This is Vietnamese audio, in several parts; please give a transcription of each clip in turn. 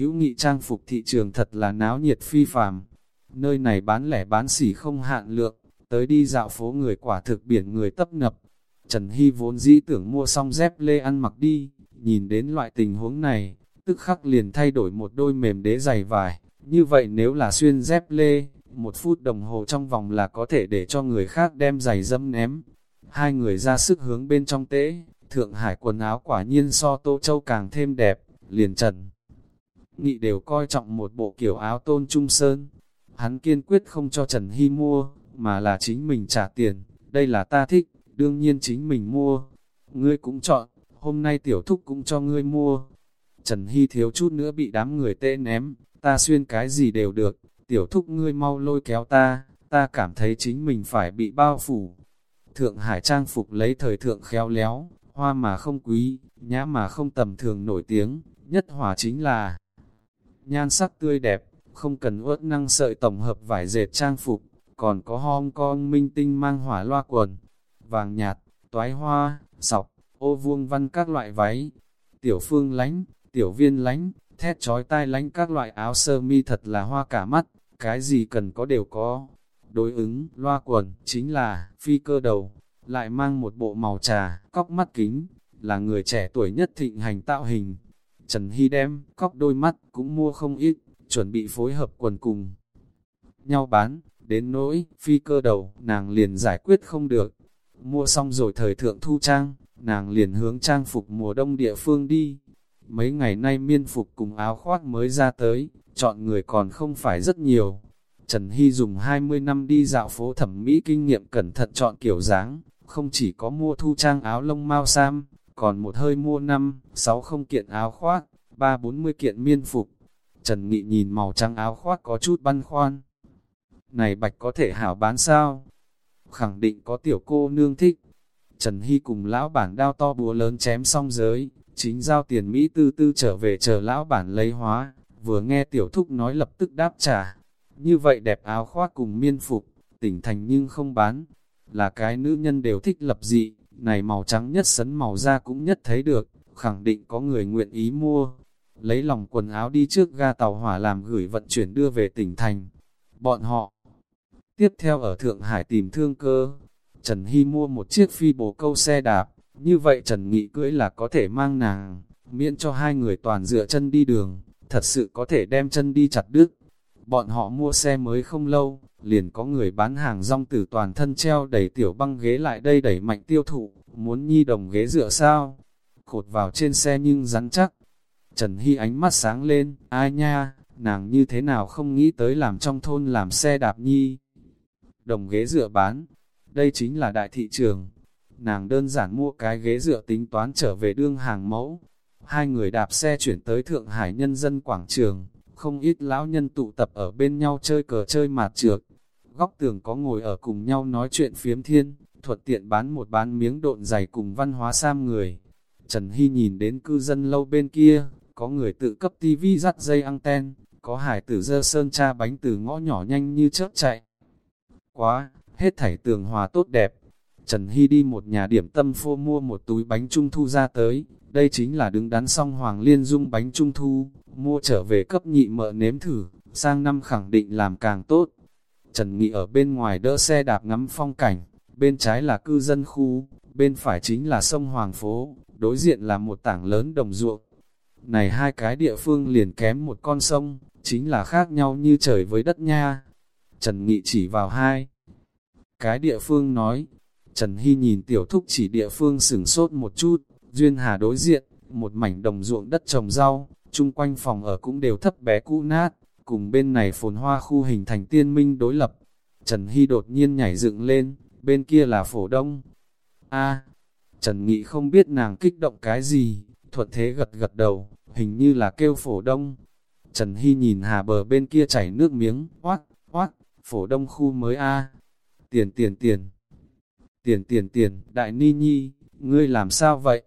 hữu nghị trang phục thị trường thật là náo nhiệt phi phàm. Nơi này bán lẻ bán xỉ không hạn lượng, tới đi dạo phố người quả thực biển người tấp nập. Trần Hy vốn dĩ tưởng mua xong dép lê ăn mặc đi, nhìn đến loại tình huống này, tức khắc liền thay đổi một đôi mềm đế dày vải. Như vậy nếu là xuyên dép lê, một phút đồng hồ trong vòng là có thể để cho người khác đem giày dâm ném. Hai người ra sức hướng bên trong tế, Thượng Hải quần áo quả nhiên so Tô Châu càng thêm đẹp, liền trần. Nghị đều coi trọng một bộ kiểu áo tôn trung sơn. Hắn kiên quyết không cho Trần Hy mua, mà là chính mình trả tiền. Đây là ta thích, đương nhiên chính mình mua. Ngươi cũng chọn, hôm nay tiểu thúc cũng cho ngươi mua. Trần Hy thiếu chút nữa bị đám người tê ném, ta xuyên cái gì đều được, tiểu thúc ngươi mau lôi kéo ta, ta cảm thấy chính mình phải bị bao phủ. Thượng Hải trang phục lấy thời thượng khéo léo, hoa mà không quý, nhã mà không tầm thường nổi tiếng, nhất hỏa chính là nhan sắc tươi đẹp, không cần uất năng sợi tổng hợp vải dệt trang phục, còn có hom con minh tinh mang hỏa loa quần, vàng nhạt, toái hoa, sọc, ô vuông văn các loại váy, tiểu phương lánh, tiểu viên lánh, thét trói tai lánh các loại áo sơ mi thật là hoa cả mắt, cái gì cần có đều có. Đối ứng, loa quần, chính là, phi cơ đầu, lại mang một bộ màu trà, cóc mắt kính, là người trẻ tuổi nhất thịnh hành tạo hình. Trần Hy đem, cóc đôi mắt, cũng mua không ít, chuẩn bị phối hợp quần cùng. Nhau bán, đến nỗi, phi cơ đầu, nàng liền giải quyết không được. Mua xong rồi thời thượng thu trang, nàng liền hướng trang phục mùa đông địa phương đi. Mấy ngày nay miên phục cùng áo khoác mới ra tới, chọn người còn không phải rất nhiều. Trần Hy dùng 20 năm đi dạo phố thẩm mỹ kinh nghiệm cẩn thận chọn kiểu dáng, không chỉ có mua thu trang áo lông mau sam, còn một hơi mua 5, 6 không kiện áo khoác, 3-40 kiện miên phục. Trần Nghị nhìn màu trắng áo khoác có chút băn khoăn. Này bạch có thể hảo bán sao? Khẳng định có tiểu cô nương thích. Trần Hy cùng lão bản đao to búa lớn chém xong giới, chính giao tiền Mỹ tư tư trở về chờ lão bản lấy hóa, vừa nghe tiểu thúc nói lập tức đáp trả. Như vậy đẹp áo khoác cùng miên phục, tỉnh thành nhưng không bán, là cái nữ nhân đều thích lập dị, này màu trắng nhất sấn màu da cũng nhất thấy được, khẳng định có người nguyện ý mua. Lấy lòng quần áo đi trước ga tàu hỏa làm gửi vận chuyển đưa về tỉnh thành. Bọn họ tiếp theo ở Thượng Hải tìm thương cơ. Trần Hy mua một chiếc phi bồ câu xe đạp, như vậy Trần Nghị cưỡi là có thể mang nàng, miễn cho hai người toàn dựa chân đi đường, thật sự có thể đem chân đi chặt đứt. Bọn họ mua xe mới không lâu, liền có người bán hàng rong từ toàn thân treo đẩy tiểu băng ghế lại đây đẩy mạnh tiêu thụ, muốn nhi đồng ghế dựa sao? Cột vào trên xe nhưng rắn chắc. Trần Hy ánh mắt sáng lên, ai nha, nàng như thế nào không nghĩ tới làm trong thôn làm xe đạp nhi. Đồng ghế dựa bán, đây chính là đại thị trường. Nàng đơn giản mua cái ghế dựa tính toán trở về đương hàng mẫu. Hai người đạp xe chuyển tới Thượng Hải Nhân dân Quảng Trường, không ít lão nhân tụ tập ở bên nhau chơi cờ chơi mạt trược. Góc tường có ngồi ở cùng nhau nói chuyện phiếm thiên, thuật tiện bán một bán miếng độn dày cùng văn hóa sam người. Trần Hy nhìn đến cư dân lâu bên kia, có người tự cấp tivi dắt dây anten, có hải tử dơ sơn cha bánh từ ngõ nhỏ nhanh như chớp chạy. Quá, hết thảy tường hòa tốt đẹp. Trần Hy đi một nhà điểm tâm phô mua một túi bánh trung thu ra tới, đây chính là đứng đắn xong Hoàng Liên Dung bánh trung thu, mua trở về cấp nhị mợ nếm thử, sang năm khẳng định làm càng tốt. Trần Nghị ở bên ngoài đỡ xe đạp ngắm phong cảnh, bên trái là cư dân khu, bên phải chính là sông Hoàng Phố, đối diện là một tảng lớn đồng ruộng. Này hai cái địa phương liền kém một con sông, chính là khác nhau như trời với đất nha. Trần Nghị chỉ vào hai. Cái địa phương nói, Trần Hy nhìn tiểu thúc chỉ địa phương sửng sốt một chút, duyên hà đối diện, một mảnh đồng ruộng đất trồng rau, chung quanh phòng ở cũng đều thấp bé cũ nát, cùng bên này phồn hoa khu hình thành tiên minh đối lập. Trần Hy đột nhiên nhảy dựng lên, bên kia là phổ đông. A, Trần Nghị không biết nàng kích động cái gì, thuật thế gật gật đầu, hình như là kêu phổ đông. Trần Hy nhìn hà bờ bên kia chảy nước miếng, oát, oát, phổ đông khu mới A. Tiền tiền tiền, tiền tiền tiền, đại ni nhi, ngươi làm sao vậy?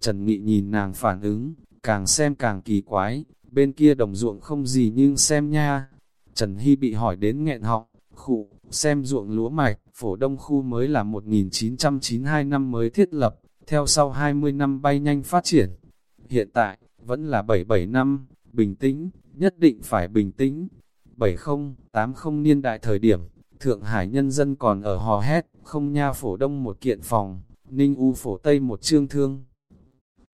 Trần Nghị nhìn nàng phản ứng, càng xem càng kỳ quái, bên kia đồng ruộng không gì nhưng xem nha. Trần Hy bị hỏi đến nghẹn họng, khụ, xem ruộng lúa mạch, phổ đông khu mới là 1992 năm mới thiết lập, theo sau 20 năm bay nhanh phát triển. Hiện tại, vẫn là 77 năm, bình tĩnh, nhất định phải bình tĩnh. 70, 80 niên đại thời điểm, Thượng Hải nhân dân còn ở hò hét, không nha phổ đông một kiện phòng, ninh u phổ tây một trương thương.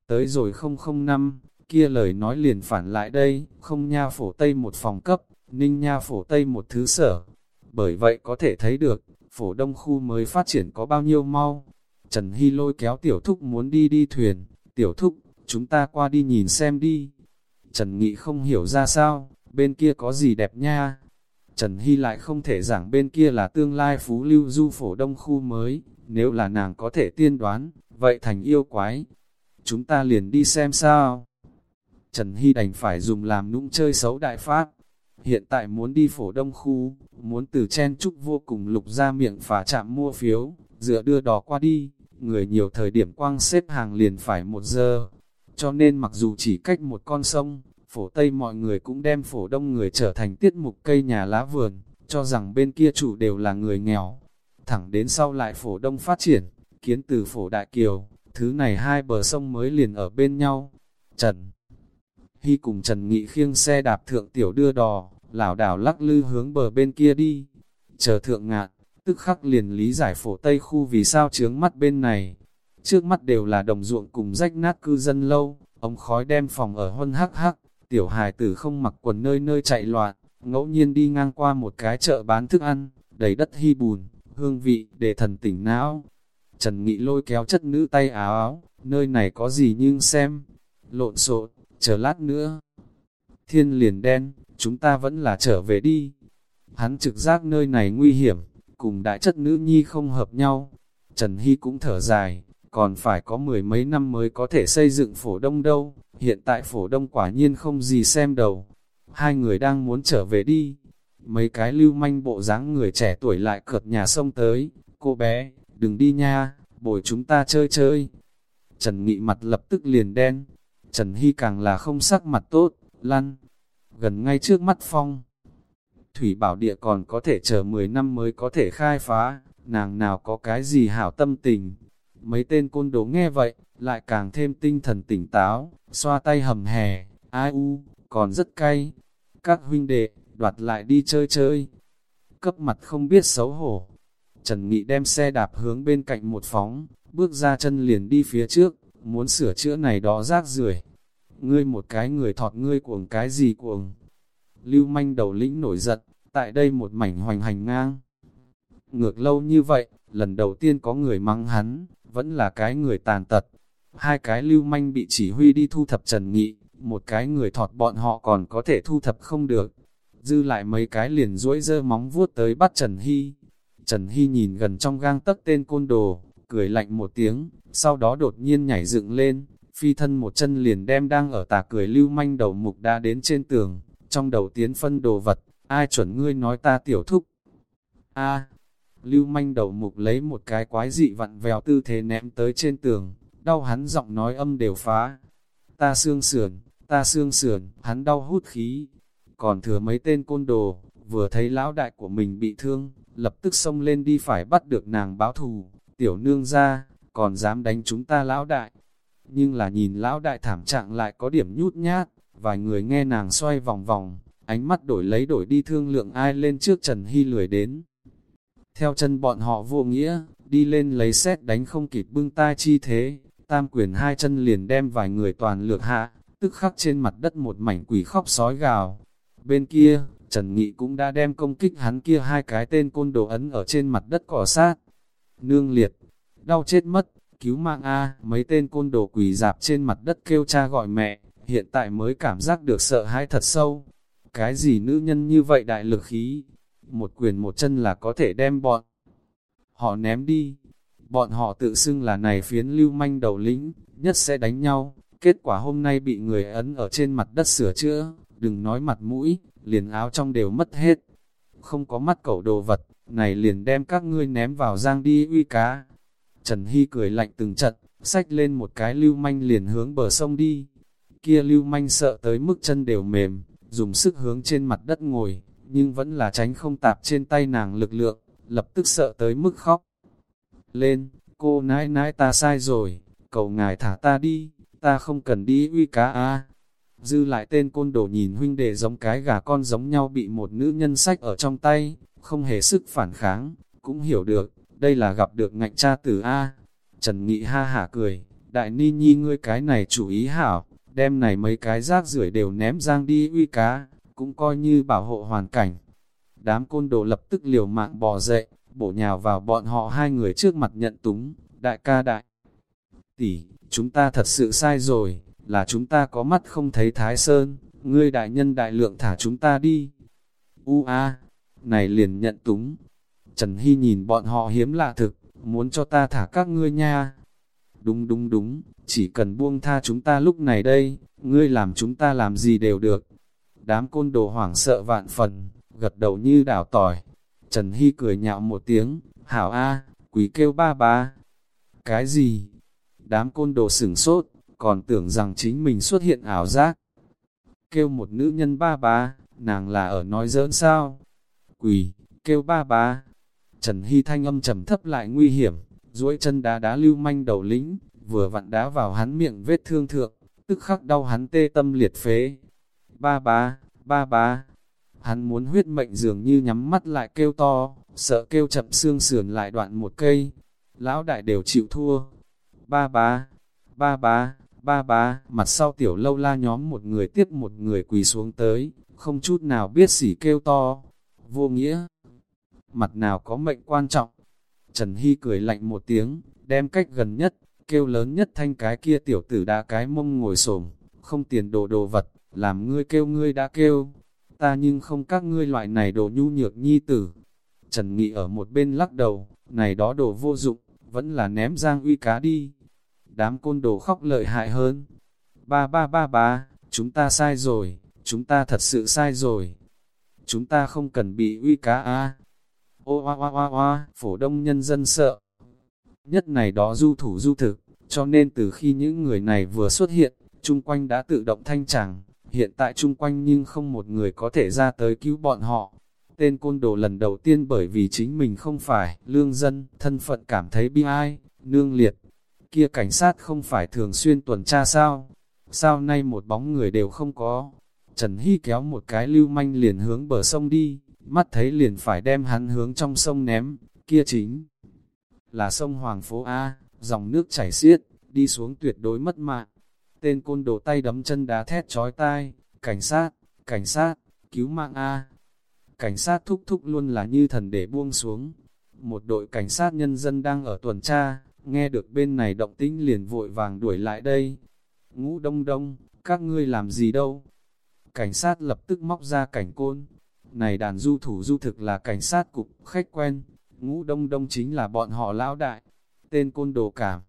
Tới rồi 005, kia lời nói liền phản lại đây, không nha phổ tây một phòng cấp, ninh nha phổ tây một thứ sở. Bởi vậy có thể thấy được, phổ đông khu mới phát triển có bao nhiêu mau. Trần Hy lôi kéo tiểu thúc muốn đi đi thuyền, tiểu thúc, chúng ta qua đi nhìn xem đi. Trần Nghị không hiểu ra sao, bên kia có gì đẹp nha. Trần Hy lại không thể giảng bên kia là tương lai phú lưu du phổ đông khu mới, nếu là nàng có thể tiên đoán, vậy thành yêu quái. Chúng ta liền đi xem sao. Trần Hy đành phải dùng làm nũng chơi xấu đại pháp. Hiện tại muốn đi phổ đông khu, muốn từ chen trúc vô cùng lục ra miệng phá chạm mua phiếu, dựa đưa đò qua đi, người nhiều thời điểm quang xếp hàng liền phải một giờ. Cho nên mặc dù chỉ cách một con sông, phổ Tây mọi người cũng đem phổ đông người trở thành tiết mục cây nhà lá vườn, cho rằng bên kia chủ đều là người nghèo. Thẳng đến sau lại phổ đông phát triển, kiến từ phổ Đại Kiều, thứ này hai bờ sông mới liền ở bên nhau. Trần Hy cùng Trần Nghị khiêng xe đạp thượng tiểu đưa đò, lảo đảo lắc lư hướng bờ bên kia đi. Chờ thượng ngạn, tức khắc liền lý giải phổ Tây khu vì sao chướng mắt bên này. Trước mắt đều là đồng ruộng cùng rách nát cư dân lâu, ống khói đem phòng ở huân hắc hắc, tiểu hài tử không mặc quần nơi nơi chạy loạn, ngẫu nhiên đi ngang qua một cái chợ bán thức ăn, đầy đất hy bùn, hương vị, để thần tỉnh não. Trần Nghị lôi kéo chất nữ tay áo áo, nơi này có gì nhưng xem, lộn xộn, chờ lát nữa. Thiên liền đen, chúng ta vẫn là trở về đi. Hắn trực giác nơi này nguy hiểm, cùng đại chất nữ nhi không hợp nhau. Trần Hy cũng thở dài, còn phải có mười mấy năm mới có thể xây dựng phổ đông đâu, hiện tại phổ đông quả nhiên không gì xem đầu. Hai người đang muốn trở về đi, mấy cái lưu manh bộ dáng người trẻ tuổi lại cợt nhà sông tới, cô bé, đừng đi nha, bồi chúng ta chơi chơi. Trần Nghị mặt lập tức liền đen, Trần Hy càng là không sắc mặt tốt, lăn, gần ngay trước mắt phong. Thủy bảo địa còn có thể chờ 10 năm mới có thể khai phá, nàng nào có cái gì hảo tâm tình. Mấy tên côn đồ nghe vậy, lại càng thêm tinh thần tỉnh táo, xoa tay hầm hè, ai u, còn rất cay. Các huynh đệ, đoạt lại đi chơi chơi. Cấp mặt không biết xấu hổ. Trần Nghị đem xe đạp hướng bên cạnh một phóng, bước ra chân liền đi phía trước, muốn sửa chữa này đó rác rưởi. Ngươi một cái người thọt ngươi cuồng cái gì cuồng. Lưu manh đầu lĩnh nổi giận, tại đây một mảnh hoành hành ngang. Ngược lâu như vậy, lần đầu tiên có người mắng hắn, vẫn là cái người tàn tật. Hai cái lưu manh bị chỉ huy đi thu thập Trần Nghị, một cái người thọt bọn họ còn có thể thu thập không được. Dư lại mấy cái liền duỗi dơ móng vuốt tới bắt Trần Hy. Trần Hy nhìn gần trong gang tấc tên côn đồ, cười lạnh một tiếng, sau đó đột nhiên nhảy dựng lên, phi thân một chân liền đem đang ở tà cười lưu manh đầu mục đã đến trên tường, trong đầu tiến phân đồ vật, ai chuẩn ngươi nói ta tiểu thúc. a lưu manh đầu mục lấy một cái quái dị vặn vèo tư thế ném tới trên tường, đau hắn giọng nói âm đều phá. Ta xương sườn, ta xương sườn, hắn đau hút khí. Còn thừa mấy tên côn đồ, vừa thấy lão đại của mình bị thương, lập tức xông lên đi phải bắt được nàng báo thù, tiểu nương ra, còn dám đánh chúng ta lão đại. Nhưng là nhìn lão đại thảm trạng lại có điểm nhút nhát, vài người nghe nàng xoay vòng vòng, ánh mắt đổi lấy đổi đi thương lượng ai lên trước Trần Hy lười đến. Theo chân bọn họ vô nghĩa, đi lên lấy xét đánh không kịp bưng tai chi thế, tam quyền hai chân liền đem vài người toàn lược hạ, tức khắc trên mặt đất một mảnh quỷ khóc sói gào. Bên kia, Trần Nghị cũng đã đem công kích hắn kia hai cái tên côn đồ ấn ở trên mặt đất cỏ sát. Nương liệt, đau chết mất, cứu mạng A, mấy tên côn đồ quỳ dạp trên mặt đất kêu cha gọi mẹ, hiện tại mới cảm giác được sợ hãi thật sâu. Cái gì nữ nhân như vậy đại lực khí, một quyền một chân là có thể đem bọn. Họ ném đi, bọn họ tự xưng là này phiến lưu manh đầu lĩnh, nhất sẽ đánh nhau, kết quả hôm nay bị người ấn ở trên mặt đất sửa chữa, đừng nói mặt mũi, liền áo trong đều mất hết. Không có mắt cẩu đồ vật, này liền đem các ngươi ném vào giang đi uy cá. Trần Hy cười lạnh từng trận, xách lên một cái lưu manh liền hướng bờ sông đi. Kia lưu manh sợ tới mức chân đều mềm, dùng sức hướng trên mặt đất ngồi, nhưng vẫn là tránh không tạp trên tay nàng lực lượng, lập tức sợ tới mức khóc. Lên, cô nãi nãi ta sai rồi, cầu ngài thả ta đi, ta không cần đi uy cá a dư lại tên côn đồ nhìn huynh đệ giống cái gà con giống nhau bị một nữ nhân sách ở trong tay, không hề sức phản kháng, cũng hiểu được, đây là gặp được ngạnh cha tử A. Trần Nghị ha hả cười, đại ni nhi ngươi cái này chủ ý hảo, đem này mấy cái rác rưởi đều ném giang đi uy cá, cũng coi như bảo hộ hoàn cảnh. Đám côn đồ lập tức liều mạng bò dậy, bổ nhào vào bọn họ hai người trước mặt nhận túng, đại ca đại. Tỷ, chúng ta thật sự sai rồi, là chúng ta có mắt không thấy Thái Sơn, ngươi đại nhân đại lượng thả chúng ta đi. U a, này liền nhận túng. Trần Hy nhìn bọn họ hiếm lạ thực, muốn cho ta thả các ngươi nha. Đúng đúng đúng, chỉ cần buông tha chúng ta lúc này đây, ngươi làm chúng ta làm gì đều được. Đám côn đồ hoảng sợ vạn phần, gật đầu như đảo tỏi. Trần Hy cười nhạo một tiếng, hảo a, quý kêu ba ba. Cái gì? Đám côn đồ sửng sốt, còn tưởng rằng chính mình xuất hiện ảo giác. Kêu một nữ nhân ba ba, nàng là ở nói giỡn sao? Quỳ, kêu ba ba. Trần Hy thanh âm trầm thấp lại nguy hiểm, duỗi chân đá đá lưu manh đầu lính, vừa vặn đá vào hắn miệng vết thương thượng, tức khắc đau hắn tê tâm liệt phế. Ba ba, ba ba. Hắn muốn huyết mệnh dường như nhắm mắt lại kêu to, sợ kêu chậm xương sườn lại đoạn một cây. Lão đại đều chịu thua. Ba ba, ba ba, ba ba, mặt sau tiểu lâu la nhóm một người tiếp một người quỳ xuống tới, không chút nào biết sỉ kêu to. Vô nghĩa, mặt nào có mệnh quan trọng. Trần Hy cười lạnh một tiếng, đem cách gần nhất, kêu lớn nhất thanh cái kia tiểu tử đã cái mông ngồi xổm không tiền đồ đồ vật, làm ngươi kêu ngươi đã kêu, ta nhưng không các ngươi loại này đồ nhu nhược nhi tử. Trần Nghị ở một bên lắc đầu, này đó đồ vô dụng, vẫn là ném giang uy cá đi. Đám côn đồ khóc lợi hại hơn. Ba ba ba ba, chúng ta sai rồi, chúng ta thật sự sai rồi. Chúng ta không cần bị uy cá a. Ô oa oa oa oa, phổ đông nhân dân sợ. Nhất này đó du thủ du thực, cho nên từ khi những người này vừa xuất hiện, chung quanh đã tự động thanh chẳng, hiện tại chung quanh nhưng không một người có thể ra tới cứu bọn họ. Tên côn đồ lần đầu tiên bởi vì chính mình không phải lương dân, thân phận cảm thấy bi ai, nương liệt. Kia cảnh sát không phải thường xuyên tuần tra sao? Sao nay một bóng người đều không có? Trần Hy kéo một cái lưu manh liền hướng bờ sông đi, mắt thấy liền phải đem hắn hướng trong sông ném, kia chính là sông Hoàng Phố A, dòng nước chảy xiết, đi xuống tuyệt đối mất mạng. Tên côn đồ tay đấm chân đá thét chói tai, cảnh sát, cảnh sát, cứu mạng A. Cảnh sát thúc thúc luôn là như thần để buông xuống. Một đội cảnh sát nhân dân đang ở tuần tra, nghe được bên này động tĩnh liền vội vàng đuổi lại đây. Ngũ đông đông, các ngươi làm gì đâu? Cảnh sát lập tức móc ra cảnh côn. Này đàn du thủ du thực là cảnh sát cục, khách quen. Ngũ đông đông chính là bọn họ lão đại. Tên côn đồ cảm.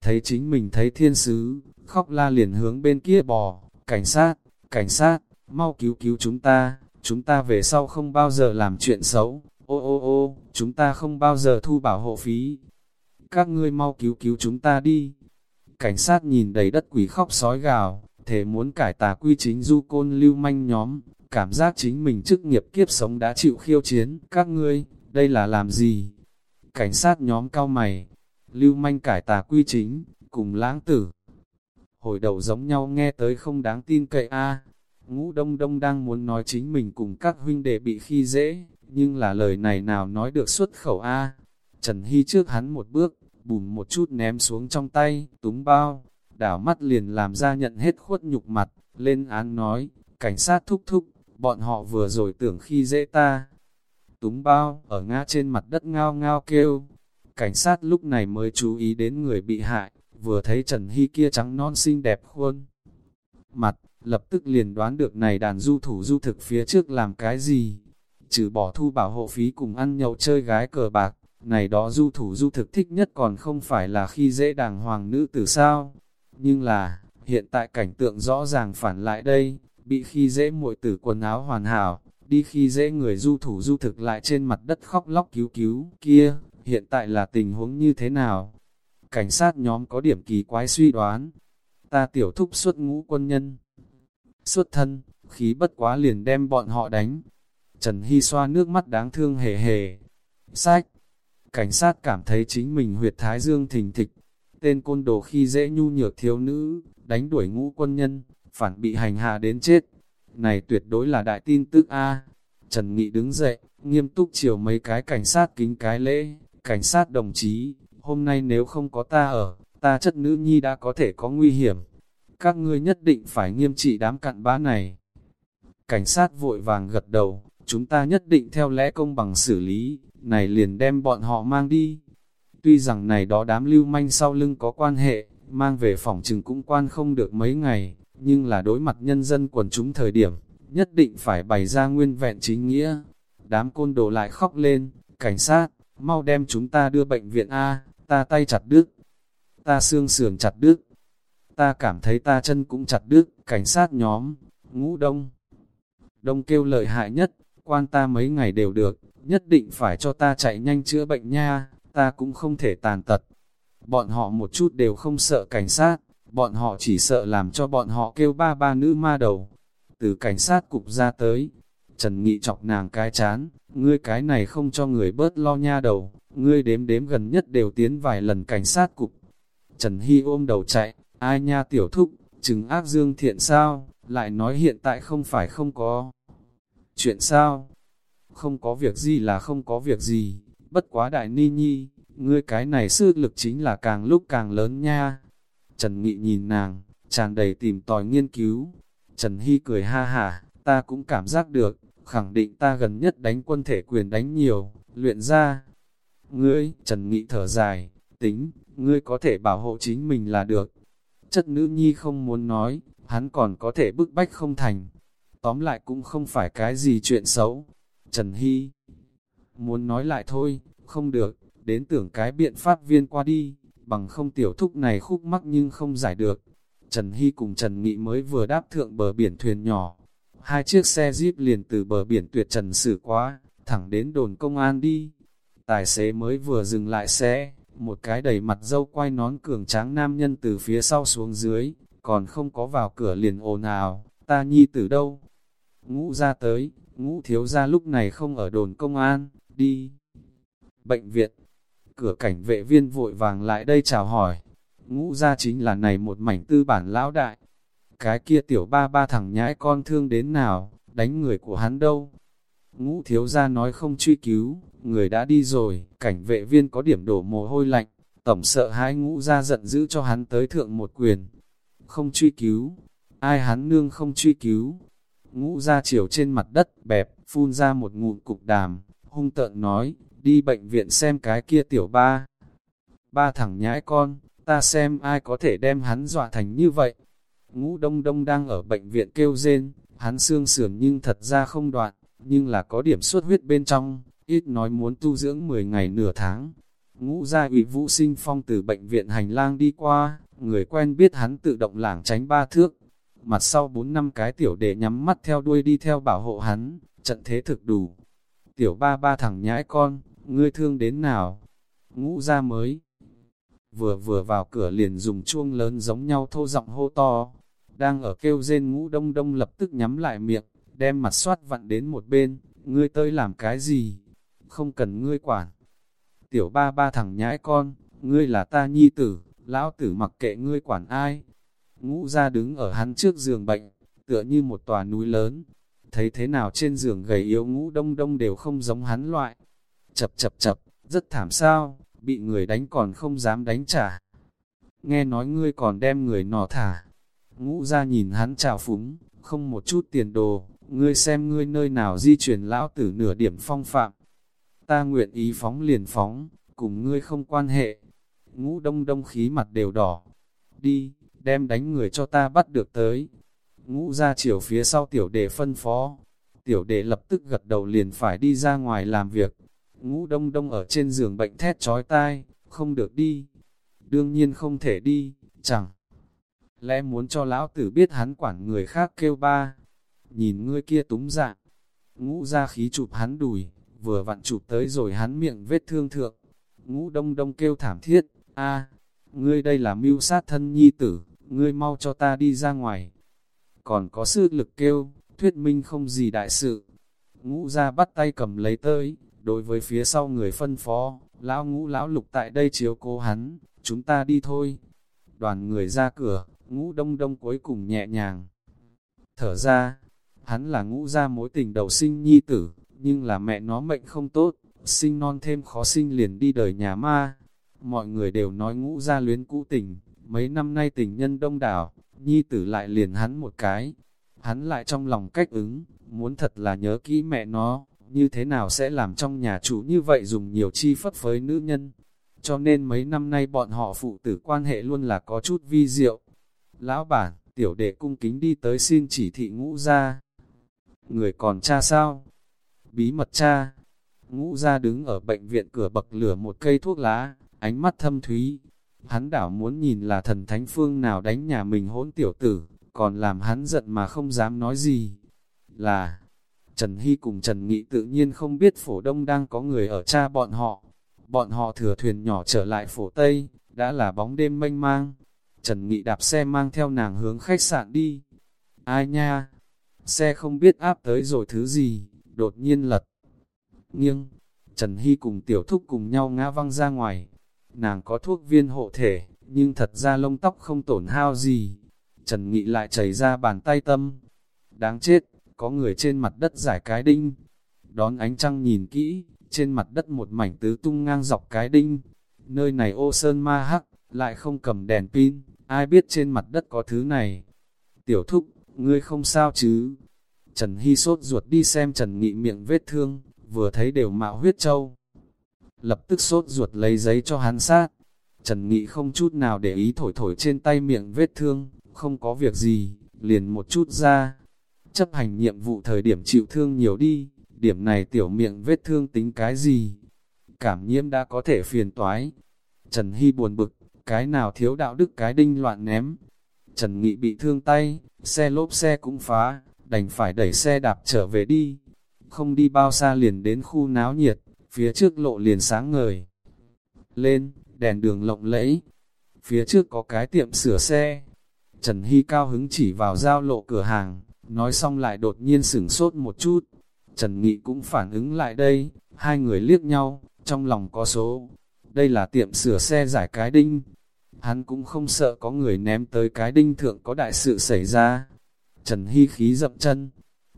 Thấy chính mình thấy thiên sứ, khóc la liền hướng bên kia bò, cảnh sát, cảnh sát, mau cứu cứu chúng ta, chúng ta về sau không bao giờ làm chuyện xấu, ô ô ô, chúng ta không bao giờ thu bảo hộ phí. Các ngươi mau cứu cứu chúng ta đi. Cảnh sát nhìn đầy đất quỷ khóc sói gào, thể muốn cải tà quy chính du côn lưu manh nhóm, cảm giác chính mình chức nghiệp kiếp sống đã chịu khiêu chiến. Các ngươi, đây là làm gì? Cảnh sát nhóm cao mày, lưu manh cải tà quy chính, cùng lãng tử. Hồi đầu giống nhau nghe tới không đáng tin cậy a Ngũ Đông Đông đang muốn nói chính mình cùng các huynh đệ bị khi dễ, nhưng là lời này nào nói được xuất khẩu a Trần Hy trước hắn một bước, bùm một chút ném xuống trong tay, túng bao, đảo mắt liền làm ra nhận hết khuất nhục mặt, lên án nói, cảnh sát thúc thúc, bọn họ vừa rồi tưởng khi dễ ta. Túng bao, ở ngã trên mặt đất ngao ngao kêu, cảnh sát lúc này mới chú ý đến người bị hại, vừa thấy Trần Hy kia trắng non xinh đẹp khuôn. Mặt, lập tức liền đoán được này đàn du thủ du thực phía trước làm cái gì. Trừ bỏ thu bảo hộ phí cùng ăn nhậu chơi gái cờ bạc, này đó du thủ du thực thích nhất còn không phải là khi dễ đàng hoàng nữ tử sao. Nhưng là, hiện tại cảnh tượng rõ ràng phản lại đây, bị khi dễ muội tử quần áo hoàn hảo, đi khi dễ người du thủ du thực lại trên mặt đất khóc lóc cứu cứu, kia, hiện tại là tình huống như thế nào? Cảnh sát nhóm có điểm kỳ quái suy đoán, ta tiểu thúc xuất ngũ quân nhân. Xuất thân, khí bất quá liền đem bọn họ đánh. Trần Hy xoa nước mắt đáng thương hề hề. Sách, cảnh sát cảm thấy chính mình huyệt thái dương thình thịch. Tên côn đồ khi dễ nhu nhược thiếu nữ, đánh đuổi ngũ quân nhân, phản bị hành hạ đến chết. Này tuyệt đối là đại tin tức A. Trần Nghị đứng dậy, nghiêm túc chiều mấy cái cảnh sát kính cái lễ, cảnh sát đồng chí, hôm nay nếu không có ta ở, ta chất nữ nhi đã có thể có nguy hiểm. Các ngươi nhất định phải nghiêm trị đám cặn bã này. Cảnh sát vội vàng gật đầu, chúng ta nhất định theo lẽ công bằng xử lý, này liền đem bọn họ mang đi. Tuy rằng này đó đám lưu manh sau lưng có quan hệ, mang về phòng trừng cũng quan không được mấy ngày, nhưng là đối mặt nhân dân quần chúng thời điểm, nhất định phải bày ra nguyên vẹn chính nghĩa. Đám côn đồ lại khóc lên, cảnh sát, mau đem chúng ta đưa bệnh viện A, ta tay chặt đứt, ta xương sườn chặt đứt, ta cảm thấy ta chân cũng chặt đứt, cảnh sát nhóm, ngũ đông. Đông kêu lợi hại nhất, quan ta mấy ngày đều được, nhất định phải cho ta chạy nhanh chữa bệnh nha, ta cũng không thể tàn tật. Bọn họ một chút đều không sợ cảnh sát, bọn họ chỉ sợ làm cho bọn họ kêu ba ba nữ ma đầu. Từ cảnh sát cục ra tới, Trần Nghị chọc nàng cái chán, ngươi cái này không cho người bớt lo nha đầu, ngươi đếm đếm gần nhất đều tiến vài lần cảnh sát cục. Trần Hy ôm đầu chạy, ai nha tiểu thúc, chừng ác dương thiện sao, lại nói hiện tại không phải không có. Chuyện sao? Không có việc gì là không có việc gì, bất quá đại ni nhi, ngươi cái này sư lực chính là càng lúc càng lớn nha. Trần Nghị nhìn nàng, tràn đầy tìm tòi nghiên cứu. Trần Hy cười ha hả, ta cũng cảm giác được, khẳng định ta gần nhất đánh quân thể quyền đánh nhiều, luyện ra. Ngươi, Trần Nghị thở dài, tính, ngươi có thể bảo hộ chính mình là được. Chất nữ nhi không muốn nói, hắn còn có thể bức bách không thành. Tóm lại cũng không phải cái gì chuyện xấu. Trần Hy muốn nói lại thôi, không được, đến tưởng cái biện pháp viên qua đi, bằng không tiểu thúc này khúc mắc nhưng không giải được. Trần Hy cùng Trần Nghị mới vừa đáp thượng bờ biển thuyền nhỏ. Hai chiếc xe jeep liền từ bờ biển tuyệt trần xử quá, thẳng đến đồn công an đi. Tài xế mới vừa dừng lại xe, một cái đầy mặt dâu quay nón cường tráng nam nhân từ phía sau xuống dưới, còn không có vào cửa liền ồn ào, ta nhi từ đâu? Ngũ ra tới, ngũ thiếu ra lúc này không ở đồn công an, đi. Bệnh viện, cửa cảnh vệ viên vội vàng lại đây chào hỏi, ngũ ra chính là này một mảnh tư bản lão đại. Cái kia tiểu ba ba thằng nhãi con thương đến nào, đánh người của hắn đâu? Ngũ thiếu ra nói không truy cứu, người đã đi rồi, cảnh vệ viên có điểm đổ mồ hôi lạnh, tổng sợ hai ngũ ra giận dữ cho hắn tới thượng một quyền. Không truy cứu, ai hắn nương không truy cứu. Ngũ ra chiều trên mặt đất, bẹp, phun ra một ngụm cục đàm, hung tợn nói, đi bệnh viện xem cái kia tiểu ba. Ba thằng nhãi con, ta xem ai có thể đem hắn dọa thành như vậy. Ngũ đông đông đang ở bệnh viện kêu rên, hắn xương sườn nhưng thật ra không đoạn, nhưng là có điểm suốt huyết bên trong, ít nói muốn tu dưỡng 10 ngày nửa tháng. Ngũ gia ủy vũ sinh phong từ bệnh viện hành lang đi qua, người quen biết hắn tự động lảng tránh ba thước. Mặt sau bốn năm cái tiểu đệ nhắm mắt theo đuôi đi theo bảo hộ hắn, trận thế thực đủ. Tiểu ba ba thằng nhãi con, ngươi thương đến nào? Ngũ gia mới. Vừa vừa vào cửa liền dùng chuông lớn giống nhau thô giọng hô to. Đang ở kêu rên ngũ đông đông lập tức nhắm lại miệng, đem mặt soát vặn đến một bên. Ngươi tới làm cái gì? Không cần ngươi quản. Tiểu ba ba thằng nhãi con, ngươi là ta nhi tử, lão tử mặc kệ ngươi quản ai. Ngũ ra đứng ở hắn trước giường bệnh, tựa như một tòa núi lớn. Thấy thế nào trên giường gầy yếu ngũ đông đông đều không giống hắn loại, chập chập chập, rất thảm sao, bị người đánh còn không dám đánh trả. Nghe nói ngươi còn đem người nọ thả. Ngũ ra nhìn hắn trào phúng, không một chút tiền đồ, ngươi xem ngươi nơi nào di chuyển lão tử nửa điểm phong phạm. Ta nguyện ý phóng liền phóng, cùng ngươi không quan hệ. Ngũ đông đông khí mặt đều đỏ. Đi, đem đánh người cho ta bắt được tới. Ngũ ra chiều phía sau tiểu đệ phân phó. Tiểu đệ lập tức gật đầu liền phải đi ra ngoài làm việc. Ngũ đông đông ở trên giường bệnh thét trói tai, không được đi. Đương nhiên không thể đi, chẳng. Lẽ muốn cho lão tử biết hắn quản người khác kêu ba. Nhìn ngươi kia túng dạng. Ngũ ra khí chụp hắn đùi, vừa vặn chụp tới rồi hắn miệng vết thương thượng. Ngũ đông đông kêu thảm thiết, a ngươi đây là mưu sát thân nhi tử, ngươi mau cho ta đi ra ngoài. Còn có sư lực kêu, thuyết minh không gì đại sự. Ngũ ra bắt tay cầm lấy tới, Đối với phía sau người phân phó, lão ngũ lão lục tại đây chiếu cố hắn, chúng ta đi thôi. Đoàn người ra cửa, ngũ đông đông cuối cùng nhẹ nhàng, thở ra, hắn là ngũ gia mối tình đầu sinh nhi tử, nhưng là mẹ nó mệnh không tốt, sinh non thêm khó sinh liền đi đời nhà ma. Mọi người đều nói ngũ gia luyến cũ tình, mấy năm nay tình nhân đông đảo, nhi tử lại liền hắn một cái. Hắn lại trong lòng cách ứng, muốn thật là nhớ kỹ mẹ nó, như thế nào sẽ làm trong nhà chủ như vậy dùng nhiều chi phất với nữ nhân. Cho nên mấy năm nay bọn họ phụ tử quan hệ luôn là có chút vi diệu. Lão bản, tiểu đệ cung kính đi tới xin chỉ thị ngũ ra. Người còn cha sao? Bí mật cha. Ngũ ra đứng ở bệnh viện cửa bậc lửa một cây thuốc lá, ánh mắt thâm thúy. Hắn đảo muốn nhìn là thần thánh phương nào đánh nhà mình hỗn tiểu tử, còn làm hắn giận mà không dám nói gì. Là, Trần Hy cùng Trần Nghị tự nhiên không biết phổ đông đang có người ở cha bọn họ. Bọn họ thừa thuyền nhỏ trở lại phổ Tây, đã là bóng đêm mênh mang. Trần Nghị đạp xe mang theo nàng hướng khách sạn đi. Ai nha? Xe không biết áp tới rồi thứ gì, đột nhiên lật. Nghiêng, Trần Hy cùng tiểu thúc cùng nhau ngã văng ra ngoài. Nàng có thuốc viên hộ thể, nhưng thật ra lông tóc không tổn hao gì. Trần Nghị lại chảy ra bàn tay tâm. Đáng chết, có người trên mặt đất giải cái đinh. Đón ánh trăng nhìn kỹ, trên mặt đất một mảnh tứ tung ngang dọc cái đinh. Nơi này ô sơn ma hắc, lại không cầm đèn pin, ai biết trên mặt đất có thứ này. Tiểu thúc, ngươi không sao chứ? Trần Hy sốt ruột đi xem Trần Nghị miệng vết thương, vừa thấy đều mạo huyết trâu. Lập tức sốt ruột lấy giấy cho hắn sát. Trần Nghị không chút nào để ý thổi thổi trên tay miệng vết thương, không có việc gì, liền một chút ra. Chấp hành nhiệm vụ thời điểm chịu thương nhiều đi, điểm này tiểu miệng vết thương tính cái gì? Cảm nhiễm đã có thể phiền toái. Trần Hy buồn bực, cái nào thiếu đạo đức cái đinh loạn ném. Trần Nghị bị thương tay, xe lốp xe cũng phá, đành phải đẩy xe đạp trở về đi. Không đi bao xa liền đến khu náo nhiệt, phía trước lộ liền sáng ngời. Lên, đèn đường lộng lẫy. Phía trước có cái tiệm sửa xe. Trần Hy cao hứng chỉ vào giao lộ cửa hàng, nói xong lại đột nhiên sửng sốt một chút. Trần Nghị cũng phản ứng lại đây, hai người liếc nhau, trong lòng có số. Đây là tiệm sửa xe giải cái đinh. Hắn cũng không sợ có người ném tới cái đinh thượng có đại sự xảy ra. Trần Hy khí dậm chân.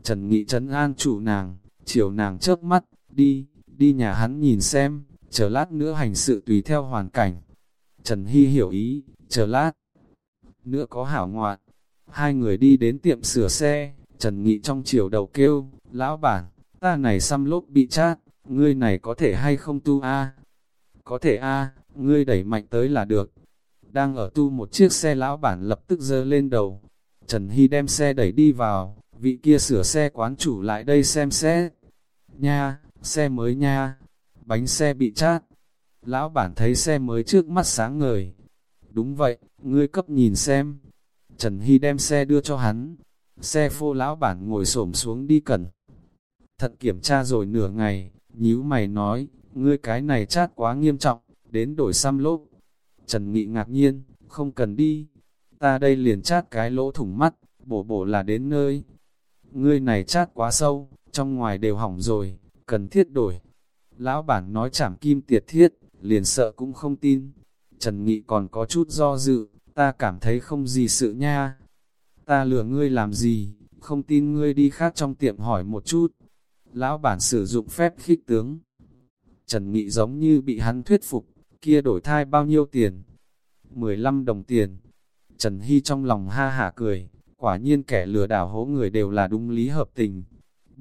Trần Nghị trấn an chủ nàng, chiều nàng chớp mắt, đi, đi nhà hắn nhìn xem, chờ lát nữa hành sự tùy theo hoàn cảnh. Trần Hy hiểu ý, chờ lát nữa có hảo ngoạn. Hai người đi đến tiệm sửa xe, Trần Nghị trong chiều đầu kêu, lão bản, ta này xăm lốp bị chát, ngươi này có thể hay không tu a Có thể a ngươi đẩy mạnh tới là được. Đang ở tu một chiếc xe lão bản lập tức dơ lên đầu. Trần Hy đem xe đẩy đi vào, vị kia sửa xe quán chủ lại đây xem xét. Nha, xe mới nha, bánh xe bị chát. Lão bản thấy xe mới trước mắt sáng ngời. Đúng vậy, ngươi cấp nhìn xem. Trần Hy đem xe đưa cho hắn. Xe phô lão bản ngồi xổm xuống đi cẩn. thật kiểm tra rồi nửa ngày, nhíu mày nói, ngươi cái này chát quá nghiêm trọng, đến đổi xăm lốp. Trần Nghị ngạc nhiên, không cần đi. Ta đây liền chát cái lỗ thủng mắt, bổ bổ là đến nơi. Ngươi này chát quá sâu, trong ngoài đều hỏng rồi, cần thiết đổi. Lão bản nói chảm kim tiệt thiết, liền sợ cũng không tin. Trần Nghị còn có chút do dự, ta cảm thấy không gì sự nha. Ta lừa ngươi làm gì, không tin ngươi đi khác trong tiệm hỏi một chút. Lão bản sử dụng phép khích tướng. Trần Nghị giống như bị hắn thuyết phục, kia đổi thai bao nhiêu tiền? 15 đồng tiền. Trần Hy trong lòng ha hả cười, quả nhiên kẻ lừa đảo hố người đều là đúng lý hợp tình.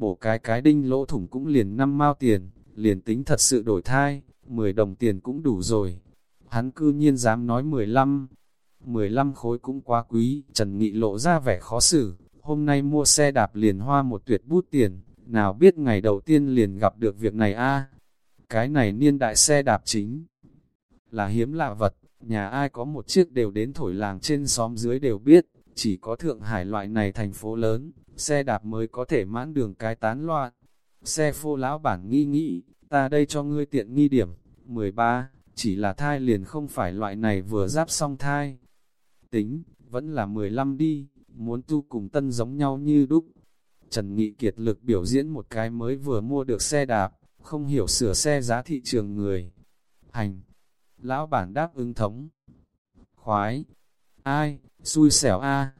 Bổ cái cái đinh lỗ thủng cũng liền năm mao tiền, liền tính thật sự đổi thai, 10 đồng tiền cũng đủ rồi. Hắn cư nhiên dám nói 15, 15 khối cũng quá quý, Trần Nghị lộ ra vẻ khó xử, hôm nay mua xe đạp liền hoa một tuyệt bút tiền, nào biết ngày đầu tiên liền gặp được việc này a. Cái này niên đại xe đạp chính là hiếm lạ vật, nhà ai có một chiếc đều đến thổi làng trên xóm dưới đều biết, chỉ có Thượng Hải loại này thành phố lớn, xe đạp mới có thể mãn đường cái tán loạn. Xe phô lão bản nghi nghĩ, ta đây cho ngươi tiện nghi điểm, 13, chỉ là thai liền không phải loại này vừa giáp xong thai. Tính, vẫn là 15 đi, muốn tu cùng tân giống nhau như đúc. Trần Nghị kiệt lực biểu diễn một cái mới vừa mua được xe đạp, không hiểu sửa xe giá thị trường người. Hành, lão bản đáp ứng thống. Khoái, ai, xui xẻo a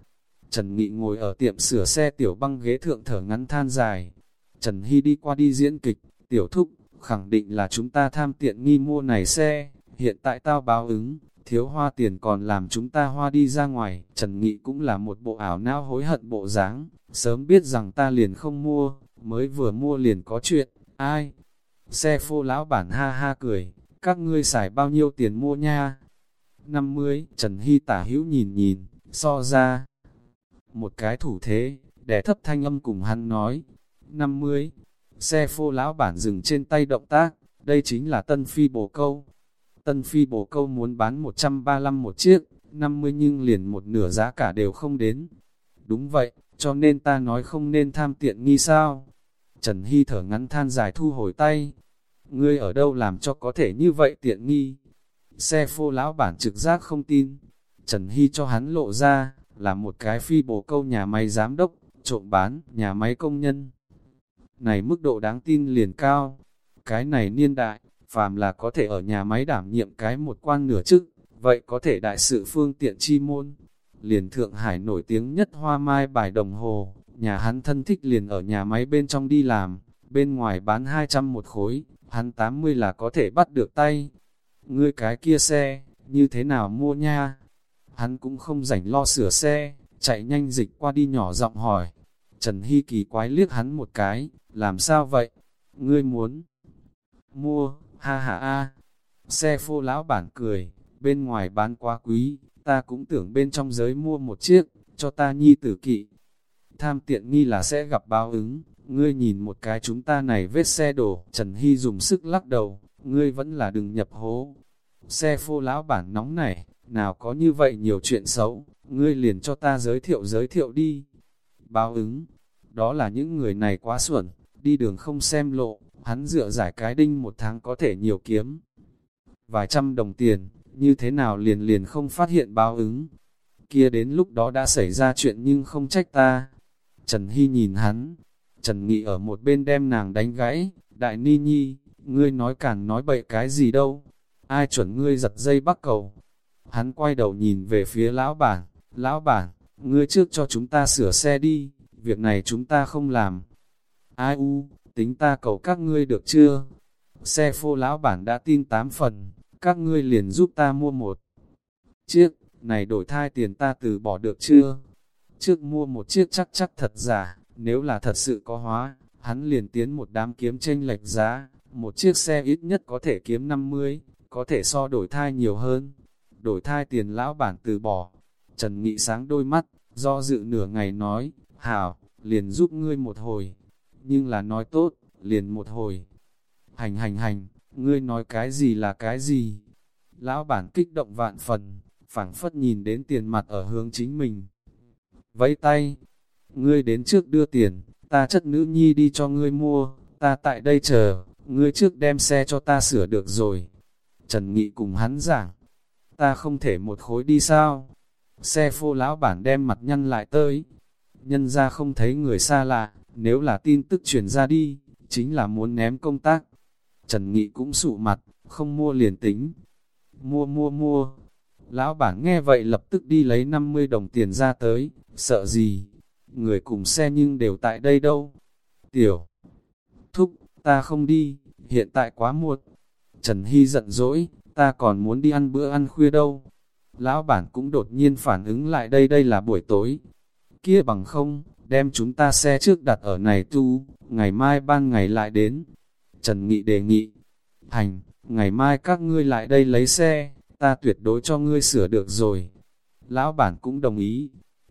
Trần Nghị ngồi ở tiệm sửa xe tiểu băng ghế thượng thở ngắn than dài. Trần Hy đi qua đi diễn kịch, tiểu thúc, khẳng định là chúng ta tham tiện nghi mua này xe, hiện tại tao báo ứng, thiếu hoa tiền còn làm chúng ta hoa đi ra ngoài. Trần Nghị cũng là một bộ ảo não hối hận bộ dáng, sớm biết rằng ta liền không mua, mới vừa mua liền có chuyện, ai? Xe phô lão bản ha ha cười, các ngươi xài bao nhiêu tiền mua nha? 50, Trần Hy tả hữu nhìn nhìn, so ra. Một cái thủ thế, để thấp thanh âm cùng hắn nói. 50, xe phô lão bản dừng trên tay động tác, đây chính là tân phi bồ câu. Tân phi bồ câu muốn bán 135 một chiếc, 50 nhưng liền một nửa giá cả đều không đến. Đúng vậy, cho nên ta nói không nên tham tiện nghi sao. Trần Hy thở ngắn than dài thu hồi tay. Ngươi ở đâu làm cho có thể như vậy tiện nghi? Xe phô lão bản trực giác không tin. Trần Hy cho hắn lộ ra, là một cái phi bồ câu nhà máy giám đốc, trộm bán, nhà máy công nhân. Này mức độ đáng tin liền cao. Cái này niên đại, phàm là có thể ở nhà máy đảm nhiệm cái một quan nửa chức, vậy có thể đại sự phương tiện chi môn. Liền Thượng Hải nổi tiếng nhất hoa mai bài đồng hồ, nhà hắn thân thích liền ở nhà máy bên trong đi làm, bên ngoài bán 200 một khối, hắn 80 là có thể bắt được tay. Ngươi cái kia xe, như thế nào mua nha? Hắn cũng không rảnh lo sửa xe, chạy nhanh dịch qua đi nhỏ giọng hỏi. Trần Hy kỳ quái liếc hắn một cái, làm sao vậy? Ngươi muốn mua, ha ha a. Xe phô lão bản cười, bên ngoài bán quá quý, ta cũng tưởng bên trong giới mua một chiếc, cho ta nhi tử kỵ. Tham tiện nghi là sẽ gặp báo ứng, ngươi nhìn một cái chúng ta này vết xe đổ, Trần Hy dùng sức lắc đầu, ngươi vẫn là đừng nhập hố. Xe phô lão bản nóng này, nào có như vậy nhiều chuyện xấu, ngươi liền cho ta giới thiệu giới thiệu đi. Báo ứng, đó là những người này quá xuẩn, đi đường không xem lộ, hắn dựa giải cái đinh một tháng có thể nhiều kiếm. Vài trăm đồng tiền, như thế nào liền liền không phát hiện báo ứng. Kia đến lúc đó đã xảy ra chuyện nhưng không trách ta. Trần Hy nhìn hắn, Trần Nghị ở một bên đem nàng đánh gãy, đại ni nhi, ngươi nói càng nói bậy cái gì đâu, ai chuẩn ngươi giật dây bắt cầu. Hắn quay đầu nhìn về phía lão bản, lão bản, ngươi trước cho chúng ta sửa xe đi, việc này chúng ta không làm. Ai u, tính ta cầu các ngươi được chưa? Xe phô lão bản đã tin tám phần, các ngươi liền giúp ta mua một chiếc, này đổi thai tiền ta từ bỏ được chưa? Trước mua một chiếc chắc chắc thật giả, nếu là thật sự có hóa, hắn liền tiến một đám kiếm tranh lệch giá, một chiếc xe ít nhất có thể kiếm 50, có thể so đổi thai nhiều hơn. Đổi thai tiền lão bản từ bỏ. Trần Nghị sáng đôi mắt, do dự nửa ngày nói, hảo, liền giúp ngươi một hồi. Nhưng là nói tốt, liền một hồi. Hành hành hành, ngươi nói cái gì là cái gì? Lão bản kích động vạn phần, phảng phất nhìn đến tiền mặt ở hướng chính mình. Vẫy tay, ngươi đến trước đưa tiền, ta chất nữ nhi đi cho ngươi mua, ta tại đây chờ, ngươi trước đem xe cho ta sửa được rồi. Trần Nghị cùng hắn giảng, ta không thể một khối đi sao? Xe phô lão bản đem mặt nhăn lại tới, nhân ra không thấy người xa lạ, nếu là tin tức truyền ra đi, chính là muốn ném công tác. Trần Nghị cũng sụ mặt, không mua liền tính. Mua mua mua. Lão bản nghe vậy lập tức đi lấy 50 đồng tiền ra tới, sợ gì? Người cùng xe nhưng đều tại đây đâu? Tiểu. Thúc, ta không đi, hiện tại quá muộn. Trần Hy giận dỗi, ta còn muốn đi ăn bữa ăn khuya đâu. Lão bản cũng đột nhiên phản ứng lại đây đây là buổi tối. Kia bằng không, đem chúng ta xe trước đặt ở này tu, ngày mai ban ngày lại đến. Trần Nghị đề nghị, hành, ngày mai các ngươi lại đây lấy xe, ta tuyệt đối cho ngươi sửa được rồi. Lão bản cũng đồng ý,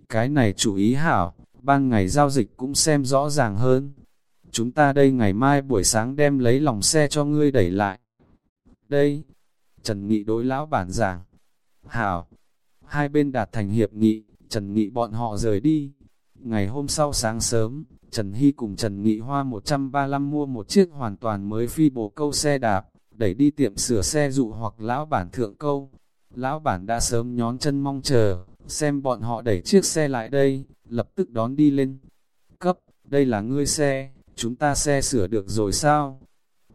cái này chủ ý hảo, ban ngày giao dịch cũng xem rõ ràng hơn. Chúng ta đây ngày mai buổi sáng đem lấy lòng xe cho ngươi đẩy lại. Đây, Trần Nghị đối lão bản giảng. Hảo, hai bên đạt thành hiệp nghị, Trần Nghị bọn họ rời đi. Ngày hôm sau sáng sớm, Trần Hy cùng Trần Nghị Hoa 135 mua một chiếc hoàn toàn mới phi bồ câu xe đạp, đẩy đi tiệm sửa xe dụ hoặc lão bản thượng câu. Lão bản đã sớm nhón chân mong chờ, xem bọn họ đẩy chiếc xe lại đây, lập tức đón đi lên. Cấp, đây là ngươi xe, chúng ta xe sửa được rồi sao?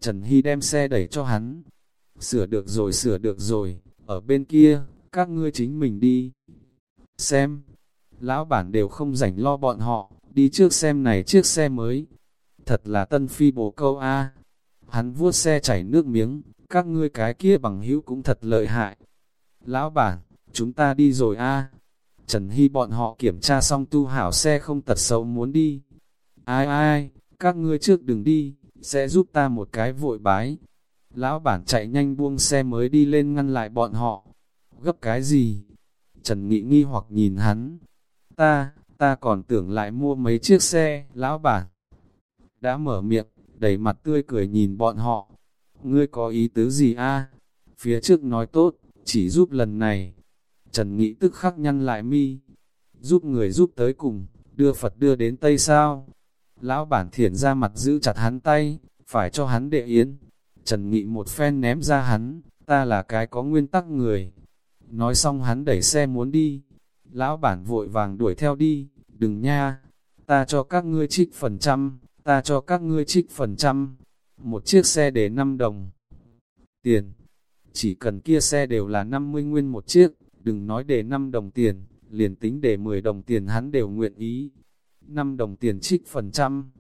Trần Hy đem xe đẩy cho hắn. Sửa được rồi sửa được rồi, ở bên kia, các ngươi chính mình đi. Xem, lão bản đều không rảnh lo bọn họ, đi trước xem này chiếc xe mới. Thật là tân phi bồ câu A. Hắn vuốt xe chảy nước miếng, các ngươi cái kia bằng hữu cũng thật lợi hại. Lão bản, chúng ta đi rồi A. Trần Hy bọn họ kiểm tra xong tu hảo xe không tật xấu muốn đi. Ai ai, các ngươi trước đừng đi, sẽ giúp ta một cái vội bái. Lão bản chạy nhanh buông xe mới đi lên ngăn lại bọn họ. Gấp cái gì? Trần Nghị nghi hoặc nhìn hắn. Ta, ta còn tưởng lại mua mấy chiếc xe, lão bản. Đã mở miệng, đầy mặt tươi cười nhìn bọn họ. Ngươi có ý tứ gì a? Phía trước nói tốt, chỉ giúp lần này. Trần Nghị tức khắc nhăn lại mi. Giúp người giúp tới cùng, đưa Phật đưa đến Tây sao? Lão bản thiển ra mặt giữ chặt hắn tay, phải cho hắn đệ yến. Trần Nghị một phen ném ra hắn, ta là cái có nguyên tắc người. Nói xong hắn đẩy xe muốn đi. Lão bản vội vàng đuổi theo đi, đừng nha, ta cho các ngươi trích phần trăm, ta cho các ngươi trích phần trăm. Một chiếc xe để 5 đồng. Tiền, chỉ cần kia xe đều là 50 nguyên một chiếc, đừng nói để 5 đồng tiền, liền tính để 10 đồng tiền hắn đều nguyện ý. 5 đồng tiền trích phần trăm.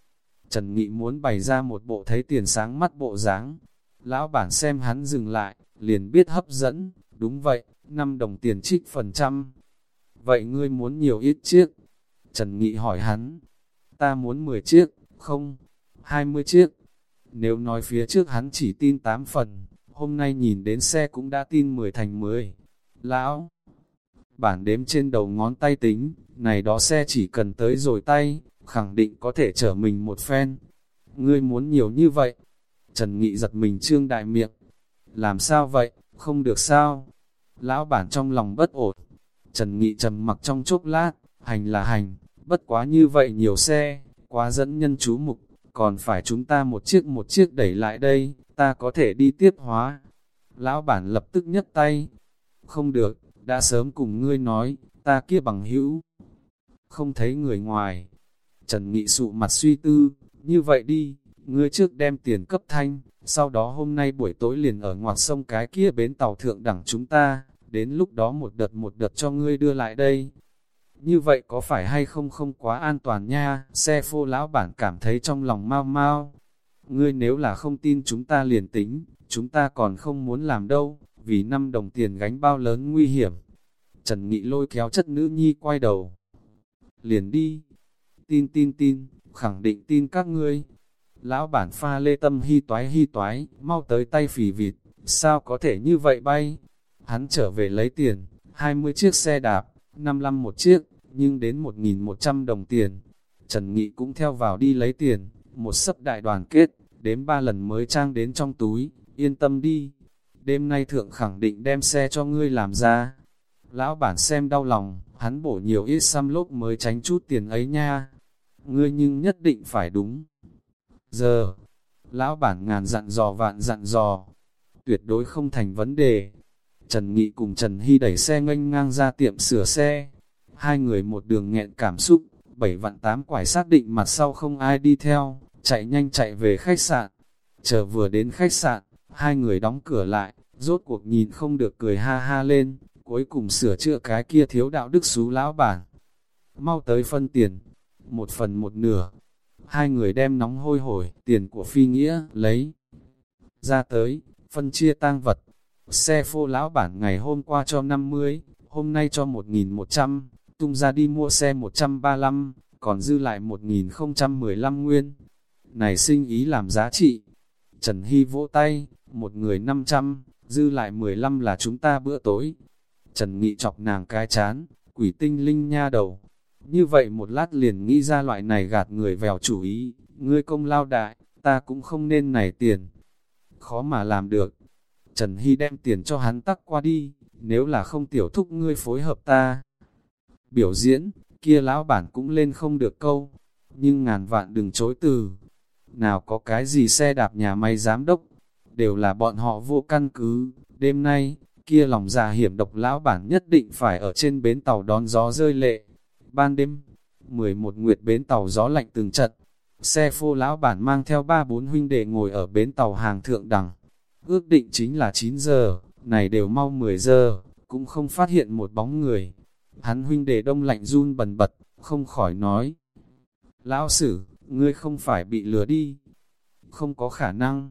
Trần Nghị muốn bày ra một bộ thấy tiền sáng mắt bộ dáng. Lão bản xem hắn dừng lại, liền biết hấp dẫn, đúng vậy, 5 đồng tiền trích phần trăm. Vậy ngươi muốn nhiều ít chiếc? Trần Nghị hỏi hắn. Ta muốn 10 chiếc, không, 20 chiếc. Nếu nói phía trước hắn chỉ tin 8 phần, hôm nay nhìn đến xe cũng đã tin 10 thành 10. Lão, bản đếm trên đầu ngón tay tính, này đó xe chỉ cần tới rồi tay, khẳng định có thể chở mình một phen. Ngươi muốn nhiều như vậy. Trần Nghị giật mình trương đại miệng. Làm sao vậy, không được sao? Lão bản trong lòng bất ổn. Trần Nghị trầm mặc trong chốc lát, hành là hành, bất quá như vậy nhiều xe, quá dẫn nhân chú mục, còn phải chúng ta một chiếc một chiếc đẩy lại đây, ta có thể đi tiếp hóa. Lão bản lập tức nhấc tay. Không được, đã sớm cùng ngươi nói, ta kia bằng hữu. Không thấy người ngoài. Trần Nghị sụ mặt suy tư, như vậy đi, ngươi trước đem tiền cấp thanh, sau đó hôm nay buổi tối liền ở ngoặt sông cái kia bến tàu thượng đẳng chúng ta, đến lúc đó một đợt một đợt cho ngươi đưa lại đây. Như vậy có phải hay không không quá an toàn nha, xe phô lão bản cảm thấy trong lòng mau mau. Ngươi nếu là không tin chúng ta liền tính, chúng ta còn không muốn làm đâu, vì năm đồng tiền gánh bao lớn nguy hiểm. Trần Nghị lôi kéo chất nữ nhi quay đầu. Liền đi. Tin tin tin, khẳng định tin các ngươi. Lão bản pha lê tâm hy toái hy toái, mau tới tay phì vịt, sao có thể như vậy bay? Hắn trở về lấy tiền, 20 chiếc xe đạp, 55 một chiếc, nhưng đến 1.100 đồng tiền. Trần Nghị cũng theo vào đi lấy tiền, một sấp đại đoàn kết, đếm ba lần mới trang đến trong túi, yên tâm đi. Đêm nay thượng khẳng định đem xe cho ngươi làm ra. Lão bản xem đau lòng, hắn bổ nhiều ít xăm lốp mới tránh chút tiền ấy nha. Ngươi nhưng nhất định phải đúng. Giờ, lão bản ngàn dặn dò vạn dặn dò, tuyệt đối không thành vấn đề. Trần Nghị cùng Trần Hy đẩy xe nganh ngang ra tiệm sửa xe. Hai người một đường nghẹn cảm xúc, bảy vạn tám quải xác định mặt sau không ai đi theo, chạy nhanh chạy về khách sạn. Chờ vừa đến khách sạn, hai người đóng cửa lại, rốt cuộc nhìn không được cười ha ha lên, cuối cùng sửa chữa cái kia thiếu đạo đức xú lão bản. Mau tới phân tiền, một phần một nửa. Hai người đem nóng hôi hổi, tiền của phi nghĩa, lấy ra tới, phân chia tang vật. Xe phô lão bản ngày hôm qua cho 50, hôm nay cho 1.100, tung ra đi mua xe 135, còn dư lại 1.015 nguyên. Này sinh ý làm giá trị. Trần Hy vỗ tay, một người 500, dư lại 15 là chúng ta bữa tối. Trần Nghị chọc nàng cái chán, quỷ tinh linh nha đầu. Như vậy một lát liền nghĩ ra loại này gạt người vèo chủ ý, ngươi công lao đại, ta cũng không nên nảy tiền. Khó mà làm được. Trần Hy đem tiền cho hắn tắc qua đi, nếu là không tiểu thúc ngươi phối hợp ta. Biểu diễn, kia lão bản cũng lên không được câu, nhưng ngàn vạn đừng chối từ. Nào có cái gì xe đạp nhà máy giám đốc, đều là bọn họ vô căn cứ. Đêm nay, kia lòng già hiểm độc lão bản nhất định phải ở trên bến tàu đón gió rơi lệ. Ban đêm, 11 nguyệt bến tàu gió lạnh từng trận, xe phô lão bản mang theo ba bốn huynh đệ ngồi ở bến tàu hàng thượng đẳng. Ước định chính là 9 giờ, này đều mau 10 giờ, cũng không phát hiện một bóng người. hắn huynh đệ đông lạnh run bần bật, không khỏi nói. Lão sử, ngươi không phải bị lừa đi. Không có khả năng.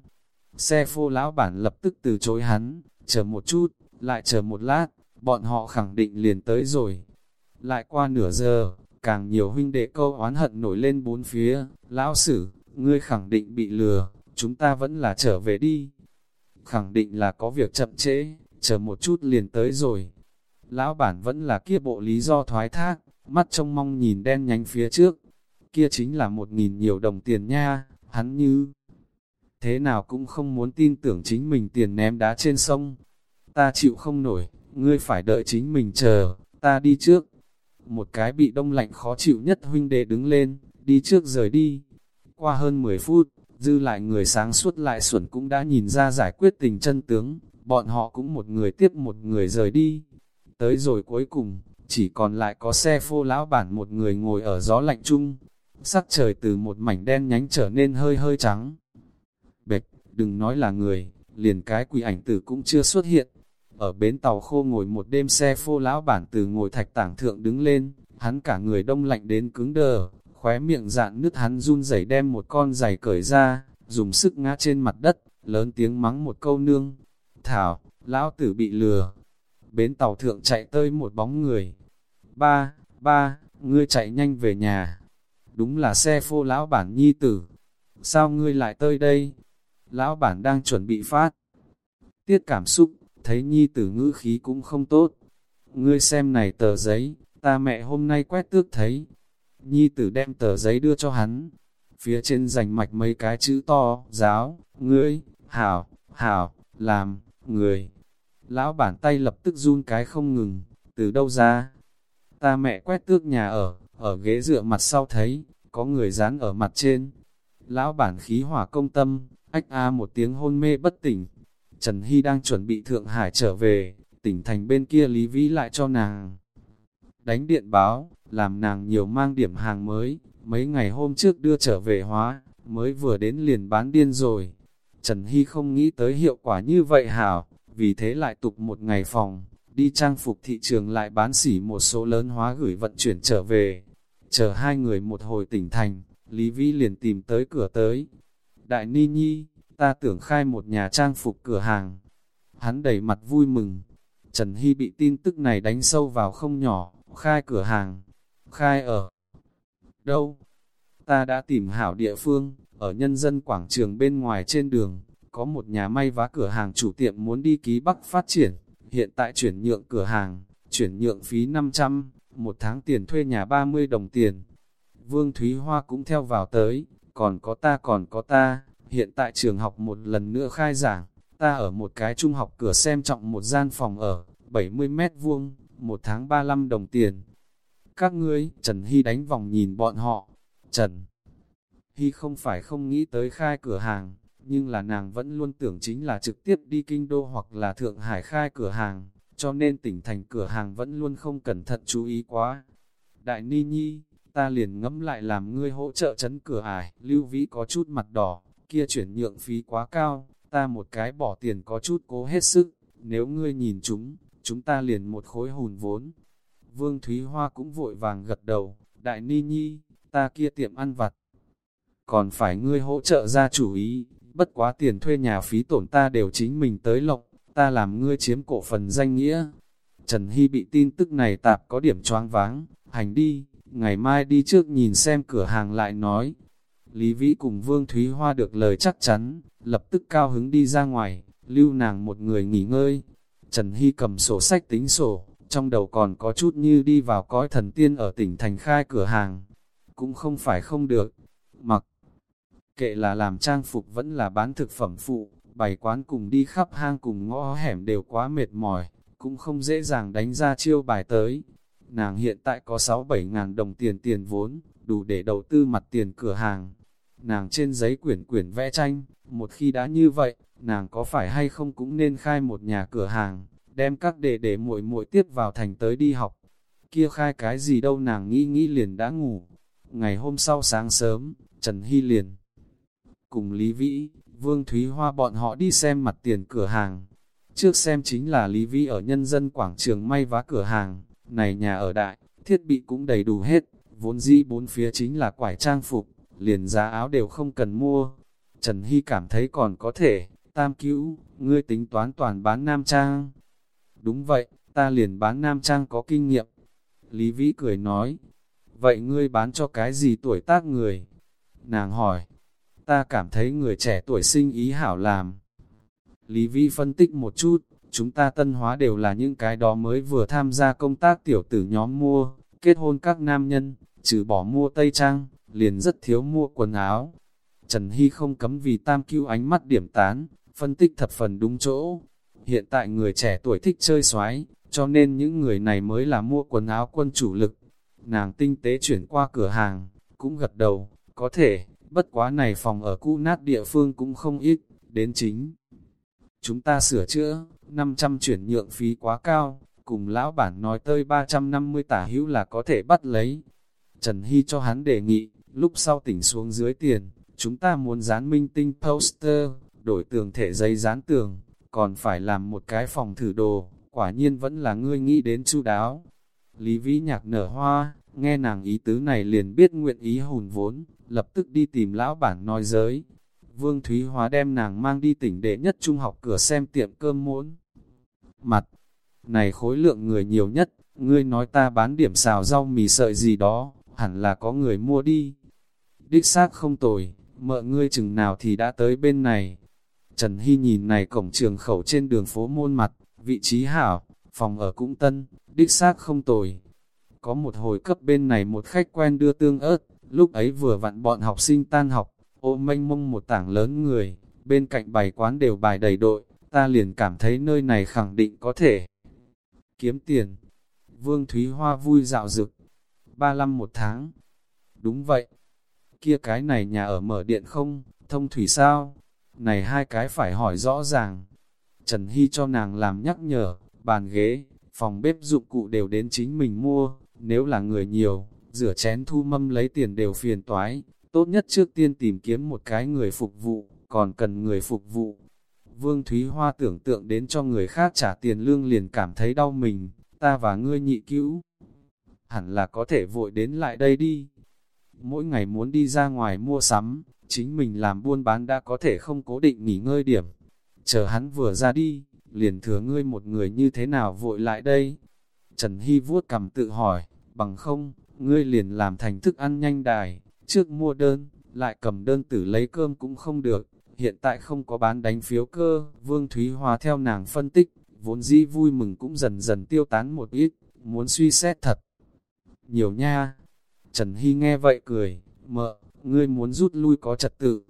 Xe phô lão bản lập tức từ chối hắn, chờ một chút, lại chờ một lát, bọn họ khẳng định liền tới rồi. Lại qua nửa giờ, càng nhiều huynh đệ câu oán hận nổi lên bốn phía, lão sử, ngươi khẳng định bị lừa, chúng ta vẫn là trở về đi. Khẳng định là có việc chậm trễ, chờ một chút liền tới rồi. Lão bản vẫn là kia bộ lý do thoái thác, mắt trông mong nhìn đen nhánh phía trước. Kia chính là một nghìn nhiều đồng tiền nha, hắn như... Thế nào cũng không muốn tin tưởng chính mình tiền ném đá trên sông. Ta chịu không nổi, ngươi phải đợi chính mình chờ, ta đi trước. Một cái bị đông lạnh khó chịu nhất huynh đệ đứng lên, đi trước rời đi. Qua hơn 10 phút, dư lại người sáng suốt lại xuẩn cũng đã nhìn ra giải quyết tình chân tướng, bọn họ cũng một người tiếp một người rời đi. Tới rồi cuối cùng, chỉ còn lại có xe phô lão bản một người ngồi ở gió lạnh chung, sắc trời từ một mảnh đen nhánh trở nên hơi hơi trắng. Bệch, đừng nói là người, liền cái quỷ ảnh tử cũng chưa xuất hiện. Ở bến tàu khô ngồi một đêm xe phô lão bản từ ngồi thạch tảng thượng đứng lên, hắn cả người đông lạnh đến cứng đờ, khóe miệng dạn nứt hắn run rẩy đem một con giày cởi ra, dùng sức ngã trên mặt đất, lớn tiếng mắng một câu nương. Thảo, lão tử bị lừa. Bến tàu thượng chạy tới một bóng người. Ba, ba, ngươi chạy nhanh về nhà. Đúng là xe phô lão bản nhi tử. Sao ngươi lại tới đây? Lão bản đang chuẩn bị phát. Tiết cảm xúc, thấy nhi tử ngữ khí cũng không tốt. Ngươi xem này tờ giấy, ta mẹ hôm nay quét tước thấy. Nhi tử đem tờ giấy đưa cho hắn. Phía trên rành mạch mấy cái chữ to, giáo, ngươi, hảo, hảo, làm, người. Lão bản tay lập tức run cái không ngừng, từ đâu ra? Ta mẹ quét tước nhà ở, ở ghế dựa mặt sau thấy, có người dán ở mặt trên. Lão bản khí hỏa công tâm, ách a một tiếng hôn mê bất tỉnh. Trần Hy đang chuẩn bị Thượng Hải trở về, tỉnh thành bên kia Lý Vĩ lại cho nàng. Đánh điện báo, làm nàng nhiều mang điểm hàng mới, mấy ngày hôm trước đưa trở về hóa, mới vừa đến liền bán điên rồi. Trần Hy không nghĩ tới hiệu quả như vậy hảo, vì thế lại tục một ngày phòng, đi trang phục thị trường lại bán xỉ một số lớn hóa gửi vận chuyển trở về. Chờ hai người một hồi tỉnh thành, Lý Vĩ liền tìm tới cửa tới. Đại Ni Nhi, ta tưởng khai một nhà trang phục cửa hàng. Hắn đầy mặt vui mừng. Trần Hy bị tin tức này đánh sâu vào không nhỏ, khai cửa hàng. Khai ở đâu? Ta đã tìm hảo địa phương, ở nhân dân quảng trường bên ngoài trên đường, có một nhà may vá cửa hàng chủ tiệm muốn đi ký bắc phát triển, hiện tại chuyển nhượng cửa hàng, chuyển nhượng phí 500, một tháng tiền thuê nhà 30 đồng tiền. Vương Thúy Hoa cũng theo vào tới, còn có ta còn có ta, hiện tại trường học một lần nữa khai giảng, ta ở một cái trung học cửa xem trọng một gian phòng ở, 70 mét vuông, một tháng 35 đồng tiền. Các ngươi, Trần Hy đánh vòng nhìn bọn họ, Trần Hy không phải không nghĩ tới khai cửa hàng, nhưng là nàng vẫn luôn tưởng chính là trực tiếp đi kinh đô hoặc là Thượng Hải khai cửa hàng, cho nên tỉnh thành cửa hàng vẫn luôn không cẩn thận chú ý quá. Đại Ni Nhi, ta liền ngẫm lại làm ngươi hỗ trợ chấn cửa ải, lưu vĩ có chút mặt đỏ, kia chuyển nhượng phí quá cao, ta một cái bỏ tiền có chút cố hết sức, nếu ngươi nhìn chúng, chúng ta liền một khối hùn vốn. Vương Thúy Hoa cũng vội vàng gật đầu, Đại Ni Nhi, ta kia tiệm ăn vặt, còn phải ngươi hỗ trợ ra chủ ý, bất quá tiền thuê nhà phí tổn ta đều chính mình tới lộc, ta làm ngươi chiếm cổ phần danh nghĩa. Trần Hy bị tin tức này tạp có điểm choáng váng, hành đi, ngày mai đi trước nhìn xem cửa hàng lại nói. Lý Vĩ cùng Vương Thúy Hoa được lời chắc chắn, lập tức cao hứng đi ra ngoài, lưu nàng một người nghỉ ngơi. Trần Hy cầm sổ sách tính sổ, trong đầu còn có chút như đi vào cõi thần tiên ở tỉnh thành khai cửa hàng. Cũng không phải không được, mặc Kệ là làm trang phục vẫn là bán thực phẩm phụ, bày quán cùng đi khắp hang cùng ngõ hẻm đều quá mệt mỏi, cũng không dễ dàng đánh ra chiêu bài tới. Nàng hiện tại có 6-7 ngàn đồng tiền tiền vốn, đủ để đầu tư mặt tiền cửa hàng. Nàng trên giấy quyển quyển vẽ tranh, một khi đã như vậy, nàng có phải hay không cũng nên khai một nhà cửa hàng, đem các đệ để muội muội tiếp vào thành tới đi học. Kia khai cái gì đâu nàng nghĩ nghĩ liền đã ngủ. Ngày hôm sau sáng sớm, Trần Hy liền cùng Lý Vĩ, Vương Thúy Hoa bọn họ đi xem mặt tiền cửa hàng. Trước xem chính là Lý Vĩ ở nhân dân quảng trường may vá cửa hàng, Này nhà ở đại, thiết bị cũng đầy đủ hết, vốn dĩ bốn phía chính là quải trang phục, liền giá áo đều không cần mua. Trần Hy cảm thấy còn có thể, tam cứu, ngươi tính toán toàn bán nam trang. Đúng vậy, ta liền bán nam trang có kinh nghiệm. Lý Vĩ cười nói, vậy ngươi bán cho cái gì tuổi tác người? Nàng hỏi, ta cảm thấy người trẻ tuổi sinh ý hảo làm. Lý Vĩ phân tích một chút, chúng ta tân hóa đều là những cái đó mới vừa tham gia công tác tiểu tử nhóm mua, kết hôn các nam nhân, trừ bỏ mua tây trang, liền rất thiếu mua quần áo. Trần Hy không cấm vì tam cứu ánh mắt điểm tán, phân tích thập phần đúng chỗ. Hiện tại người trẻ tuổi thích chơi xoái, cho nên những người này mới là mua quần áo quân chủ lực. Nàng tinh tế chuyển qua cửa hàng, cũng gật đầu, có thể, bất quá này phòng ở cũ nát địa phương cũng không ít, đến chính. Chúng ta sửa chữa, 500 chuyển nhượng phí quá cao, cùng lão bản nói tơi 350 tả hữu là có thể bắt lấy. Trần Hy cho hắn đề nghị, lúc sau tỉnh xuống dưới tiền, chúng ta muốn dán minh tinh poster, đổi tường thể giấy dán tường, còn phải làm một cái phòng thử đồ, quả nhiên vẫn là ngươi nghĩ đến chu đáo. Lý Vĩ Nhạc nở hoa, nghe nàng ý tứ này liền biết nguyện ý hùn vốn, lập tức đi tìm lão bản nói giới. Vương Thúy Hóa đem nàng mang đi tỉnh đệ nhất trung học cửa xem tiệm cơm muốn. Mặt, này khối lượng người nhiều nhất, ngươi nói ta bán điểm xào rau mì sợi gì đó, hẳn là có người mua đi. Đích xác không tồi, mợ ngươi chừng nào thì đã tới bên này. Trần Hy nhìn này cổng trường khẩu trên đường phố môn mặt, vị trí hảo, phòng ở cũng tân, đích xác không tồi. Có một hồi cấp bên này một khách quen đưa tương ớt, lúc ấy vừa vặn bọn học sinh tan học, ôm mênh mông một tảng lớn người, bên cạnh bài quán đều bài đầy đội, ta liền cảm thấy nơi này khẳng định có thể kiếm tiền. Vương Thúy Hoa vui dạo dực, 35 một tháng. Đúng vậy, kia cái này nhà ở mở điện không, thông thủy sao? Này hai cái phải hỏi rõ ràng. Trần Hy cho nàng làm nhắc nhở, bàn ghế, phòng bếp dụng cụ đều đến chính mình mua, nếu là người nhiều, rửa chén thu mâm lấy tiền đều phiền toái, tốt nhất trước tiên tìm kiếm một cái người phục vụ, còn cần người phục vụ. Vương Thúy Hoa tưởng tượng đến cho người khác trả tiền lương liền cảm thấy đau mình, ta và ngươi nhị cứu. Hẳn là có thể vội đến lại đây đi. Mỗi ngày muốn đi ra ngoài mua sắm, chính mình làm buôn bán đã có thể không cố định nghỉ ngơi điểm. Chờ hắn vừa ra đi, liền thừa ngươi một người như thế nào vội lại đây? Trần Hy vuốt cầm tự hỏi, bằng không, ngươi liền làm thành thức ăn nhanh đài, trước mua đơn, lại cầm đơn tử lấy cơm cũng không được, hiện tại không có bán đánh phiếu cơ, Vương Thúy Hòa theo nàng phân tích, vốn dĩ vui mừng cũng dần dần tiêu tán một ít, muốn suy xét thật. Nhiều nha, Trần Hy nghe vậy cười, mợ, ngươi muốn rút lui có trật tự.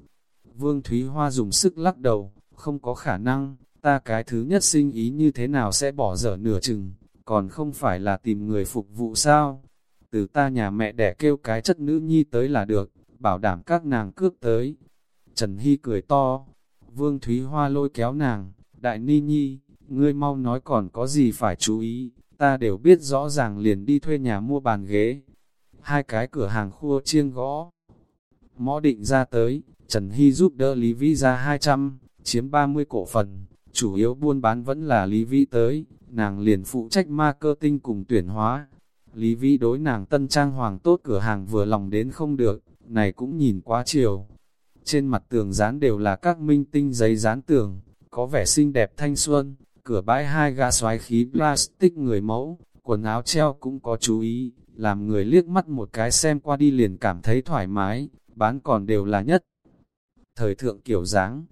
Vương Thúy Hoa dùng sức lắc đầu, không có khả năng, ta cái thứ nhất sinh ý như thế nào sẽ bỏ dở nửa chừng, còn không phải là tìm người phục vụ sao? Từ ta nhà mẹ đẻ kêu cái chất nữ nhi tới là được, bảo đảm các nàng cướp tới. Trần Hy cười to, Vương Thúy Hoa lôi kéo nàng, đại ni nhi, ngươi mau nói còn có gì phải chú ý, ta đều biết rõ ràng liền đi thuê nhà mua bàn ghế. Hai cái cửa hàng khua chiêng gõ. Mõ định ra tới, Trần Hy giúp đỡ Lý Vĩ ra 200, chiếm 30 cổ phần, chủ yếu buôn bán vẫn là Lý Vĩ tới, nàng liền phụ trách marketing cùng tuyển hóa. Lý Vĩ đối nàng tân trang hoàng tốt cửa hàng vừa lòng đến không được, này cũng nhìn quá chiều. Trên mặt tường dán đều là các minh tinh giấy dán tường, có vẻ xinh đẹp thanh xuân, cửa bãi hai gã xoái khí plastic người mẫu, quần áo treo cũng có chú ý, làm người liếc mắt một cái xem qua đi liền cảm thấy thoải mái, bán còn đều là nhất. Thời thượng kiểu dáng,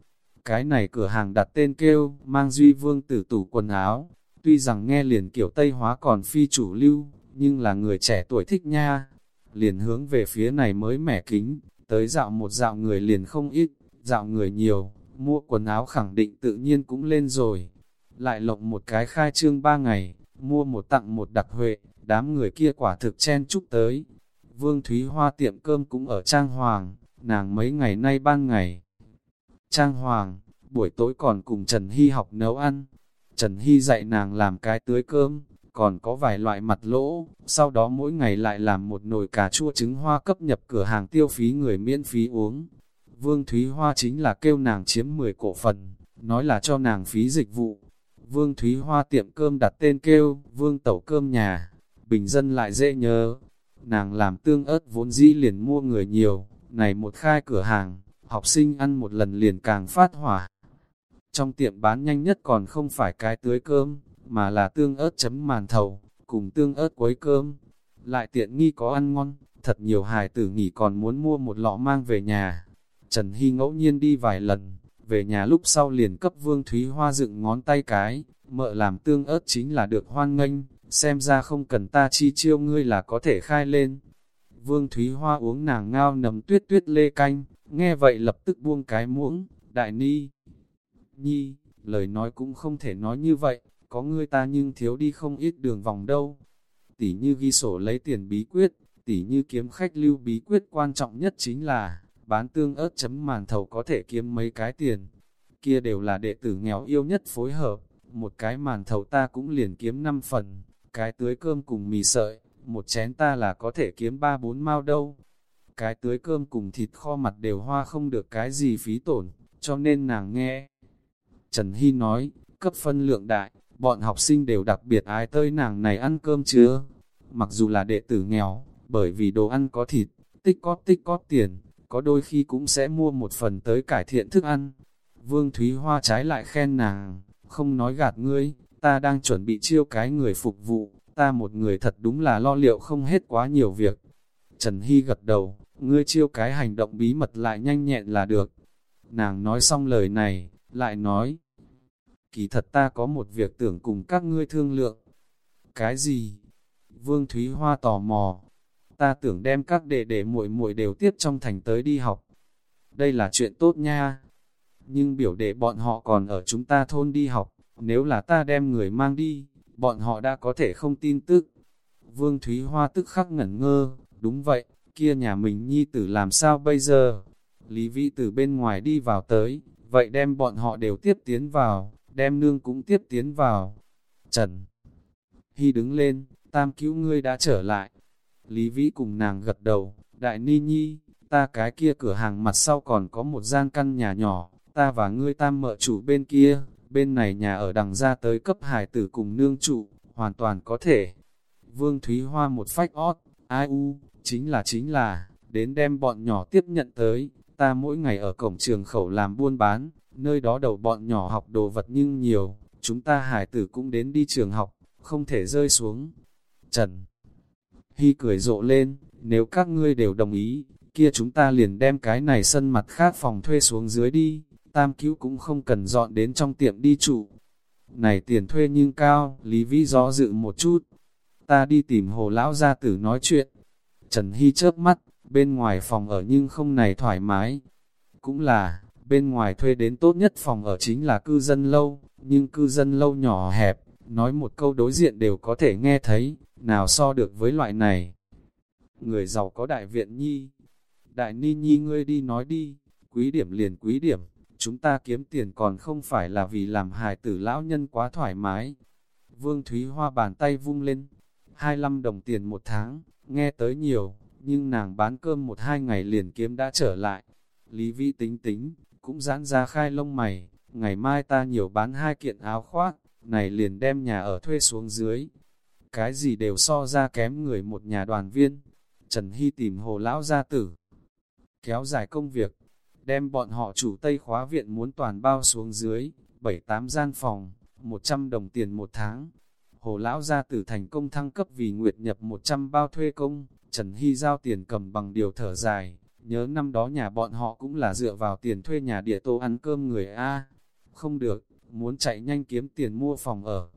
cái này cửa hàng đặt tên kêu, mang duy vương tử tủ quần áo, tuy rằng nghe liền kiểu Tây hóa còn phi chủ lưu, nhưng là người trẻ tuổi thích nha. Liền hướng về phía này mới mẻ kính, tới dạo một dạo người liền không ít, dạo người nhiều, mua quần áo khẳng định tự nhiên cũng lên rồi. Lại lộng một cái khai trương ba ngày, mua một tặng một đặc huệ, đám người kia quả thực chen chúc tới. Vương Thúy Hoa tiệm cơm cũng ở Trang Hoàng, nàng mấy ngày nay ban ngày. Trang Hoàng, buổi tối còn cùng Trần Hy học nấu ăn. Trần Hy dạy nàng làm cái tưới cơm, còn có vài loại mặt lỗ, sau đó mỗi ngày lại làm một nồi cà chua trứng hoa cấp nhập cửa hàng tiêu phí người miễn phí uống. Vương Thúy Hoa chính là kêu nàng chiếm 10 cổ phần, nói là cho nàng phí dịch vụ. Vương Thúy Hoa tiệm cơm đặt tên kêu, Vương Tẩu Cơm Nhà, bình dân lại dễ nhớ. Nàng làm tương ớt vốn dĩ liền mua người nhiều, này một khai cửa hàng, học sinh ăn một lần liền càng phát hỏa. Trong tiệm bán nhanh nhất còn không phải cái tưới cơm, mà là tương ớt chấm màn thầu, cùng tương ớt quấy cơm. Lại tiện nghi có ăn ngon, thật nhiều hài tử nghỉ còn muốn mua một lọ mang về nhà. Trần Hy ngẫu nhiên đi vài lần, về nhà lúc sau liền cấp Vương Thúy Hoa dựng ngón tay cái, mợ làm tương ớt chính là được hoan nghênh, xem ra không cần ta chi chiêu ngươi là có thể khai lên. Vương Thúy Hoa uống nàng ngao nấm tuyết tuyết lê canh, nghe vậy lập tức buông cái muỗng, đại ni. Nhi, lời nói cũng không thể nói như vậy, có ngươi ta nhưng thiếu đi không ít đường vòng đâu. Tỷ như ghi sổ lấy tiền bí quyết, tỷ như kiếm khách lưu bí quyết quan trọng nhất chính là, bán tương ớt chấm màn thầu có thể kiếm mấy cái tiền. Kia đều là đệ tử nghèo yêu nhất phối hợp, một cái màn thầu ta cũng liền kiếm 5 phần, cái tưới cơm cùng mì sợi, một chén ta là có thể kiếm 3-4 mao đâu. Cái tưới cơm cùng thịt kho mặt đều hoa không được cái gì phí tổn, cho nên nàng nghe. Trần Hy nói, cấp phân lượng đại, bọn học sinh đều đặc biệt ái tơi nàng này ăn cơm chưa. Mặc dù là đệ tử nghèo, bởi vì đồ ăn có thịt, tích có tích có tiền, có đôi khi cũng sẽ mua một phần tới cải thiện thức ăn. Vương Thúy Hoa trái lại khen nàng, không nói gạt ngươi, ta đang chuẩn bị chiêu cái người phục vụ, ta một người thật đúng là lo liệu không hết quá nhiều việc. Trần Hy gật đầu, ngươi chiêu cái hành động bí mật lại nhanh nhẹn là được. Nàng nói xong lời này, lại nói, kỳ thật ta có một việc tưởng cùng các ngươi thương lượng. Cái gì? Vương Thúy Hoa tò mò, ta tưởng đem các đệ đệ muội muội đều tiếp trong thành tới đi học. Đây là chuyện tốt nha. Nhưng biểu đệ bọn họ còn ở chúng ta thôn đi học, nếu là ta đem người mang đi, bọn họ đã có thể không tin tức. Vương Thúy Hoa tức khắc ngẩn ngơ, đúng vậy, kia nhà mình nhi tử làm sao bây giờ? Lý Vĩ từ bên ngoài đi vào tới, vậy đem bọn họ đều tiếp tiến vào, đem nương cũng tiếp tiến vào. Trần Hy đứng lên, tam cứu ngươi đã trở lại, Lý Vĩ cùng nàng gật đầu, đại ni nhi, ta cái kia cửa hàng mặt sau còn có một gian căn nhà nhỏ, ta và ngươi tam mợ chủ bên kia, bên này nhà ở đằng ra tới cấp hải tử cùng nương trụ, hoàn toàn có thể. Vương Thúy Hoa một phách ót, ai u, chính là chính là, đến đem bọn nhỏ tiếp nhận tới, ta mỗi ngày ở cổng trường khẩu làm buôn bán, nơi đó đầu bọn nhỏ học đồ vật nhưng nhiều, chúng ta hải tử cũng đến đi trường học, không thể rơi xuống. Trần Hy cười rộ lên, nếu các ngươi đều đồng ý, kia chúng ta liền đem cái này sân mặt khác phòng thuê xuống dưới đi, tam cứu cũng không cần dọn đến trong tiệm đi trụ. Này tiền thuê nhưng cao, Lý Vĩ gió dự một chút. Ta đi tìm hồ lão gia tử nói chuyện. Trần Hy chớp mắt, bên ngoài phòng ở nhưng không này thoải mái. Cũng là, bên ngoài thuê đến tốt nhất phòng ở chính là cư dân lâu, nhưng cư dân lâu nhỏ hẹp, nói một câu đối diện đều có thể nghe thấy, nào so được với loại này. Người giàu có đại viện nhi, đại ni nhi ngươi đi nói đi, quý điểm liền quý điểm, chúng ta kiếm tiền còn không phải là vì làm hài tử lão nhân quá thoải mái. Vương Thúy Hoa bàn tay vung lên, 25 đồng tiền một tháng, nghe tới nhiều, nhưng nàng bán cơm một hai ngày liền kiếm đã trở lại. Lý Vĩ tính tính, cũng giãn ra khai lông mày, ngày mai ta nhiều bán hai kiện áo khoác, này liền đem nhà ở thuê xuống dưới, cái gì đều so ra kém người một nhà đoàn viên. Trần Hy tìm hồ lão gia tử, kéo dài công việc, đem bọn họ chủ tây khóa viện muốn toàn bao xuống dưới, 7-8 gian phòng, 100 đồng tiền một tháng. Hồ lão gia tử thành công thăng cấp vì nguyệt nhập 100 bao thuê công, Trần Hy giao tiền cầm bằng điều thở dài, nhớ năm đó nhà bọn họ cũng là dựa vào tiền thuê nhà địa tô ăn cơm người A. Không được, muốn chạy nhanh kiếm tiền mua phòng ở,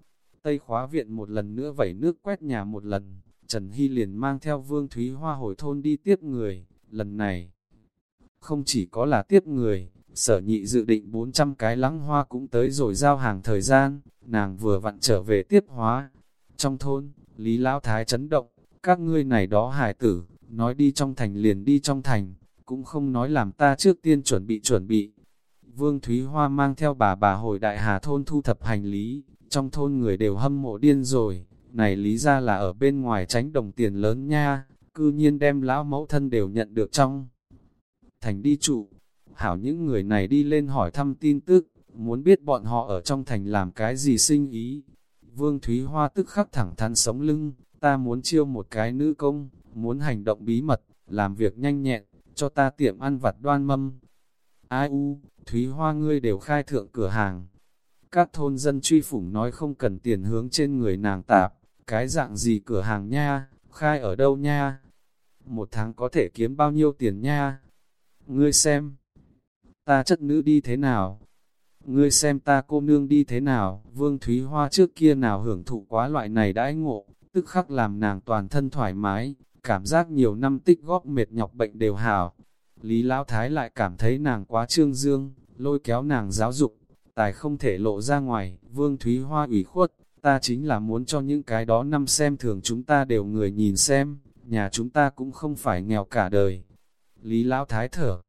Tây khóa viện một lần nữa vẩy nước quét nhà một lần, Trần Hy liền mang theo Vương Thúy Hoa hồi thôn đi tiếp người, lần này. Không chỉ có là tiếp người, sở nhị dự định 400 cái lắng hoa cũng tới rồi giao hàng thời gian, nàng vừa vặn trở về tiếp hóa. Trong thôn, Lý Lão Thái chấn động, các ngươi này đó hài tử, nói đi trong thành liền đi trong thành, cũng không nói làm ta trước tiên chuẩn bị chuẩn bị. Vương Thúy Hoa mang theo bà bà hồi đại hà thôn thu thập hành lý, trong thôn người đều hâm mộ điên rồi, này lý ra là ở bên ngoài tránh đồng tiền lớn nha, cư nhiên đem lão mẫu thân đều nhận được trong. Thành đi trụ, hảo những người này đi lên hỏi thăm tin tức, muốn biết bọn họ ở trong thành làm cái gì sinh ý. Vương Thúy Hoa tức khắc thẳng thắn sống lưng, ta muốn chiêu một cái nữ công, muốn hành động bí mật, làm việc nhanh nhẹn, cho ta tiệm ăn vặt đoan mâm. Ai u, Thúy Hoa ngươi đều khai thượng cửa hàng. Các thôn dân truy phủng nói không cần tiền hướng trên người nàng tạp, cái dạng gì cửa hàng nha, khai ở đâu nha? Một tháng có thể kiếm bao nhiêu tiền nha? Ngươi xem, ta chất nữ đi thế nào? Ngươi xem ta cô nương đi thế nào? Vương Thúy Hoa trước kia nào hưởng thụ quá loại này đãi ngộ, tức khắc làm nàng toàn thân thoải mái, cảm giác nhiều năm tích góp mệt nhọc bệnh đều hảo. Lý Lão Thái lại cảm thấy nàng quá trương dương, lôi kéo nàng giáo dục, tài không thể lộ ra ngoài, Vương Thúy Hoa ủy khuất, ta chính là muốn cho những cái đó năm xem thường chúng ta đều người nhìn xem, nhà chúng ta cũng không phải nghèo cả đời. Lý Lão Thái thở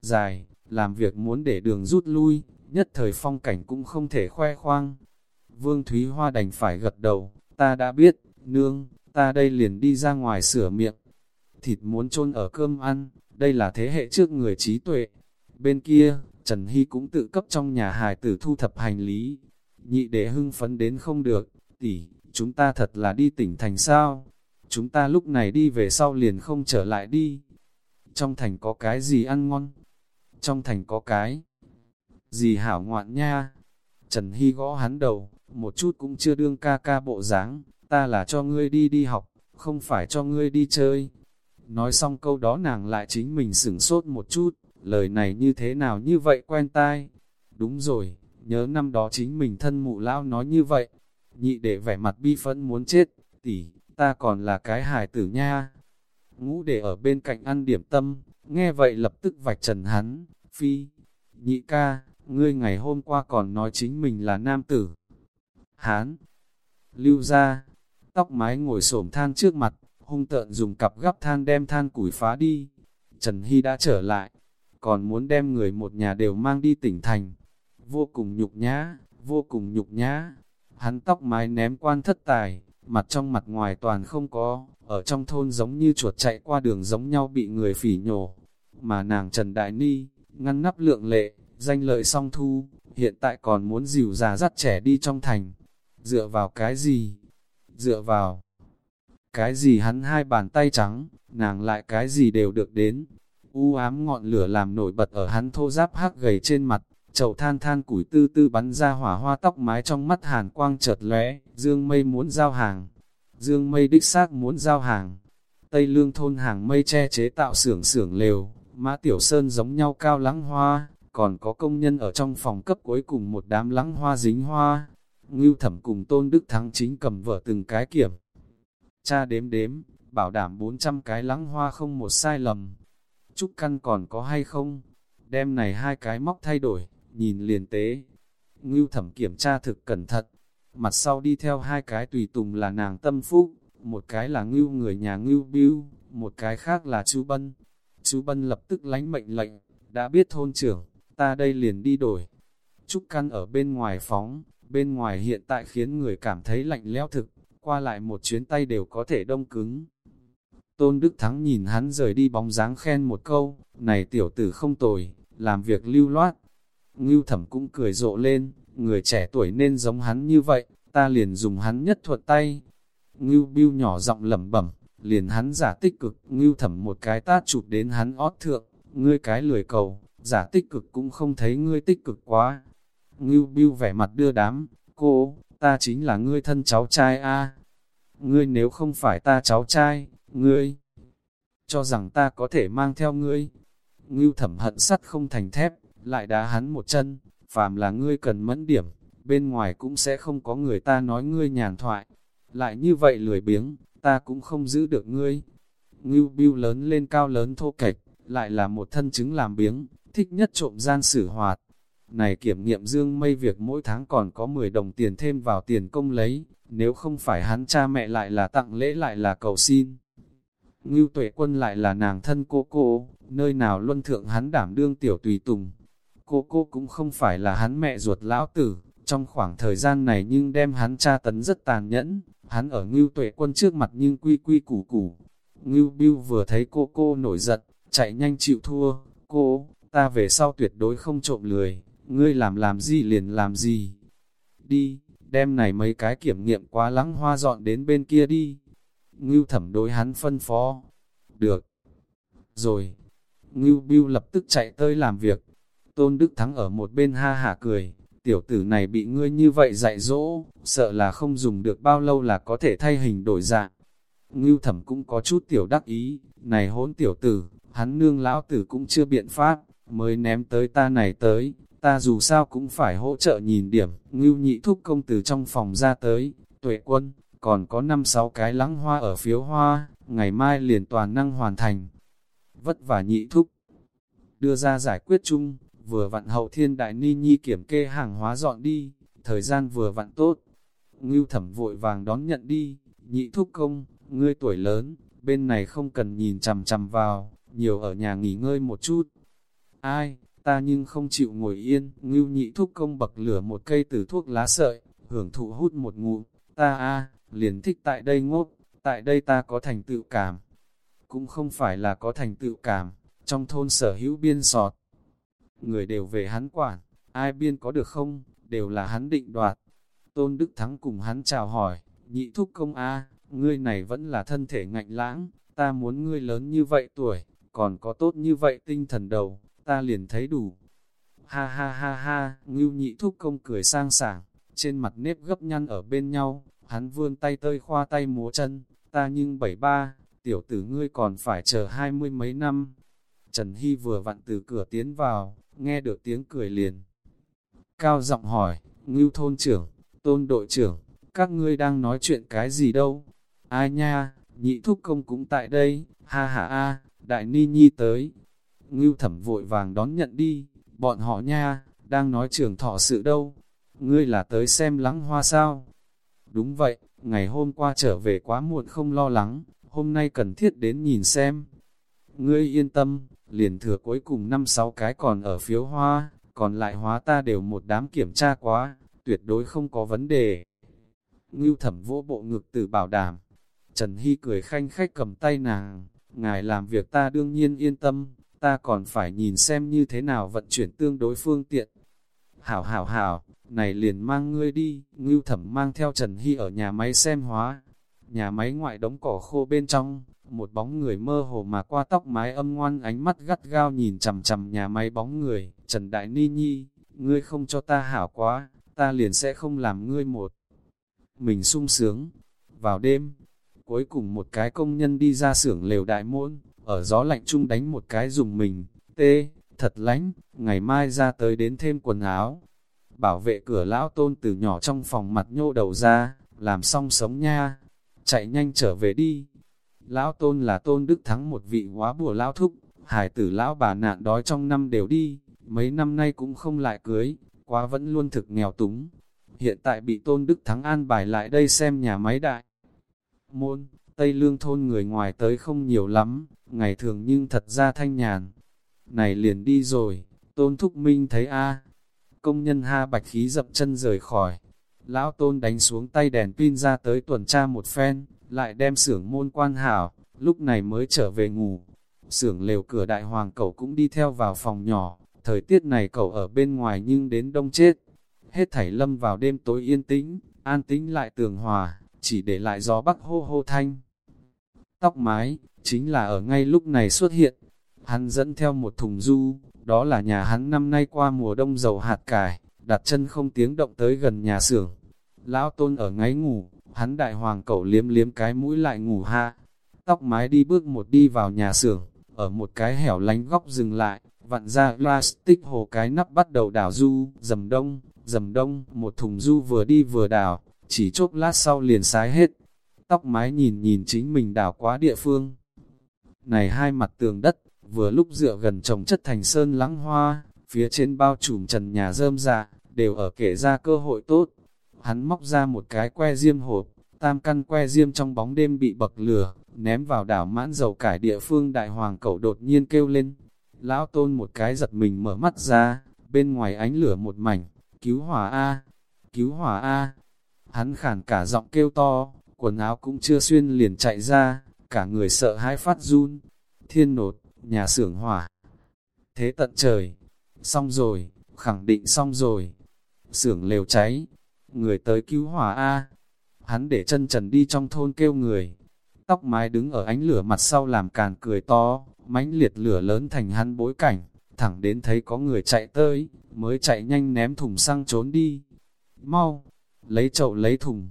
dài, làm việc muốn để đường rút lui, nhất thời phong cảnh cũng không thể khoe khoang. Vương Thúy Hoa đành phải gật đầu, ta đã biết, nương, ta đây liền đi ra ngoài sửa miệng. Thịt muốn chôn ở cơm ăn, đây là thế hệ trước người trí tuệ. Bên kia, Trần Hy cũng tự cấp trong nhà hài tử thu thập hành lý. Nhị để hưng phấn đến không được, tỷ, chúng ta thật là đi tỉnh thành sao? Chúng ta lúc này đi về sau liền không trở lại đi. Trong thành có cái gì ăn ngon? Trong thành có cái gì hảo ngoạn nha? Trần Hy gõ hắn đầu, một chút cũng chưa đương ca ca bộ dáng ta là cho ngươi đi đi học, không phải cho ngươi đi chơi. Nói xong câu đó nàng lại chính mình sửng sốt một chút, lời này như thế nào như vậy quen tai. Đúng rồi, nhớ năm đó chính mình thân mụ lão nói như vậy. Nhị để vẻ mặt bi phẫn muốn chết, tỷ, ta còn là cái hài tử nha. Ngũ để ở bên cạnh ăn điểm tâm, nghe vậy lập tức vạch trần hắn, phi. Nhị ca, ngươi ngày hôm qua còn nói chính mình là nam tử. Hán, lưu ra, tóc mái ngồi xổm than trước mặt, hung tợn dùng cặp gắp than đem than củi phá đi. Trần Hy đã trở lại, còn muốn đem người một nhà đều mang đi tỉnh thành. Vô cùng nhục nhã, vô cùng nhục nhã. Hắn tóc mái ném quan thất tài, mặt trong mặt ngoài toàn không có, ở trong thôn giống như chuột chạy qua đường giống nhau bị người phỉ nhổ. Mà nàng Trần Đại Ni, ngăn nắp lượng lệ, danh lợi song thu, hiện tại còn muốn dìu già dắt trẻ đi trong thành. Dựa vào cái gì? dựa vào. Cái gì hắn hai bàn tay trắng, nàng lại cái gì đều được đến. U ám ngọn lửa làm nổi bật ở hắn thô giáp hắc gầy trên mặt, chậu than than củi tư tư bắn ra hỏa hoa tóc mái trong mắt hàn quang chợt lóe, dương mây muốn giao hàng. Dương mây đích xác muốn giao hàng. Tây lương thôn hàng mây che chế tạo xưởng xưởng lều, mã tiểu sơn giống nhau cao lắng hoa, còn có công nhân ở trong phòng cấp cuối cùng một đám lắng hoa dính hoa, Ngưu thẩm cùng Tôn Đức Thắng chính cầm vở từng cái kiểm. Cha đếm đếm, bảo đảm 400 cái lắng hoa không một sai lầm. Trúc căn còn có hay không? Đem này hai cái móc thay đổi, nhìn liền tế. Ngưu thẩm kiểm tra thực cẩn thận. Mặt sau đi theo hai cái tùy tùng là nàng tâm phúc, một cái là ngưu người nhà ngưu biêu, một cái khác là chú Bân. Chú Bân lập tức lánh mệnh lệnh, đã biết thôn trưởng, ta đây liền đi đổi. Trúc căn ở bên ngoài phóng, bên ngoài hiện tại khiến người cảm thấy lạnh lẽo thực, qua lại một chuyến tay đều có thể đông cứng. Tôn Đức Thắng nhìn hắn rời đi bóng dáng khen một câu, này tiểu tử không tồi, làm việc lưu loát. Ngưu thẩm cũng cười rộ lên, người trẻ tuổi nên giống hắn như vậy, ta liền dùng hắn nhất thuật tay. Ngưu biêu nhỏ giọng lẩm bẩm, liền hắn giả tích cực, ngưu thẩm một cái tát chụp đến hắn ót thượng, ngươi cái lười cầu, giả tích cực cũng không thấy ngươi tích cực quá, Ngưu Biêu vẻ mặt đưa đám, cô, ta chính là ngươi thân cháu trai a. Ngươi nếu không phải ta cháu trai, ngươi cho rằng ta có thể mang theo ngươi. Ngưu thẩm hận sắt không thành thép, lại đá hắn một chân, phàm là ngươi cần mẫn điểm, bên ngoài cũng sẽ không có người ta nói ngươi nhàn thoại. Lại như vậy lười biếng, ta cũng không giữ được ngươi. Ngưu Biêu lớn lên cao lớn thô kệch, lại là một thân chứng làm biếng, thích nhất trộm gian sử hoạt. Này kiểm nghiệm dương mây việc mỗi tháng còn có 10 đồng tiền thêm vào tiền công lấy, nếu không phải hắn cha mẹ lại là tặng lễ lại là cầu xin. Ngưu tuệ quân lại là nàng thân cô cô, nơi nào luân thượng hắn đảm đương tiểu tùy tùng. Cô cô cũng không phải là hắn mẹ ruột lão tử, trong khoảng thời gian này nhưng đem hắn cha tấn rất tàn nhẫn, hắn ở ngưu tuệ quân trước mặt nhưng quy quy củ củ. Ngưu biêu vừa thấy cô cô nổi giận, chạy nhanh chịu thua, cô, ta về sau tuyệt đối không trộm lười, ngươi làm làm gì liền làm gì. Đi, đem này mấy cái kiểm nghiệm quá lắng hoa dọn đến bên kia đi, ngưu thẩm đối hắn phân phó. Được. Rồi. Ngưu Biêu lập tức chạy tới làm việc. Tôn Đức Thắng ở một bên ha hả cười. Tiểu tử này bị ngươi như vậy dạy dỗ, sợ là không dùng được bao lâu là có thể thay hình đổi dạng. Ngưu thẩm cũng có chút tiểu đắc ý, này hỗn tiểu tử, hắn nương lão tử cũng chưa biện pháp, mới ném tới ta này tới, ta dù sao cũng phải hỗ trợ nhìn điểm, ngưu nhị thúc công từ trong phòng ra tới, tuệ quân, còn có 5-6 cái lắng hoa ở phiếu hoa, ngày mai liền toàn năng hoàn thành. Vất vả nhị thúc, đưa ra giải quyết chung, vừa vặn hậu thiên đại ni nhi kiểm kê hàng hóa dọn đi, thời gian vừa vặn tốt. Ngưu thẩm vội vàng đón nhận đi, nhị thúc công, ngươi tuổi lớn, bên này không cần nhìn chằm chằm vào, nhiều ở nhà nghỉ ngơi một chút. Ai, ta nhưng không chịu ngồi yên, ngưu nhị thúc công bậc lửa một cây từ thuốc lá sợi, hưởng thụ hút một ngụm, ta a liền thích tại đây ngốc, tại đây ta có thành tựu cảm. Cũng không phải là có thành tựu cảm, trong thôn sở hữu biên sọt. Người đều về hắn quản, ai biên có được không, đều là hắn định đoạt. Tôn Đức Thắng cùng hắn chào hỏi, nhị thúc công a ngươi này vẫn là thân thể ngạnh lãng, ta muốn ngươi lớn như vậy tuổi, còn có tốt như vậy tinh thần đầu, ta liền thấy đủ. Ha ha ha ha, ngưu nhị thúc công cười sang sảng, trên mặt nếp gấp nhăn ở bên nhau, hắn vươn tay tơi khoa tay múa chân, ta nhưng bảy ba, tiểu tử ngươi còn phải chờ hai mươi mấy năm. Trần Hy vừa vặn từ cửa tiến vào, nghe được tiếng cười liền. Cao giọng hỏi, ngưu thôn trưởng, tôn đội trưởng, các ngươi đang nói chuyện cái gì đâu? Ai nha, nhị thúc công cũng tại đây, ha ha a, đại ni nhi tới. Ngưu thẩm vội vàng đón nhận đi, bọn họ nha, đang nói trường thọ sự đâu. Ngươi là tới xem lắng hoa sao? Đúng vậy, ngày hôm qua trở về quá muộn không lo lắng, hôm nay cần thiết đến nhìn xem. Ngươi yên tâm, liền thừa cuối cùng năm sáu cái còn ở phiếu hoa, còn lại hóa ta đều một đám kiểm tra quá, tuyệt đối không có vấn đề. Ngưu thẩm vỗ bộ ngực tự bảo đảm, Trần Hy cười khanh khách cầm tay nàng, ngài làm việc ta đương nhiên yên tâm, ta còn phải nhìn xem như thế nào vận chuyển tương đối phương tiện. Hảo hảo hảo, này liền mang ngươi đi, ngưu thẩm mang theo Trần Hy ở nhà máy xem hóa. Nhà máy ngoại đống cỏ khô bên trong, một bóng người mơ hồ mà qua tóc mái âm ngoan ánh mắt gắt gao nhìn chằm chằm nhà máy bóng người, Trần Đại Ni Nhi, ngươi không cho ta hảo quá, ta liền sẽ không làm ngươi một. Mình sung sướng, vào đêm, Cuối cùng một cái công nhân đi ra xưởng lều đại môn, ở gió lạnh chung đánh một cái dùng mình, tê, thật lánh, ngày mai ra tới đến thêm quần áo. Bảo vệ cửa lão tôn từ nhỏ trong phòng mặt nhô đầu ra, làm xong sống nha, chạy nhanh trở về đi. Lão tôn là tôn đức thắng một vị quá bùa lão thúc, hải tử lão bà nạn đói trong năm đều đi, mấy năm nay cũng không lại cưới, quá vẫn luôn thực nghèo túng. Hiện tại bị tôn đức thắng an bài lại đây xem nhà máy đại môn, Tây Lương thôn người ngoài tới không nhiều lắm, ngày thường nhưng thật ra thanh nhàn. Này liền đi rồi, tôn thúc minh thấy a Công nhân ha bạch khí dập chân rời khỏi. Lão tôn đánh xuống tay đèn pin ra tới tuần tra một phen, lại đem xưởng môn quan hảo, lúc này mới trở về ngủ. Xưởng lều cửa đại hoàng cậu cũng đi theo vào phòng nhỏ, thời tiết này cậu ở bên ngoài nhưng đến đông chết. Hết thảy lâm vào đêm tối yên tĩnh, an tĩnh lại tường hòa, chỉ để lại gió bắc hô hô thanh. Tóc mái, chính là ở ngay lúc này xuất hiện. Hắn dẫn theo một thùng du, đó là nhà hắn năm nay qua mùa đông dầu hạt cải, đặt chân không tiếng động tới gần nhà xưởng. Lão tôn ở ngáy ngủ, hắn đại hoàng cẩu liếm liếm cái mũi lại ngủ ha. Tóc mái đi bước một đi vào nhà xưởng, ở một cái hẻo lánh góc dừng lại, vặn ra plastic hồ cái nắp bắt đầu đảo du, dầm đông, dầm đông, một thùng du vừa đi vừa đảo, chỉ chốc lát sau liền sái hết. Tóc mái nhìn nhìn chính mình đảo quá địa phương. Này hai mặt tường đất, vừa lúc dựa gần trồng chất thành sơn lắng hoa, phía trên bao trùm trần nhà rơm dạ, đều ở kể ra cơ hội tốt. Hắn móc ra một cái que diêm hộp, tam căn que diêm trong bóng đêm bị bậc lửa, ném vào đảo mãn dầu cải địa phương đại hoàng cậu đột nhiên kêu lên. Lão tôn một cái giật mình mở mắt ra, bên ngoài ánh lửa một mảnh, cứu hỏa A, cứu hỏa A, Hắn khản cả giọng kêu to, quần áo cũng chưa xuyên liền chạy ra, cả người sợ hãi phát run. Thiên nột, nhà xưởng hỏa. Thế tận trời, xong rồi, khẳng định xong rồi. Xưởng lều cháy, người tới cứu hỏa A. Hắn để chân trần đi trong thôn kêu người. tóc mái đứng ở ánh lửa mặt sau làm càn cười to, mãnh liệt lửa lớn thành hắn bối cảnh, thẳng đến thấy có người chạy tới, mới chạy nhanh ném thùng xăng trốn đi. Mau, lấy chậu lấy thùng.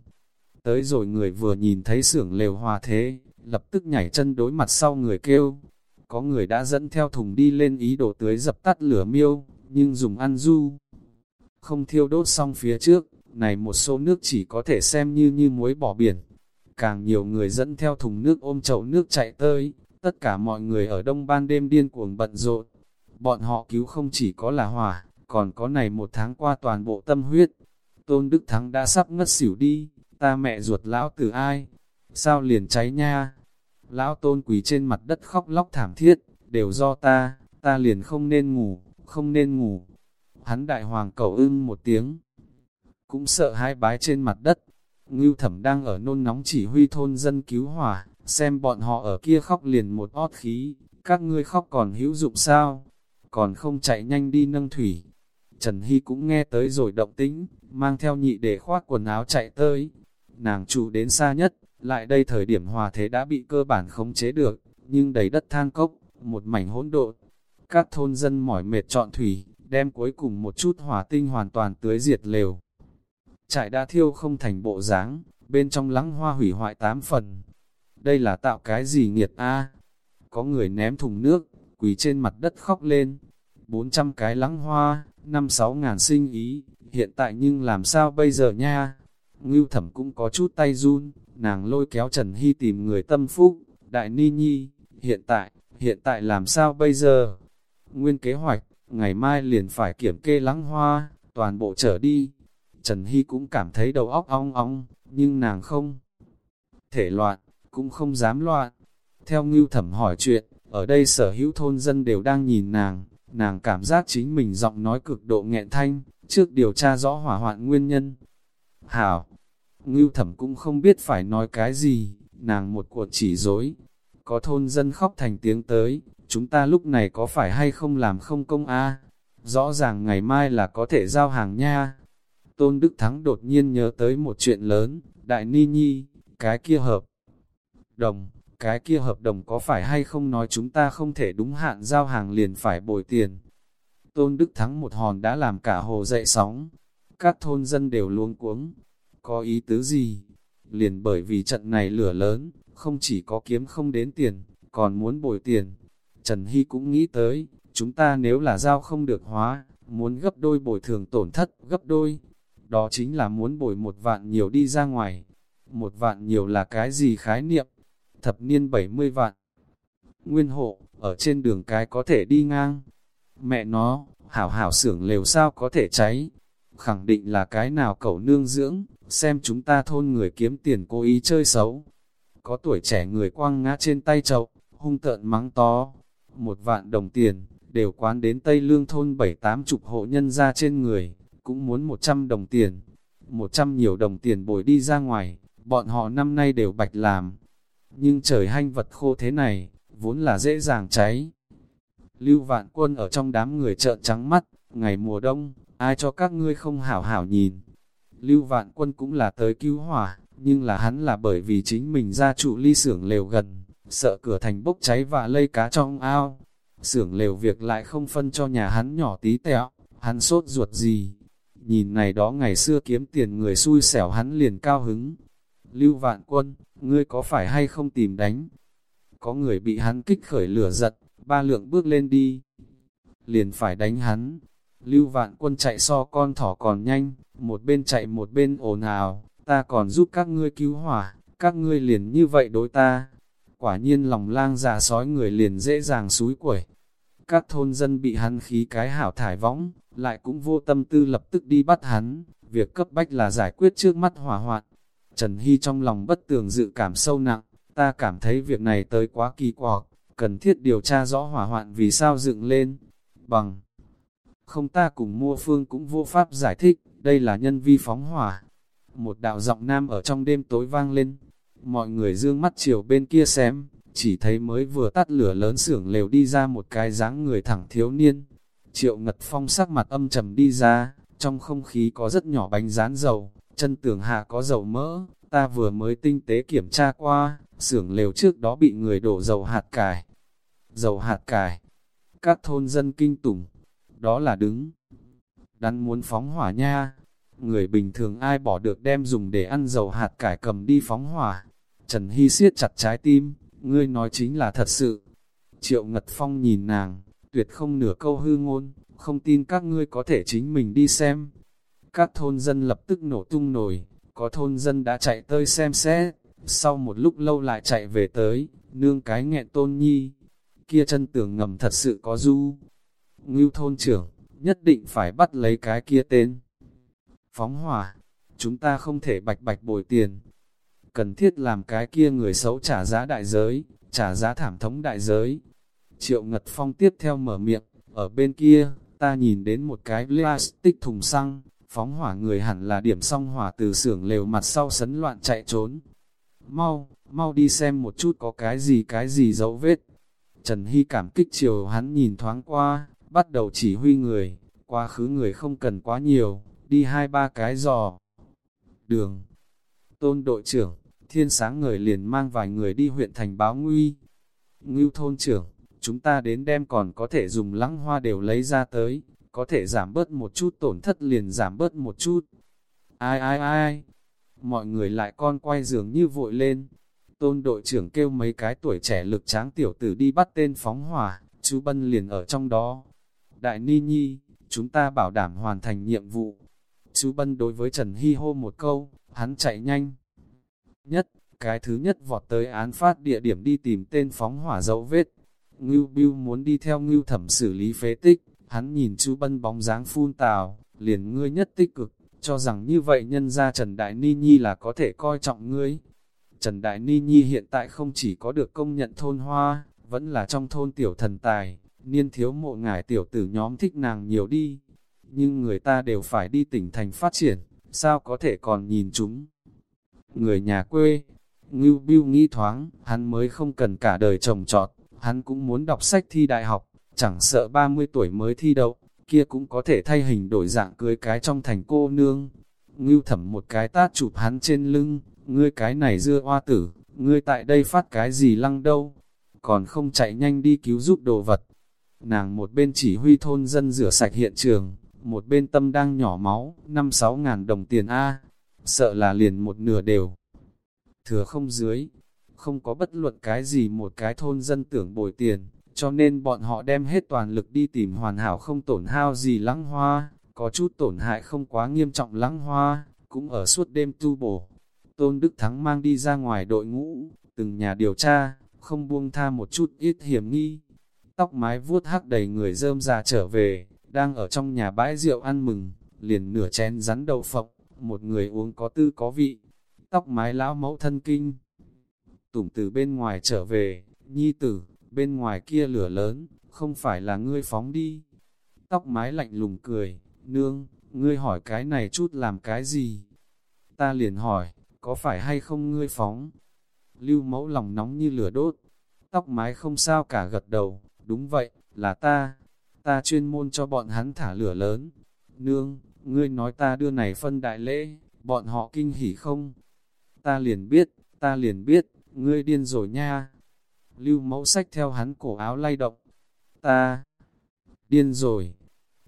Tới rồi người vừa nhìn thấy xưởng lều hòa thế, lập tức nhảy chân đối mặt sau người kêu. Có người đã dẫn theo thùng đi lên ý đồ tưới dập tắt lửa miêu, nhưng dùng ăn du. Không thiêu đốt xong phía trước, này một số nước chỉ có thể xem như như muối bỏ biển. Càng nhiều người dẫn theo thùng nước ôm chậu nước chạy tới, tất cả mọi người ở đông ban đêm điên cuồng bận rộn. Bọn họ cứu không chỉ có là hỏa, còn có này một tháng qua toàn bộ tâm huyết. Tôn Đức Thắng đã sắp ngất xỉu đi, ta mẹ ruột lão từ ai? Sao liền cháy nha? Lão tôn quỳ trên mặt đất khóc lóc thảm thiết, đều do ta, ta liền không nên ngủ, không nên ngủ. Hắn đại hoàng cầu ưng một tiếng, cũng sợ hai bái trên mặt đất. Ngưu thẩm đang ở nôn nóng chỉ huy thôn dân cứu hỏa, xem bọn họ ở kia khóc liền một ót khí, các ngươi khóc còn hữu dụng sao? Còn không chạy nhanh đi nâng thủy. Trần Hy cũng nghe tới rồi động tĩnh, mang theo nhị để khoác quần áo chạy tới. Nàng trụ đến xa nhất, lại đây thời điểm hòa thế đã bị cơ bản khống chế được, nhưng đầy đất than cốc, một mảnh hỗn độn. Các thôn dân mỏi mệt chọn thủy, đem cuối cùng một chút hỏa tinh hoàn toàn tưới diệt lều. Trại đã thiêu không thành bộ dáng, bên trong lắng hoa hủy hoại tám phần. Đây là tạo cái gì nghiệt a? Có người ném thùng nước, quỳ trên mặt đất khóc lên. 400 cái lắng hoa, 5-6 ngàn sinh ý, hiện tại nhưng làm sao bây giờ nha? Ngưu thẩm cũng có chút tay run, nàng lôi kéo Trần Hy tìm người tâm phúc, đại ni nhi, hiện tại, hiện tại làm sao bây giờ? Nguyên kế hoạch, ngày mai liền phải kiểm kê lắng hoa, toàn bộ trở đi. Trần Hy cũng cảm thấy đầu óc ong ong, nhưng nàng không thể loạn, cũng không dám loạn. Theo ngưu thẩm hỏi chuyện, ở đây sở hữu thôn dân đều đang nhìn nàng, nàng cảm giác chính mình giọng nói cực độ nghẹn thanh, trước điều tra rõ hỏa hoạn nguyên nhân. Hảo, ngưu thẩm cũng không biết phải nói cái gì, nàng một cuộc chỉ dối. Có thôn dân khóc thành tiếng tới, chúng ta lúc này có phải hay không làm không công a Rõ ràng ngày mai là có thể giao hàng nha. Tôn Đức Thắng đột nhiên nhớ tới một chuyện lớn, Đại Ni Nhi, cái kia hợp đồng, cái kia hợp đồng có phải hay không nói chúng ta không thể đúng hạn giao hàng liền phải bồi tiền. Tôn Đức Thắng một hòn đã làm cả hồ dậy sóng, các thôn dân đều luống cuống. Có ý tứ gì? Liền bởi vì trận này lửa lớn, không chỉ có kiếm không đến tiền, còn muốn bồi tiền. Trần Hy cũng nghĩ tới, chúng ta nếu là giao không được hóa, muốn gấp đôi bồi thường tổn thất, gấp đôi. Đó chính là muốn bồi một vạn nhiều đi ra ngoài. Một vạn nhiều là cái gì khái niệm? thập niên 70 vạn. Nguyên hộ, ở trên đường cái có thể đi ngang. Mẹ nó, hảo hảo xưởng lều sao có thể cháy. Khẳng định là cái nào cậu nương dưỡng, xem chúng ta thôn người kiếm tiền cố ý chơi xấu. Có tuổi trẻ người quăng ngã trên tay chậu, hung tợn mắng to. Một vạn đồng tiền, đều quán đến Tây Lương thôn bảy tám chục hộ nhân ra trên người, cũng muốn một trăm đồng tiền. Một trăm nhiều đồng tiền bồi đi ra ngoài, bọn họ năm nay đều bạch làm, nhưng trời hanh vật khô thế này, vốn là dễ dàng cháy. Lưu vạn quân ở trong đám người trợn trắng mắt, ngày mùa đông, ai cho các ngươi không hảo hảo nhìn. Lưu vạn quân cũng là tới cứu hỏa, nhưng là hắn là bởi vì chính mình ra trụ ly xưởng lều gần, sợ cửa thành bốc cháy và lây cá trong ao. Xưởng lều việc lại không phân cho nhà hắn nhỏ tí tẹo, hắn sốt ruột gì. Nhìn này đó ngày xưa kiếm tiền người xui xẻo hắn liền cao hứng. Lưu vạn quân, ngươi có phải hay không tìm đánh? Có người bị hắn kích khởi lửa giật, ba lượng bước lên đi. Liền phải đánh hắn. Lưu vạn quân chạy so con thỏ còn nhanh, một bên chạy một bên ồn ào, ta còn giúp các ngươi cứu hỏa, các ngươi liền như vậy đối ta. Quả nhiên lòng lang già sói người liền dễ dàng súi quẩy. Các thôn dân bị hắn khí cái hảo thải võng, lại cũng vô tâm tư lập tức đi bắt hắn, việc cấp bách là giải quyết trước mắt hỏa hoạn, Trần Hy trong lòng bất tường dự cảm sâu nặng, ta cảm thấy việc này tới quá kỳ quặc, cần thiết điều tra rõ hỏa hoạn vì sao dựng lên. Bằng. Không ta cùng mua phương cũng vô pháp giải thích, đây là nhân vi phóng hỏa. Một đạo giọng nam ở trong đêm tối vang lên, mọi người dương mắt chiều bên kia xem, chỉ thấy mới vừa tắt lửa lớn xưởng lều đi ra một cái dáng người thẳng thiếu niên. Triệu Ngật Phong sắc mặt âm trầm đi ra, trong không khí có rất nhỏ bánh rán dầu, chân tường hạ có dầu mỡ, ta vừa mới tinh tế kiểm tra qua, xưởng lều trước đó bị người đổ dầu hạt cải. Dầu hạt cải, các thôn dân kinh tủng, đó là đứng. Đắn muốn phóng hỏa nha, người bình thường ai bỏ được đem dùng để ăn dầu hạt cải cầm đi phóng hỏa. Trần Hy siết chặt trái tim, ngươi nói chính là thật sự. Triệu Ngật Phong nhìn nàng, tuyệt không nửa câu hư ngôn, không tin các ngươi có thể chính mình đi xem. Các thôn dân lập tức nổ tung nổi, có thôn dân đã chạy tới xem xét, sau một lúc lâu lại chạy về tới, nương cái nghẹn tôn nhi. Kia chân tường ngầm thật sự có du. Ngưu thôn trưởng, nhất định phải bắt lấy cái kia tên. Phóng hỏa, chúng ta không thể bạch bạch bồi tiền. Cần thiết làm cái kia người xấu trả giá đại giới, trả giá thảm thống đại giới. Triệu Ngật Phong tiếp theo mở miệng, ở bên kia, ta nhìn đến một cái plastic thùng xăng, phóng hỏa người hẳn là điểm xong hỏa từ xưởng lều mặt sau sấn loạn chạy trốn. Mau, mau đi xem một chút có cái gì cái gì dấu vết. Trần Hy cảm kích chiều hắn nhìn thoáng qua, bắt đầu chỉ huy người, quá khứ người không cần quá nhiều, đi hai ba cái giò. Đường, tôn đội trưởng, thiên sáng người liền mang vài người đi huyện thành báo nguy. Ngưu thôn trưởng, chúng ta đến đem còn có thể dùng lăng hoa đều lấy ra tới, có thể giảm bớt một chút tổn thất liền giảm bớt một chút. Ai ai ai, mọi người lại con quay giường như vội lên. Tôn đội trưởng kêu mấy cái tuổi trẻ lực tráng tiểu tử đi bắt tên phóng hỏa, chú Bân liền ở trong đó. Đại Ni Nhi, chúng ta bảo đảm hoàn thành nhiệm vụ. Chú Bân đối với Trần Hy hô một câu, hắn chạy nhanh. Nhất, cái thứ nhất vọt tới án phát địa điểm đi tìm tên phóng hỏa dấu vết. Ngưu Biêu muốn đi theo Ngưu thẩm xử lý phế tích, hắn nhìn chú Bân bóng dáng phun tào, liền ngươi nhất tích cực, cho rằng như vậy nhân ra Trần Đại Ni Nhi là có thể coi trọng ngươi. Trần Đại Ni Nhi hiện tại không chỉ có được công nhận thôn hoa, vẫn là trong thôn tiểu thần tài, niên thiếu mộ ngải tiểu tử nhóm thích nàng nhiều đi. Nhưng người ta đều phải đi tỉnh thành phát triển, sao có thể còn nhìn chúng. Người nhà quê, Ngưu Biêu nghĩ thoáng, hắn mới không cần cả đời trồng trọt, hắn cũng muốn đọc sách thi đại học, chẳng sợ 30 tuổi mới thi đậu, kia cũng có thể thay hình đổi dạng cưới cái trong thành cô nương. Ngưu thẩm một cái tát chụp hắn trên lưng, ngươi cái này dưa hoa tử, ngươi tại đây phát cái gì lăng đâu, còn không chạy nhanh đi cứu giúp đồ vật. Nàng một bên chỉ huy thôn dân rửa sạch hiện trường, một bên tâm đang nhỏ máu, 5-6 ngàn đồng tiền A, sợ là liền một nửa đều. Thừa không dưới, không có bất luận cái gì một cái thôn dân tưởng bồi tiền, cho nên bọn họ đem hết toàn lực đi tìm hoàn hảo không tổn hao gì lăng hoa, có chút tổn hại không quá nghiêm trọng lăng hoa, cũng ở suốt đêm tu bổ. Tôn Đức Thắng mang đi ra ngoài đội ngũ, từng nhà điều tra, không buông tha một chút ít hiểm nghi. Tóc mái vuốt hắc đầy người rơm già trở về, đang ở trong nhà bãi rượu ăn mừng, liền nửa chén rắn đậu phộng, một người uống có tư có vị. Tóc mái lão mẫu thân kinh tùng từ bên ngoài trở về, nhi tử, bên ngoài kia lửa lớn, không phải là ngươi phóng đi. Tóc mái lạnh lùng cười, nương, ngươi hỏi cái này chút làm cái gì? Ta liền hỏi, có phải hay không ngươi phóng? Lưu mẫu lòng nóng như lửa đốt, tóc mái không sao cả gật đầu, đúng vậy, là ta, ta chuyên môn cho bọn hắn thả lửa lớn. Nương, ngươi nói ta đưa này phân đại lễ, bọn họ kinh hỉ không? Ta liền biết, ta liền biết, ngươi điên rồi nha. Lưu mẫu sách theo hắn cổ áo lay động. Ta, điên rồi.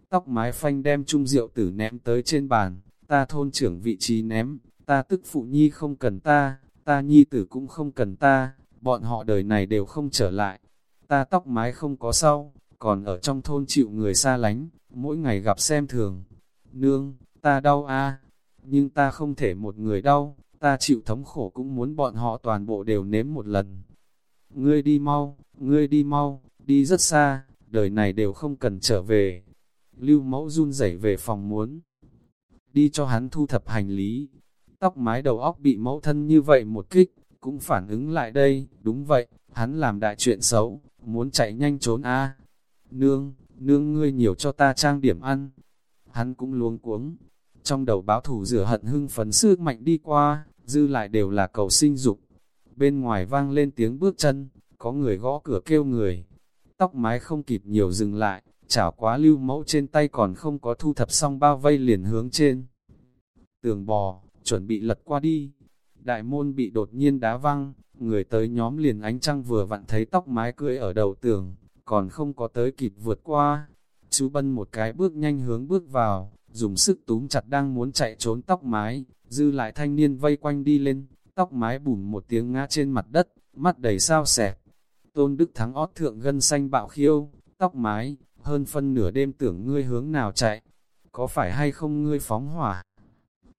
Tóc mái phanh đem chung rượu tử ném tới trên bàn, ta thôn trưởng vị trí ném, ta tức phụ nhi không cần ta, ta nhi tử cũng không cần ta, bọn họ đời này đều không trở lại. Ta tóc mái không có sau, còn ở trong thôn chịu người xa lánh, mỗi ngày gặp xem thường. Nương, ta đau a nhưng ta không thể một người đau, ta chịu thống khổ cũng muốn bọn họ toàn bộ đều nếm một lần. Ngươi đi mau, ngươi đi mau, đi rất xa, đời này đều không cần trở về. Lưu mẫu run rẩy về phòng muốn. Đi cho hắn thu thập hành lý. Tóc mái đầu óc bị mẫu thân như vậy một kích, cũng phản ứng lại đây, đúng vậy, hắn làm đại chuyện xấu, muốn chạy nhanh trốn a Nương, nương ngươi nhiều cho ta trang điểm ăn. Hắn cũng luống cuống, trong đầu báo thủ rửa hận hưng phấn sức mạnh đi qua, dư lại đều là cầu sinh dục. Bên ngoài vang lên tiếng bước chân, có người gõ cửa kêu người. Tóc mái không kịp nhiều dừng lại, chảo quá lưu mẫu trên tay còn không có thu thập xong bao vây liền hướng trên. Tường bò, chuẩn bị lật qua đi. đại môn bị đột nhiên đá văng, người tới nhóm liền ánh trăng vừa vặn thấy tóc mái cưỡi ở đầu tường, còn không có tới kịp vượt qua. Chú Bân một cái bước nhanh hướng bước vào, dùng sức túm chặt đang muốn chạy trốn tóc mái, dư lại thanh niên vây quanh đi lên, tóc mái bùm một tiếng ngã trên mặt đất, mắt đầy sao sẹp Tôn Đức Thắng ót thượng gân xanh bạo khiêu, tóc mái, hơn phân nửa đêm tưởng ngươi hướng nào chạy, có phải hay không ngươi phóng hỏa?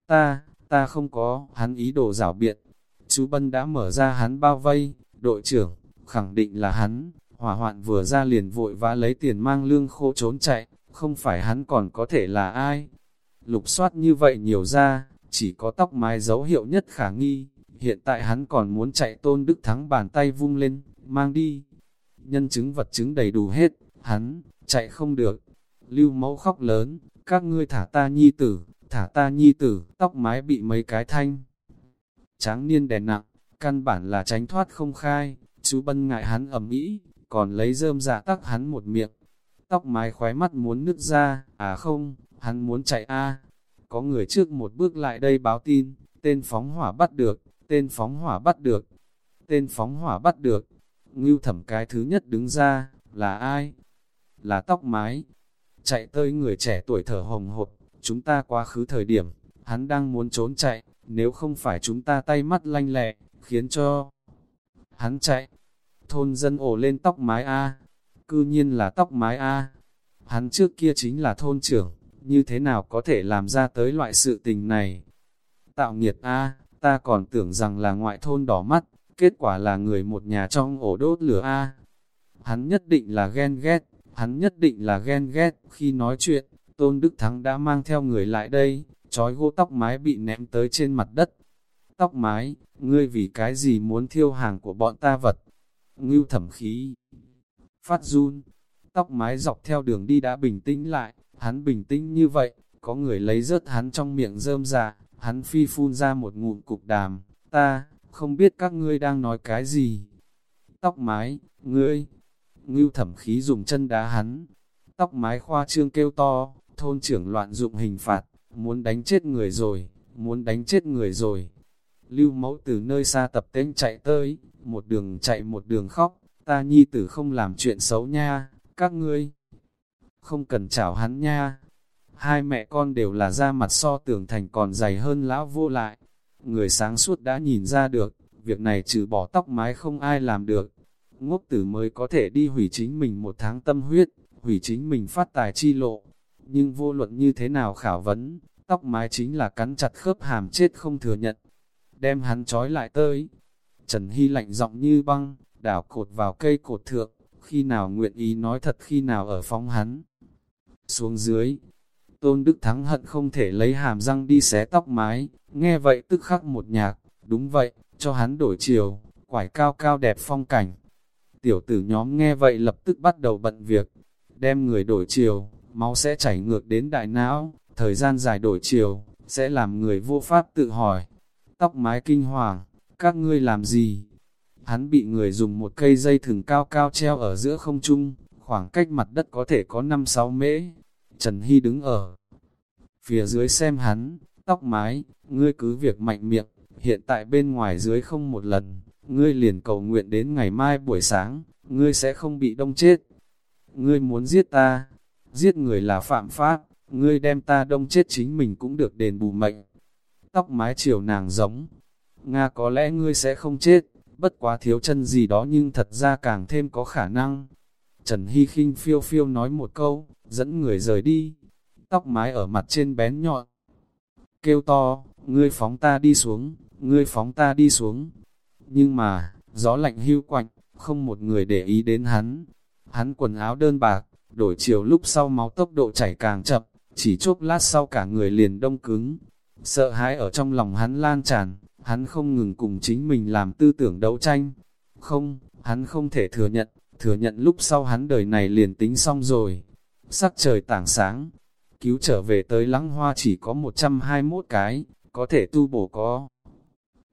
Ta, ta không có, hắn ý đồ rảo biện. Chú Bân đã mở ra hắn bao vây, đội trưởng, khẳng định là hắn, hỏa hoạn vừa ra liền vội vã lấy tiền mang lương khô trốn chạy, không phải hắn còn có thể là ai. Lục soát như vậy nhiều ra, chỉ có tóc mái dấu hiệu nhất khả nghi, hiện tại hắn còn muốn chạy tôn đức thắng bàn tay vung lên, mang đi. Nhân chứng vật chứng đầy đủ hết, hắn, chạy không được. Lưu mẫu khóc lớn, các ngươi thả ta nhi tử, thả ta nhi tử, tóc mái bị mấy cái thanh. Tráng niên đè nặng, căn bản là tránh thoát không khai, chú bân ngại hắn ẩm ý, còn lấy rơm dạ tắc hắn một miệng. Tóc mái khóe mắt muốn nứt ra, à không, hắn muốn chạy a có người trước một bước lại đây báo tin, tên phóng hỏa bắt được, tên phóng hỏa bắt được, tên phóng hỏa bắt được. Ngưu thẩm cái thứ nhất đứng ra, là ai? Là tóc mái. Chạy tới người trẻ tuổi thở hồng hột chúng ta quá khứ thời điểm, hắn đang muốn trốn chạy, nếu không phải chúng ta tay mắt lanh lẹ, khiến cho hắn chạy. Thôn dân ổ lên tóc mái A, cư nhiên là tóc mái A. Hắn trước kia chính là thôn trưởng, như thế nào có thể làm ra tới loại sự tình này? Tạo nghiệt A, ta còn tưởng rằng là ngoại thôn đỏ mắt, kết quả là người một nhà trong ổ đốt lửa A. Hắn nhất định là ghen ghét, hắn nhất định là ghen ghét, khi nói chuyện, Tôn Đức Thắng đã mang theo người lại đây, trói gô tóc mái bị ném tới trên mặt đất. Tóc mái, ngươi vì cái gì muốn thiêu hàng của bọn ta vật? Ngưu thẩm khí. Phát run, tóc mái dọc theo đường đi đã bình tĩnh lại, hắn bình tĩnh như vậy, có người lấy rớt hắn trong miệng rơm ra, hắn phi phun ra một ngụm cục đàm, ta, không biết các ngươi đang nói cái gì. Tóc mái, ngươi, ngưu thẩm khí dùng chân đá hắn, tóc mái khoa trương kêu to, thôn trưởng loạn dụng hình phạt, muốn đánh chết người rồi, muốn đánh chết người rồi. Lưu mẫu từ nơi xa tập tên chạy tới, một đường chạy một đường khóc, ta nhi tử không làm chuyện xấu nha, các ngươi không cần chảo hắn nha. Hai mẹ con đều là da mặt so tưởng thành còn dày hơn lão vô lại. Người sáng suốt đã nhìn ra được, việc này trừ bỏ tóc mái không ai làm được. Ngốc tử mới có thể đi hủy chính mình một tháng tâm huyết, hủy chính mình phát tài chi lộ. Nhưng vô luận như thế nào khảo vấn, tóc mái chính là cắn chặt khớp hàm chết không thừa nhận. Đem hắn trói lại tới. Trần Hy lạnh giọng như băng, đảo cột vào cây cột thượng, khi nào nguyện ý nói thật khi nào ở phóng hắn. Xuống dưới, Tôn Đức Thắng hận không thể lấy hàm răng đi xé tóc mái, nghe vậy tức khắc một nhạc, đúng vậy, cho hắn đổi chiều, quải cao cao đẹp phong cảnh. Tiểu tử nhóm nghe vậy lập tức bắt đầu bận việc, đem người đổi chiều, máu sẽ chảy ngược đến đại não, thời gian dài đổi chiều, sẽ làm người vô pháp tự hỏi. Tóc mái kinh hoàng, các ngươi làm gì? Hắn bị người dùng một cây dây thừng cao cao treo ở giữa không trung, khoảng cách mặt đất có thể có 5-6 mễ. Trần Hy đứng ở phía dưới xem hắn, tóc mái, ngươi cứ việc mạnh miệng, hiện tại bên ngoài dưới không một lần, ngươi liền cầu nguyện đến ngày mai buổi sáng, ngươi sẽ không bị đông chết. Ngươi muốn giết ta, giết người là phạm pháp, ngươi đem ta đông chết chính mình cũng được đền bù mệnh. Tóc mái chiều nàng giống, Nga có lẽ ngươi sẽ không chết, bất quá thiếu chân gì đó nhưng thật ra càng thêm có khả năng. Trần Hy khinh phiêu phiêu nói một câu, dẫn người rời đi, tóc mái ở mặt trên bén nhọn. Kêu to, ngươi phóng ta đi xuống, ngươi phóng ta đi xuống. Nhưng mà, gió lạnh hưu quạnh, không một người để ý đến hắn. Hắn quần áo đơn bạc, đổi chiều lúc sau máu tốc độ chảy càng chậm, chỉ chốc lát sau cả người liền đông cứng. Sợ hãi ở trong lòng hắn lan tràn, hắn không ngừng cùng chính mình làm tư tưởng đấu tranh. Không, hắn không thể thừa nhận, thừa nhận lúc sau hắn đời này liền tính xong rồi. Sắc trời tảng sáng, cứu trở về tới lăng hoa chỉ có 121 cái, có thể tu bổ có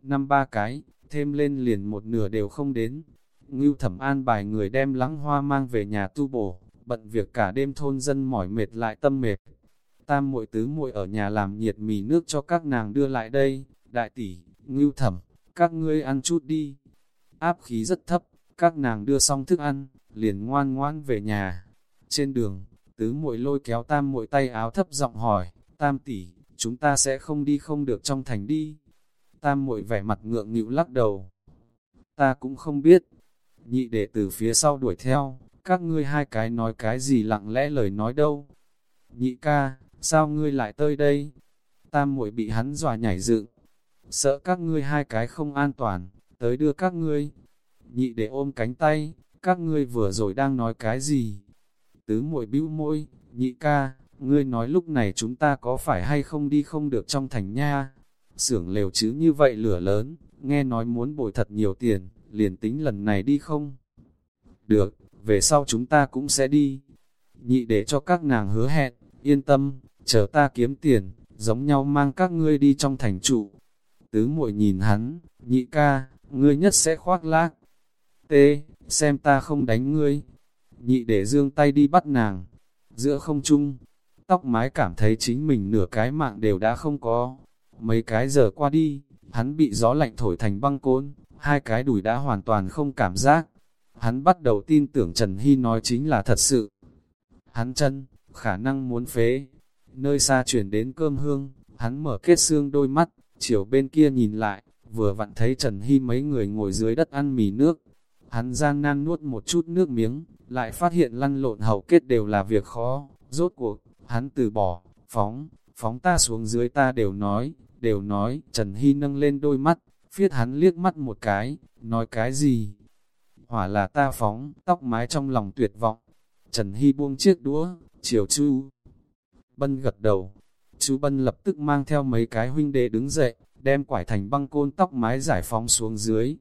năm ba cái, thêm lên liền một nửa đều không đến. Ngưu thẩm an bài người đem lăng hoa mang về nhà tu bổ, bận việc cả đêm thôn dân mỏi mệt lại tâm mệt. Tam muội tứ muội ở nhà làm nhiệt mì nước cho các nàng đưa lại đây, đại tỷ, ngưu thẩm, các ngươi ăn chút đi. Áp khí rất thấp, các nàng đưa xong thức ăn, liền ngoan ngoan về nhà. Trên đường, tứ muội lôi kéo tam muội tay áo thấp giọng hỏi, tam tỷ, chúng ta sẽ không đi không được trong thành đi. Tam muội vẻ mặt ngượng nghịu lắc đầu. Ta cũng không biết. Nhị đệ từ phía sau đuổi theo, các ngươi hai cái nói cái gì lặng lẽ lời nói đâu. Nhị ca, sao ngươi lại tới đây? Tam muội bị hắn dọa nhảy dựng. Sợ các ngươi hai cái không an toàn, tới đưa các ngươi. Nhị đệ ôm cánh tay, các ngươi vừa rồi đang nói cái gì? Tứ muội bĩu môi, nhị ca, ngươi nói lúc này chúng ta có phải hay không đi không được trong thành nha? Sưởng lều chứ như vậy lửa lớn, nghe nói muốn bồi thật nhiều tiền, liền tính lần này đi không? Được, về sau chúng ta cũng sẽ đi. Nhị để cho các nàng hứa hẹn, yên tâm, chờ ta kiếm tiền, giống nhau mang các ngươi đi trong thành trụ. Tứ muội nhìn hắn, nhị ca, ngươi nhất sẽ khoác lác. T, xem ta không đánh ngươi. Nhị để dương tay đi bắt nàng. Giữa không trung, tóc mái cảm thấy chính mình nửa cái mạng đều đã không có. Mấy cái giờ qua đi, hắn bị gió lạnh thổi thành băng côn, hai cái đùi đã hoàn toàn không cảm giác. Hắn bắt đầu tin tưởng Trần Hy nói chính là thật sự. Hắn chân, khả năng muốn phế. Nơi xa chuyển đến cơm hương, hắn mở kết xương đôi mắt, chiều bên kia nhìn lại, vừa vặn thấy Trần Hy mấy người ngồi dưới đất ăn mì nước. Hắn gian nan nuốt một chút nước miếng, lại phát hiện lăn lộn hầu kết đều là việc khó. Rốt cuộc, hắn từ bỏ, phóng, phóng ta xuống dưới ta đều nói, đều nói, Trần Hy nâng lên đôi mắt, phiết hắn liếc mắt một cái, nói cái gì? Hỏa là ta phóng, tóc mái trong lòng tuyệt vọng. Trần Hy buông chiếc đũa, chiều chu. Bân gật đầu, chú Bân lập tức mang theo mấy cái huynh đệ đứng dậy, đem quải thành băng côn tóc mái giải phóng xuống dưới.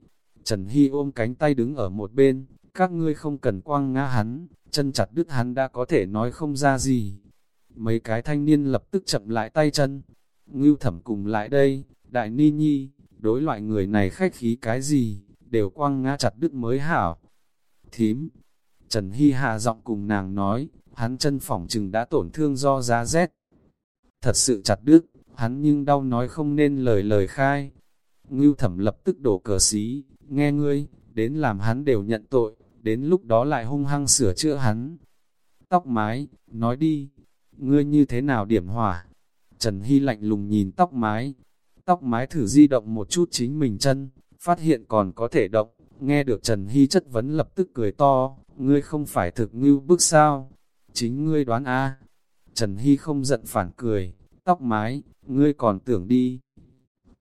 Trần Hy ôm cánh tay đứng ở một bên, các ngươi không cần quăng ngã hắn, chân chặt đứt hắn đã có thể nói không ra gì. Mấy cái thanh niên lập tức chậm lại tay chân. Ngưu thẩm cùng lại đây, đại ni nhi, đối loại người này khách khí cái gì, đều quăng ngã chặt đứt mới hảo. Thím, Trần Hy hạ giọng cùng nàng nói, hắn chân phỏng chừng đã tổn thương do giá rét. Thật sự chặt đứt, hắn nhưng đau nói không nên lời lời khai. Ngưu thẩm lập tức đổ cờ xí, nghe ngươi, đến làm hắn đều nhận tội, đến lúc đó lại hung hăng sửa chữa hắn. Tóc mái, nói đi, ngươi như thế nào điểm hỏa? Trần Hy lạnh lùng nhìn tóc mái, tóc mái thử di động một chút chính mình chân, phát hiện còn có thể động, nghe được Trần Hy chất vấn lập tức cười to, ngươi không phải thực ngưu bức sao? Chính ngươi đoán a Trần Hy không giận phản cười, tóc mái, ngươi còn tưởng đi.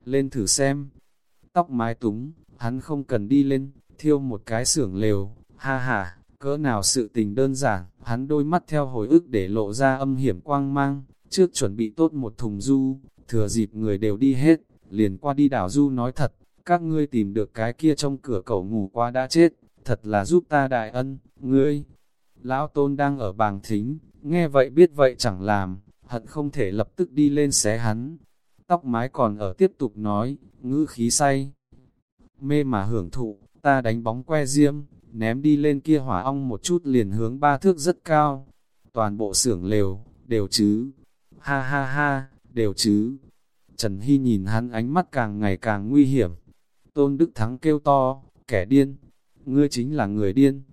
Lên thử xem. Tóc mái túng, hắn không cần đi lên, thiêu một cái xưởng lều, ha ha, cỡ nào sự tình đơn giản, hắn đôi mắt theo hồi ức để lộ ra âm hiểm quang mang, trước chuẩn bị tốt một thùng du, thừa dịp người đều đi hết, liền qua đi đảo du nói thật, các ngươi tìm được cái kia trong cửa cậu ngủ qua đã chết, thật là giúp ta đại ân, ngươi. Lão tôn đang ở bàng thính, nghe vậy biết vậy chẳng làm, hận không thể lập tức đi lên xé hắn. Tóc mái còn ở tiếp tục nói, ngữ khí say. Mê mà hưởng thụ, ta đánh bóng que diêm, ném đi lên kia hỏa ong một chút liền hướng ba thước rất cao. Toàn bộ xưởng lều, đều chứ. Ha ha ha, đều chứ. Trần Hy nhìn hắn ánh mắt càng ngày càng nguy hiểm. Tôn Đức Thắng kêu to, kẻ điên. Ngươi chính là người điên.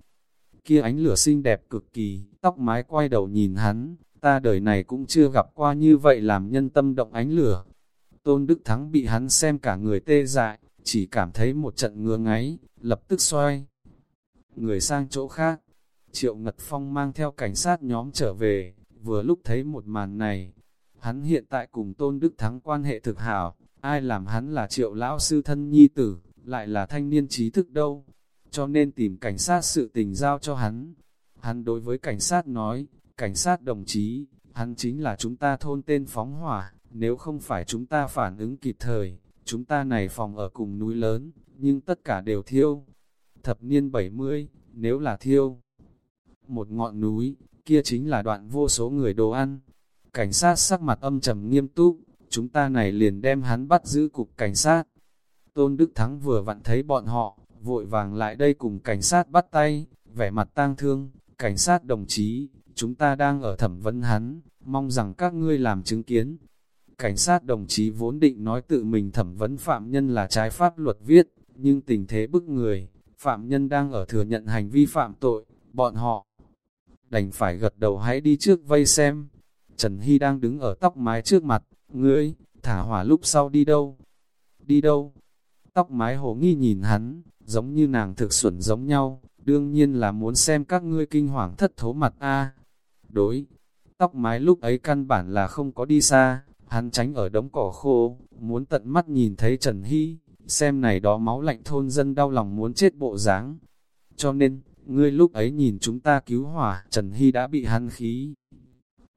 Kia ánh lửa xinh đẹp cực kỳ, tóc mái quay đầu nhìn hắn, ta đời này cũng chưa gặp qua như vậy làm nhân tâm động ánh lửa. Tôn Đức Thắng bị hắn xem cả người tê dại, chỉ cảm thấy một trận ngứa ngáy, lập tức xoay. Người sang chỗ khác, Triệu Ngật Phong mang theo cảnh sát nhóm trở về, vừa lúc thấy một màn này. Hắn hiện tại cùng Tôn Đức Thắng quan hệ thực hảo, ai làm hắn là Triệu Lão Sư thân nhi tử, lại là thanh niên trí thức đâu. Cho nên tìm cảnh sát sự tình giao cho hắn. Hắn đối với cảnh sát nói, cảnh sát đồng chí, hắn chính là chúng ta thôn tên phóng hỏa, nếu không phải chúng ta phản ứng kịp thời, chúng ta này phòng ở cùng núi lớn, nhưng tất cả đều thiêu. Thập niên 70, nếu là thiêu, một ngọn núi, kia chính là đoạn vô số người đồ ăn. Cảnh sát sắc mặt âm trầm nghiêm túc, chúng ta này liền đem hắn bắt giữ cục cảnh sát. Tôn Đức Thắng vừa vặn thấy bọn họ, vội vàng lại đây cùng cảnh sát bắt tay, vẻ mặt tang thương, cảnh sát đồng chí, chúng ta đang ở thẩm vấn hắn, mong rằng các ngươi làm chứng kiến. Cảnh sát đồng chí vốn định nói tự mình thẩm vấn phạm nhân là trái pháp luật viết, nhưng tình thế bức người, phạm nhân đang ở thừa nhận hành vi phạm tội, bọn họ đành phải gật đầu hãy đi trước vây xem. Trần Hy đang đứng ở tóc mái trước mặt, ngươi, thả hỏa lúc sau đi đâu? Đi đâu? Tóc mái hồ nghi nhìn hắn, giống như nàng thực xuẩn giống nhau, đương nhiên là muốn xem các ngươi kinh hoàng thất thố mặt a. Đối, tóc mái lúc ấy căn bản là không có đi xa, hắn tránh ở đống cỏ khô, muốn tận mắt nhìn thấy Trần Hy, xem này đó máu lạnh thôn dân đau lòng muốn chết bộ dáng. Cho nên, ngươi lúc ấy nhìn chúng ta cứu hỏa, Trần Hy đã bị hắn khí.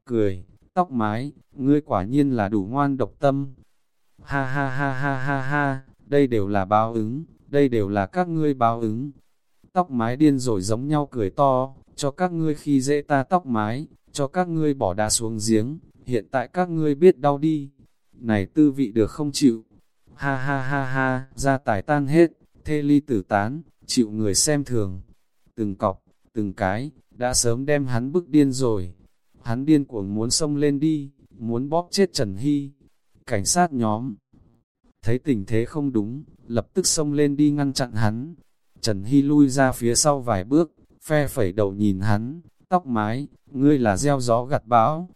Cười, tóc mái, ngươi quả nhiên là đủ ngoan độc tâm. Ha ha ha ha ha ha, đây đều là báo ứng, đây đều là các ngươi báo ứng. Tóc mái điên rồi giống nhau cười to, cho các ngươi khi dễ ta tóc mái, cho các ngươi bỏ đá xuống giếng, hiện tại các ngươi biết đau đi. Này tư vị được không chịu? Ha ha ha ha, ra tài tan hết, thê ly tử tán, chịu người xem thường. Từng cọc, từng cái, đã sớm đem hắn bức điên rồi. Hắn điên cuồng muốn xông lên đi, muốn bóp chết Trần Hy. Cảnh sát nhóm, thấy tình thế không đúng, lập tức xông lên đi ngăn chặn hắn. Trần Hy lui ra phía sau vài bước, phe phẩy đầu nhìn hắn, tóc mái, ngươi là gieo gió gặt bão.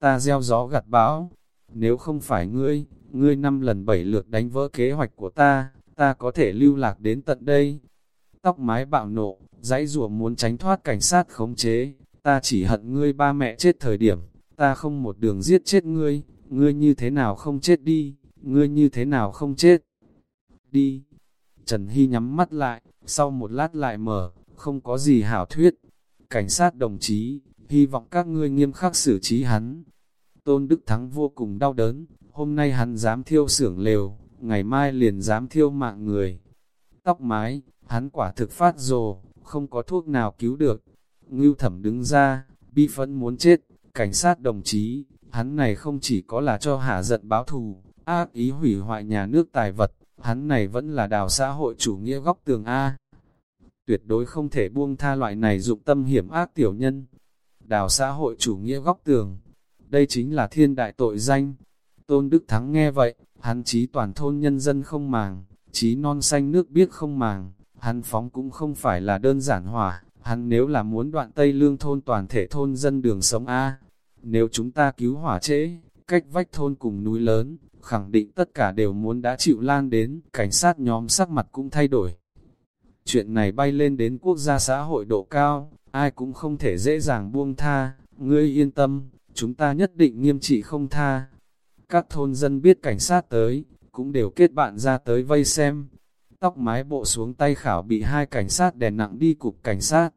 Ta gieo gió gặt bão, nếu không phải ngươi, ngươi năm lần bảy lượt đánh vỡ kế hoạch của ta, ta có thể lưu lạc đến tận đây. Tóc mái bạo nộ, dãy rùa muốn tránh thoát cảnh sát khống chế, ta chỉ hận ngươi ba mẹ chết thời điểm, ta không một đường giết chết ngươi, ngươi như thế nào không chết đi, ngươi như thế nào không chết. Đi. Trần Hy nhắm mắt lại, sau một lát lại mở, không có gì hảo thuyết. Cảnh sát đồng chí, hy vọng các ngươi nghiêm khắc xử trí hắn. Tôn Đức Thắng vô cùng đau đớn, hôm nay hắn dám thiêu xưởng lều, ngày mai liền dám thiêu mạng người. Tóc mái, hắn quả thực phát rồ, không có thuốc nào cứu được. Ngưu thẩm đứng ra, bi phẫn muốn chết, cảnh sát đồng chí, hắn này không chỉ có là cho hạ giận báo thù, ác ý hủy hoại nhà nước tài vật, hắn này vẫn là đào xã hội chủ nghĩa góc tường A. Tuyệt đối không thể buông tha loại này dụng tâm hiểm ác tiểu nhân. Đào xã hội chủ nghĩa góc tường, đây chính là thiên đại tội danh. Tôn Đức Thắng nghe vậy, hắn trí toàn thôn nhân dân không màng, trí non xanh nước biết không màng, hắn phóng cũng không phải là đơn giản hỏa, hắn nếu là muốn đoạn Tây Lương thôn toàn thể thôn dân đường sống A, nếu chúng ta cứu hỏa trễ, cách vách thôn cùng núi lớn, khẳng định tất cả đều muốn đã chịu lan đến, cảnh sát nhóm sắc mặt cũng thay đổi. Chuyện này bay lên đến quốc gia xã hội độ cao, ai cũng không thể dễ dàng buông tha, ngươi yên tâm, chúng ta nhất định nghiêm trị không tha. Các thôn dân biết cảnh sát tới, cũng đều kết bạn ra tới vây xem. Tóc mái bộ xuống tay khảo bị hai cảnh sát đè nặng đi cục cảnh sát.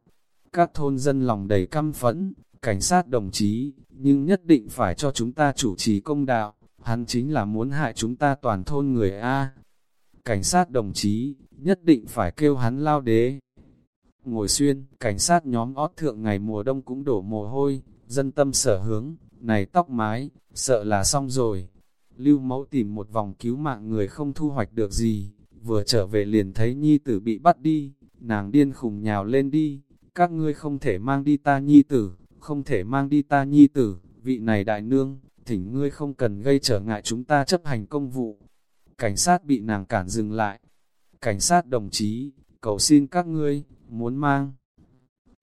Các thôn dân lòng đầy căm phẫn, cảnh sát đồng chí, nhưng nhất định phải cho chúng ta chủ trì công đạo, hắn chính là muốn hại chúng ta toàn thôn người A. Cảnh sát đồng chí, nhất định phải kêu hắn lao đế. Ngồi xuyên, cảnh sát nhóm ót thượng ngày mùa đông cũng đổ mồ hôi, dân tâm sở hướng, này tóc mái, sợ là xong rồi. Lưu mẫu tìm một vòng cứu mạng người không thu hoạch được gì, vừa trở về liền thấy nhi tử bị bắt đi, nàng điên khùng nhào lên đi, các ngươi không thể mang đi ta nhi tử, không thể mang đi ta nhi tử, vị này đại nương, thỉnh ngươi không cần gây trở ngại chúng ta chấp hành công vụ. Cảnh sát bị nàng cản dừng lại. Cảnh sát đồng chí, cầu xin các ngươi, muốn mang.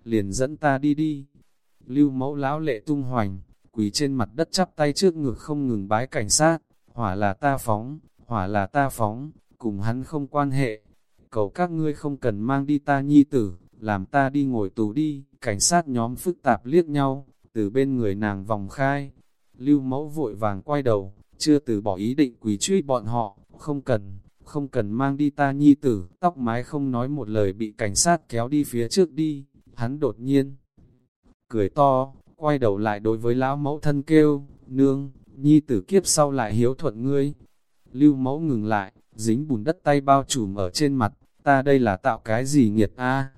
Liền dẫn ta đi đi. Lưu mẫu lão lệ tung hoành, quỳ trên mặt đất chắp tay trước ngực không ngừng bái cảnh sát. Hỏa là ta phóng, hỏa là ta phóng, cùng hắn không quan hệ. Cầu các ngươi không cần mang đi ta nhi tử, làm ta đi ngồi tù đi. Cảnh sát nhóm phức tạp liếc nhau, từ bên người nàng vòng khai, Lưu mẫu vội vàng quay đầu, chưa từ bỏ ý định quỳ truy bọn họ, không cần, không cần mang đi ta nhi tử, tóc mái không nói một lời bị cảnh sát kéo đi phía trước đi, hắn đột nhiên. Cười to, quay đầu lại đối với lão mẫu thân kêu, nương, nhi tử kiếp sau lại hiếu thuận ngươi. Lưu mẫu ngừng lại, dính bùn đất tay bao trùm ở trên mặt, ta đây là tạo cái gì nghiệt a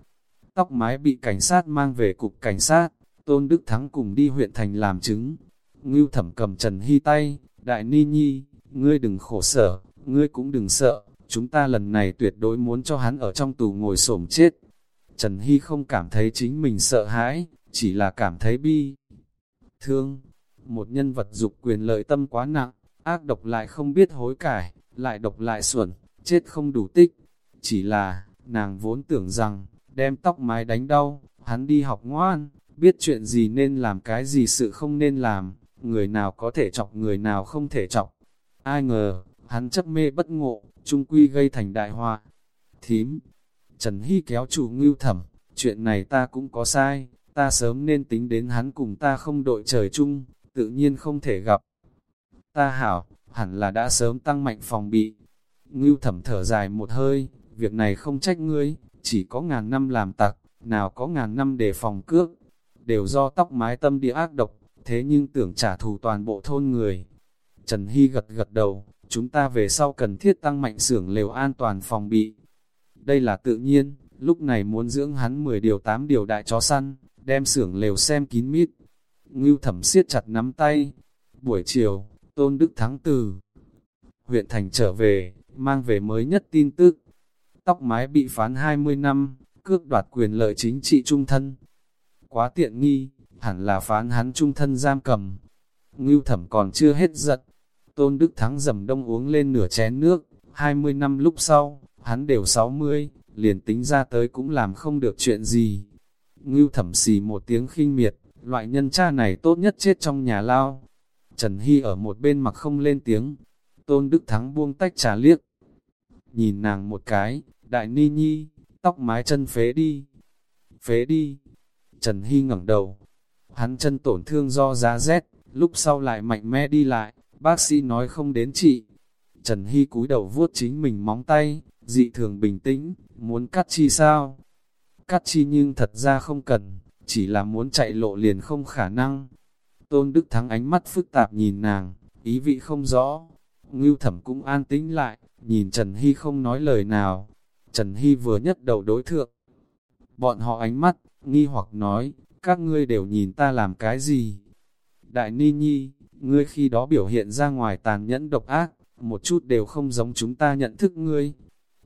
Tóc mái bị cảnh sát mang về cục cảnh sát, Tôn Đức Thắng cùng đi huyện thành làm chứng, Ngưu thẩm cầm Trần Hy tay, Đại Ni Nhi, ngươi đừng khổ sở, ngươi cũng đừng sợ, chúng ta lần này tuyệt đối muốn cho hắn ở trong tù ngồi xổm chết. Trần Hy không cảm thấy chính mình sợ hãi, chỉ là cảm thấy bi. Thương, một nhân vật dục quyền lợi tâm quá nặng, ác độc lại không biết hối cải, lại độc lại xuẩn, chết không đủ tích. Chỉ là, nàng vốn tưởng rằng, đem tóc mái đánh đau, hắn đi học ngoan, biết chuyện gì nên làm cái gì sự không nên làm, người nào có thể chọc người nào không thể chọc. Ai ngờ, hắn chấp mê bất ngộ, trung quy gây thành đại họa. Thím, Trần Hy kéo chủ ngưu thẩm, chuyện này ta cũng có sai, ta sớm nên tính đến hắn cùng ta không đội trời chung, tự nhiên không thể gặp. Ta hảo, hẳn là đã sớm tăng mạnh phòng bị. Ngưu thẩm thở dài một hơi, việc này không trách ngươi, chỉ có ngàn năm làm tặc, nào có ngàn năm để phòng cước. Đều do tóc mái tâm địa ác độc, thế nhưng tưởng trả thù toàn bộ thôn người. Trần Hy gật gật đầu, chúng ta về sau cần thiết tăng mạnh xưởng lều an toàn phòng bị. Đây là tự nhiên, lúc này muốn dưỡng hắn 10 điều 8 điều đại chó săn, đem xưởng lều xem kín mít. Ngưu thẩm siết chặt nắm tay. Buổi chiều, Tôn Đức Thắng từ huyện thành trở về, mang về mới nhất tin tức. Tóc mái bị phán 20 năm, cước đoạt quyền lợi chính trị trung thân. Quá tiện nghi, hẳn là phán hắn trung thân giam cầm. Ngưu thẩm còn chưa hết giận. Tôn Đức Thắng dầm đông uống lên nửa chén nước, 20 năm lúc sau, hắn đều 60, liền tính ra tới cũng làm không được chuyện gì. Ngưu thẩm xì một tiếng khinh miệt, loại nhân cha này tốt nhất chết trong nhà lao. Trần Hy ở một bên mặc không lên tiếng, Tôn Đức Thắng buông tách trà liếc. Nhìn nàng một cái, đại ni nhi, tóc mái chân phế đi. Phế đi. Trần Hy ngẩng đầu. Hắn chân tổn thương do giá rét, lúc sau lại mạnh mẽ đi lại, bác sĩ nói không đến trị. Trần Hy cúi đầu vuốt chính mình móng tay, dị thường bình tĩnh, muốn cắt chi sao? Cắt chi nhưng thật ra không cần, chỉ là muốn chạy lộ liền không khả năng. Tôn Đức Thắng ánh mắt phức tạp nhìn nàng, ý vị không rõ. Ngưu thẩm cũng an tĩnh lại, nhìn Trần Hy không nói lời nào. Trần Hy vừa nhất đầu đối thượng. Bọn họ ánh mắt, nghi hoặc nói, các ngươi đều nhìn ta làm cái gì? Đại Ni Nhi, ngươi khi đó biểu hiện ra ngoài tàn nhẫn độc ác, một chút đều không giống chúng ta nhận thức ngươi.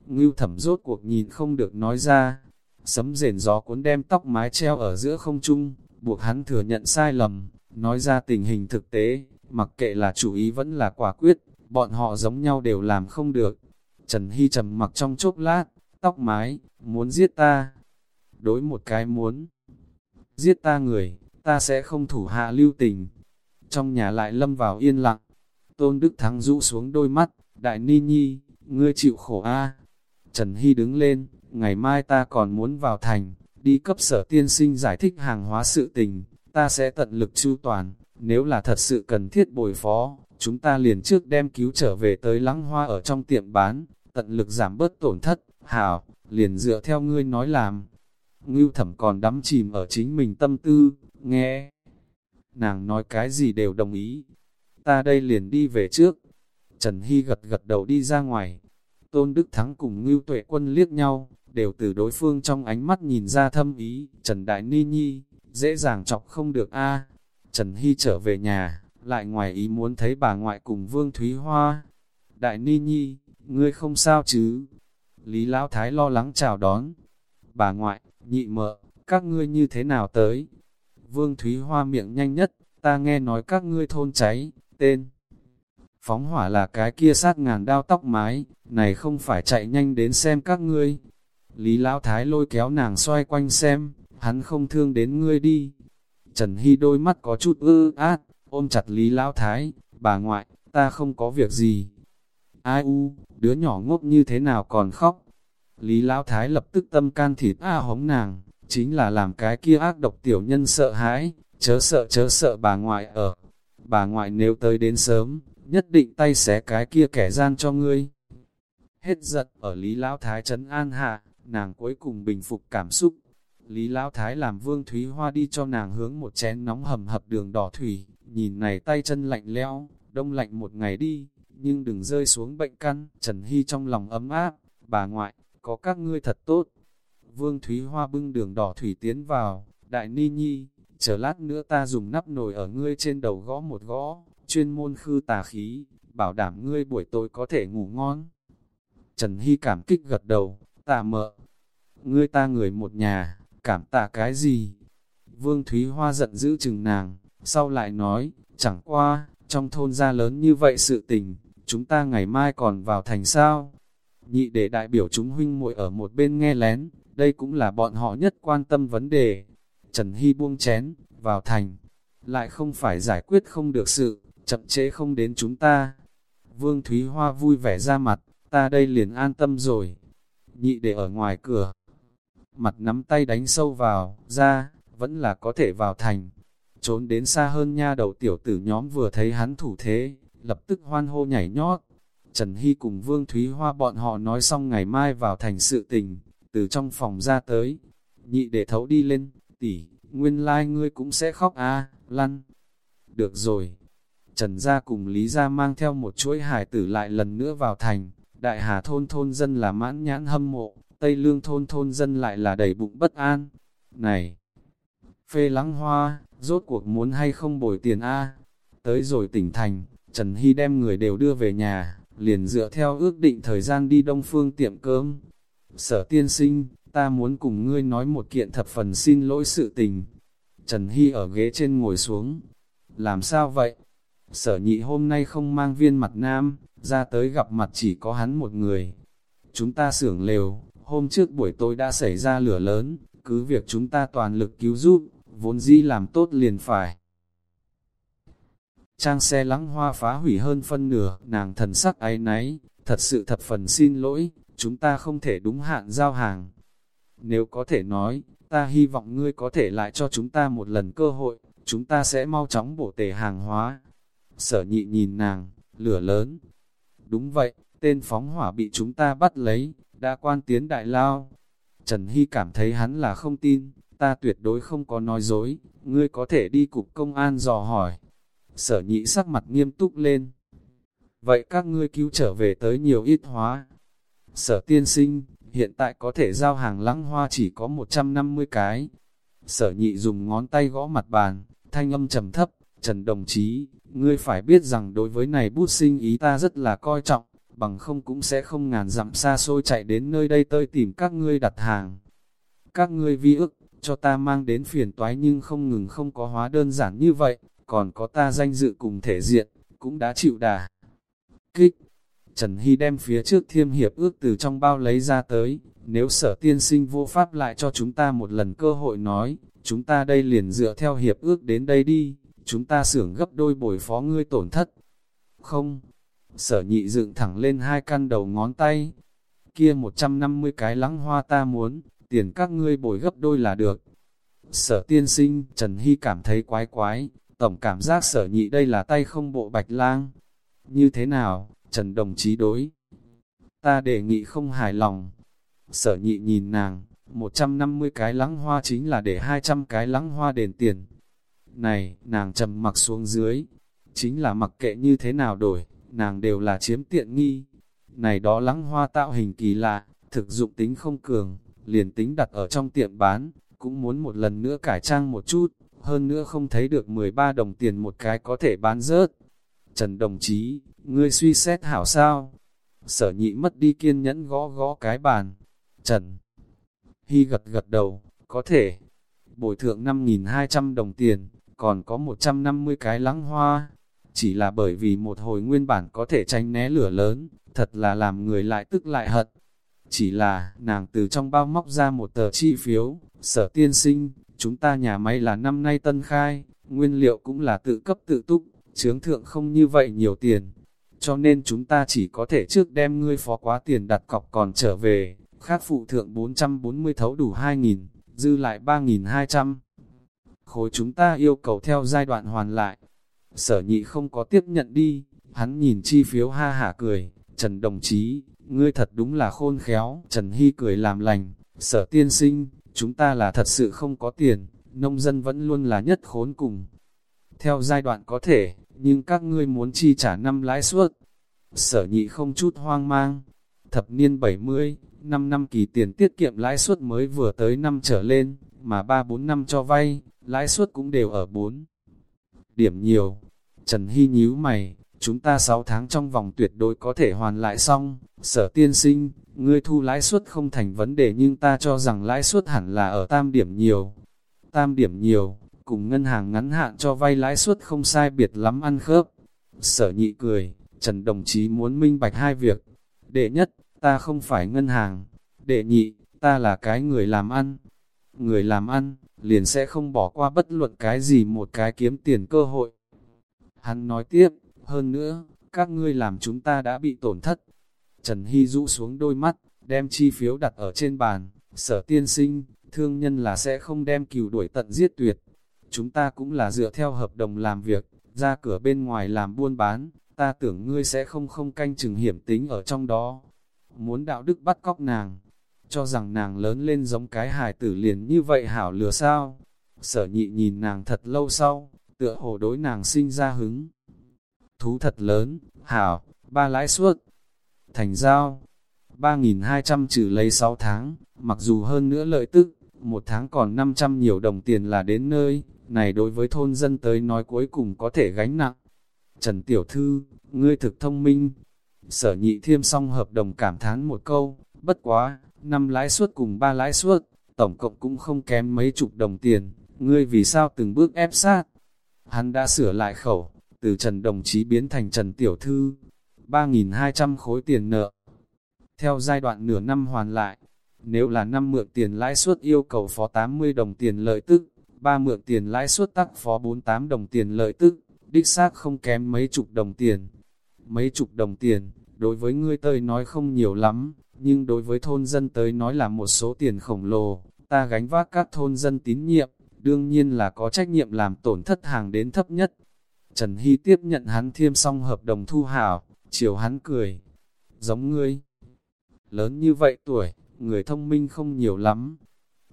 Ngưu thẩm rốt cuộc nhìn không được nói ra, sấm rền gió cuốn đem tóc mái treo ở giữa không trung, buộc hắn thừa nhận sai lầm, nói ra tình hình thực tế, mặc kệ là chủ ý vẫn là quả quyết, bọn họ giống nhau đều làm không được. Trần Hy trầm mặc trong chốc lát, tóc mái, muốn giết ta. Đối một cái muốn giết ta người, ta sẽ không thủ hạ lưu tình. Trong nhà lại lâm vào yên lặng, Tôn Đức Thắng rũ xuống đôi mắt, đại ni nhi, ngươi chịu khổ a Trần Hy đứng lên, ngày mai ta còn muốn vào thành, đi cấp sở tiên sinh giải thích hàng hóa sự tình, ta sẽ tận lực chu toàn, nếu là thật sự cần thiết bồi phó, chúng ta liền trước đem cứu trở về tới lắng hoa ở trong tiệm bán, tận lực giảm bớt tổn thất, hảo, liền dựa theo ngươi nói làm. Ngưu thẩm còn đắm chìm ở chính mình tâm tư, nghe. Nàng nói cái gì đều đồng ý. Ta đây liền đi về trước. Trần Hy gật gật đầu đi ra ngoài, Tôn Đức Thắng cùng Ngưu Tuệ Quân liếc nhau, đều từ đối phương trong ánh mắt nhìn ra thâm ý, Trần Đại Ni Nhi, dễ dàng chọc không được a Trần Hy trở về nhà, lại ngoài ý muốn thấy bà ngoại cùng Vương Thúy Hoa. Đại Ni Nhi, ngươi không sao chứ? Lý Lão Thái lo lắng chào đón. Bà ngoại, nhị mợ, các ngươi như thế nào tới? Vương Thúy Hoa miệng nhanh nhất, ta nghe nói các ngươi thôn cháy, tên phóng hỏa là cái kia sát ngàn đao tóc mái, này không phải chạy nhanh đến xem các ngươi. Lý Lão Thái lôi kéo nàng xoay quanh xem, hắn không thương đến ngươi đi. Trần Hy đôi mắt có chút ư át, ôm chặt Lý Lão Thái, bà ngoại, ta không có việc gì. Ai u, đứa nhỏ ngốc như thế nào còn khóc. Lý Lão Thái lập tức tâm can thịt a hống nàng, chính là làm cái kia ác độc tiểu nhân sợ hãi, chớ sợ chớ sợ bà ngoại ở. Bà ngoại nếu tới đến sớm, nhất định tay xé cái kia kẻ gian cho ngươi. Hết giận ở Lý Lão Thái trấn an hạ, nàng cuối cùng bình phục cảm xúc. Lý Lão Thái làm Vương Thúy Hoa đi cho nàng hướng một chén nóng hầm hập đường đỏ thủy, nhìn này tay chân lạnh lẽo, đông lạnh một ngày đi, nhưng đừng rơi xuống bệnh căn. Trần Hy trong lòng ấm áp, bà ngoại, có các ngươi thật tốt. Vương Thúy Hoa bưng đường đỏ thủy tiến vào, đại ni nhi, chờ lát nữa ta dùng nắp nồi ở ngươi trên đầu gõ một gõ, chuyên môn khư tà khí, bảo đảm ngươi buổi tối có thể ngủ ngon. Trần Hy cảm kích gật đầu, tà mợ, ngươi ta người một nhà, cảm tạ cái gì? Vương Thúy Hoa giận dữ chừng nàng, sau lại nói, chẳng qua, trong thôn gia lớn như vậy sự tình, chúng ta ngày mai còn vào thành sao? Nhị để đại biểu chúng huynh muội ở một bên nghe lén, đây cũng là bọn họ nhất quan tâm vấn đề. Trần Hy buông chén, vào thành, lại không phải giải quyết không được sự, chậm chế không đến chúng ta. Vương Thúy Hoa vui vẻ ra mặt, ta đây liền an tâm rồi. Nhị để ở ngoài cửa, mặt nắm tay đánh sâu vào, ra, vẫn là có thể vào thành. Trốn đến xa hơn nha đầu tiểu tử nhóm vừa thấy hắn thủ thế, lập tức hoan hô nhảy nhót. Trần Hy cùng Vương Thúy Hoa bọn họ nói xong ngày mai vào thành sự tình, từ trong phòng ra tới. Nhị để thấu đi lên, tỷ, nguyên lai like ngươi cũng sẽ khóc à, lăn. Được rồi. Trần Gia cùng Lý Gia mang theo một chuỗi hải tử lại lần nữa vào thành. Đại Hà thôn thôn dân là mãn nhãn hâm mộ, Tây Lương thôn thôn dân lại là đầy bụng bất an. Này! Phê lắng hoa, rốt cuộc muốn hay không bồi tiền A. Tới rồi tỉnh thành, Trần Hy đem người đều đưa về nhà, liền dựa theo ước định thời gian đi đông phương tiệm cơm. Sở tiên sinh, ta muốn cùng ngươi nói một kiện thập phần xin lỗi sự tình. Trần Hy ở ghế trên ngồi xuống. Làm sao vậy? Sở nhị hôm nay không mang viên mặt nam, ra tới gặp mặt chỉ có hắn một người. Chúng ta xưởng lều, hôm trước buổi tối đã xảy ra lửa lớn, cứ việc chúng ta toàn lực cứu giúp, vốn dĩ làm tốt liền phải. Trang xe lắng hoa phá hủy hơn phân nửa, nàng thần sắc ấy náy, thật sự thập phần xin lỗi, chúng ta không thể đúng hạn giao hàng. Nếu có thể nói, ta hy vọng ngươi có thể lại cho chúng ta một lần cơ hội, chúng ta sẽ mau chóng bổ tề hàng hóa. Sở nhị nhìn nàng, lửa lớn. Đúng vậy, tên phóng hỏa bị chúng ta bắt lấy, đã quan tiến đại lao. Trần Hy cảm thấy hắn là không tin, ta tuyệt đối không có nói dối, ngươi có thể đi cục công an dò hỏi. Sở nhị sắc mặt nghiêm túc lên. Vậy các ngươi cứu trở về tới nhiều ít hóa. Sở tiên sinh, hiện tại có thể giao hàng lăng hoa chỉ có 150 cái. Sở nhị dùng ngón tay gõ mặt bàn, thanh âm trầm thấp, Trần đồng chí, ngươi phải biết rằng đối với này bút sinh ý ta rất là coi trọng, bằng không cũng sẽ không ngàn dặm xa xôi chạy đến nơi đây tơi tìm các ngươi đặt hàng. Các ngươi vi ức, cho ta mang đến phiền toái nhưng không ngừng không có hóa đơn giản như vậy, còn có ta danh dự cùng thể diện, cũng đã chịu đà. Kích Trần Hy đem phía trước thiêm hiệp ước từ trong bao lấy ra tới, nếu sở tiên sinh vô pháp lại cho chúng ta một lần cơ hội nói, chúng ta đây liền dựa theo hiệp ước đến đây đi, chúng ta xưởng gấp đôi bồi phó ngươi tổn thất. Không, sở nhị dựng thẳng lên hai căn đầu ngón tay, kia 150 cái lắng hoa ta muốn, tiền các ngươi bồi gấp đôi là được. Sở tiên sinh, Trần Hy cảm thấy quái quái, tổng cảm giác sở nhị đây là tay không bộ bạch lang. Như thế nào, Trần đồng chí đối? Ta đề nghị không hài lòng. Sở nhị nhìn nàng, 150 cái lắng hoa chính là để 200 cái lắng hoa đền tiền. Này, nàng trầm mặc xuống dưới, chính là mặc kệ như thế nào đổi, nàng đều là chiếm tiện nghi. Này đó lắng hoa tạo hình kỳ lạ, thực dụng tính không cường, liền tính đặt ở trong tiệm bán, cũng muốn một lần nữa cải trang một chút, hơn nữa không thấy được 13 đồng tiền một cái có thể bán rớt. Trần đồng chí, ngươi suy xét hảo sao? Sở nhị mất đi kiên nhẫn gõ gõ cái bàn. Trần Hy gật gật đầu, có thể. Bồi thượng 5.200 đồng tiền, còn có 150 cái lắng hoa. Chỉ là bởi vì một hồi nguyên bản có thể tránh né lửa lớn, thật là làm người lại tức lại hận. Chỉ là, nàng từ trong bao móc ra một tờ chi phiếu, sở tiên sinh, chúng ta nhà máy là năm nay tân khai, nguyên liệu cũng là tự cấp tự túc, chướng thượng không như vậy nhiều tiền. Cho nên chúng ta chỉ có thể trước đem ngươi phó quá tiền đặt cọc còn trở về, khác phụ thượng 440 thấu đủ 2.000, dư lại 3.200. Khối chúng ta yêu cầu theo giai đoạn hoàn lại. Sở nhị không có tiếp nhận đi, hắn nhìn chi phiếu ha hả cười, Trần đồng chí, ngươi thật đúng là khôn khéo. Trần Hy cười làm lành, sở tiên sinh, chúng ta là thật sự không có tiền, nông dân vẫn luôn là nhất khốn cùng. Theo giai đoạn có thể, nhưng các ngươi muốn chi trả năm lãi suất. Sở nhị không chút hoang mang. Thập niên 70, 5 năm kỳ tiền tiết kiệm lãi suất mới vừa tới năm trở lên, mà 3-4 năm cho vay, lãi suất cũng đều ở 4. Điểm nhiều. Trần Hy nhíu mày, chúng ta 6 tháng trong vòng tuyệt đối có thể hoàn lại xong. Sở tiên sinh, ngươi thu lãi suất không thành vấn đề nhưng ta cho rằng lãi suất hẳn là ở tam điểm nhiều. Tam điểm nhiều, cùng ngân hàng ngắn hạn cho vay lãi suất không sai biệt lắm ăn khớp. Sở nhị cười, Trần đồng chí muốn minh bạch hai việc. Đệ nhất, ta không phải ngân hàng. Đệ nhị, ta là cái người làm ăn. Người làm ăn, liền sẽ không bỏ qua bất luận cái gì một cái kiếm tiền cơ hội. Hắn nói tiếp, hơn nữa, các ngươi làm chúng ta đã bị tổn thất. Trần Hy rũ xuống đôi mắt, đem chi phiếu đặt ở trên bàn, sở tiên sinh, thương nhân là sẽ không đem cừu đuổi tận giết tuyệt. Chúng ta cũng là dựa theo hợp đồng làm việc, ra cửa bên ngoài làm buôn bán, ta tưởng ngươi sẽ không không canh chừng hiểm tính ở trong đó. Muốn đạo đức bắt cóc nàng, cho rằng nàng lớn lên giống cái hài tử liền như vậy hảo lừa sao. Sở nhị nhìn nàng thật lâu sau, tựa hồ đối nàng sinh ra hứng. Thú thật lớn, hảo, ba lãi suất, thành giao, 3.200 trừ lấy 6 tháng, mặc dù hơn nữa lợi tức, một tháng còn 500 nhiều đồng tiền là đến nơi, này đối với thôn dân tới nói cuối cùng có thể gánh nặng. Trần Tiểu Thư, ngươi thực thông minh. Sở nhị thiêm xong hợp đồng cảm thán một câu, bất quá, năm lãi suất cùng ba lãi suất, tổng cộng cũng không kém mấy chục đồng tiền, ngươi vì sao từng bước ép sát. Hắn đã sửa lại khẩu, từ Trần Đồng Chí biến thành Trần Tiểu Thư, 3.200 khối tiền nợ. Theo giai đoạn nửa năm hoàn lại, nếu là năm mượn tiền lãi suất yêu cầu phó 80 đồng tiền lợi tức, ba mượn tiền lãi suất tắc phó 48 đồng tiền lợi tức, đích xác không kém mấy chục đồng tiền. Mấy chục đồng tiền, đối với ngươi tơi nói không nhiều lắm, nhưng đối với thôn dân tới nói là một số tiền khổng lồ, ta gánh vác các thôn dân tín nhiệm, đương nhiên là có trách nhiệm làm tổn thất hàng đến thấp nhất. Trần Hy tiếp nhận hắn thiêm xong hợp đồng thu hảo, chiều hắn cười, giống ngươi. Lớn như vậy tuổi, người thông minh không nhiều lắm.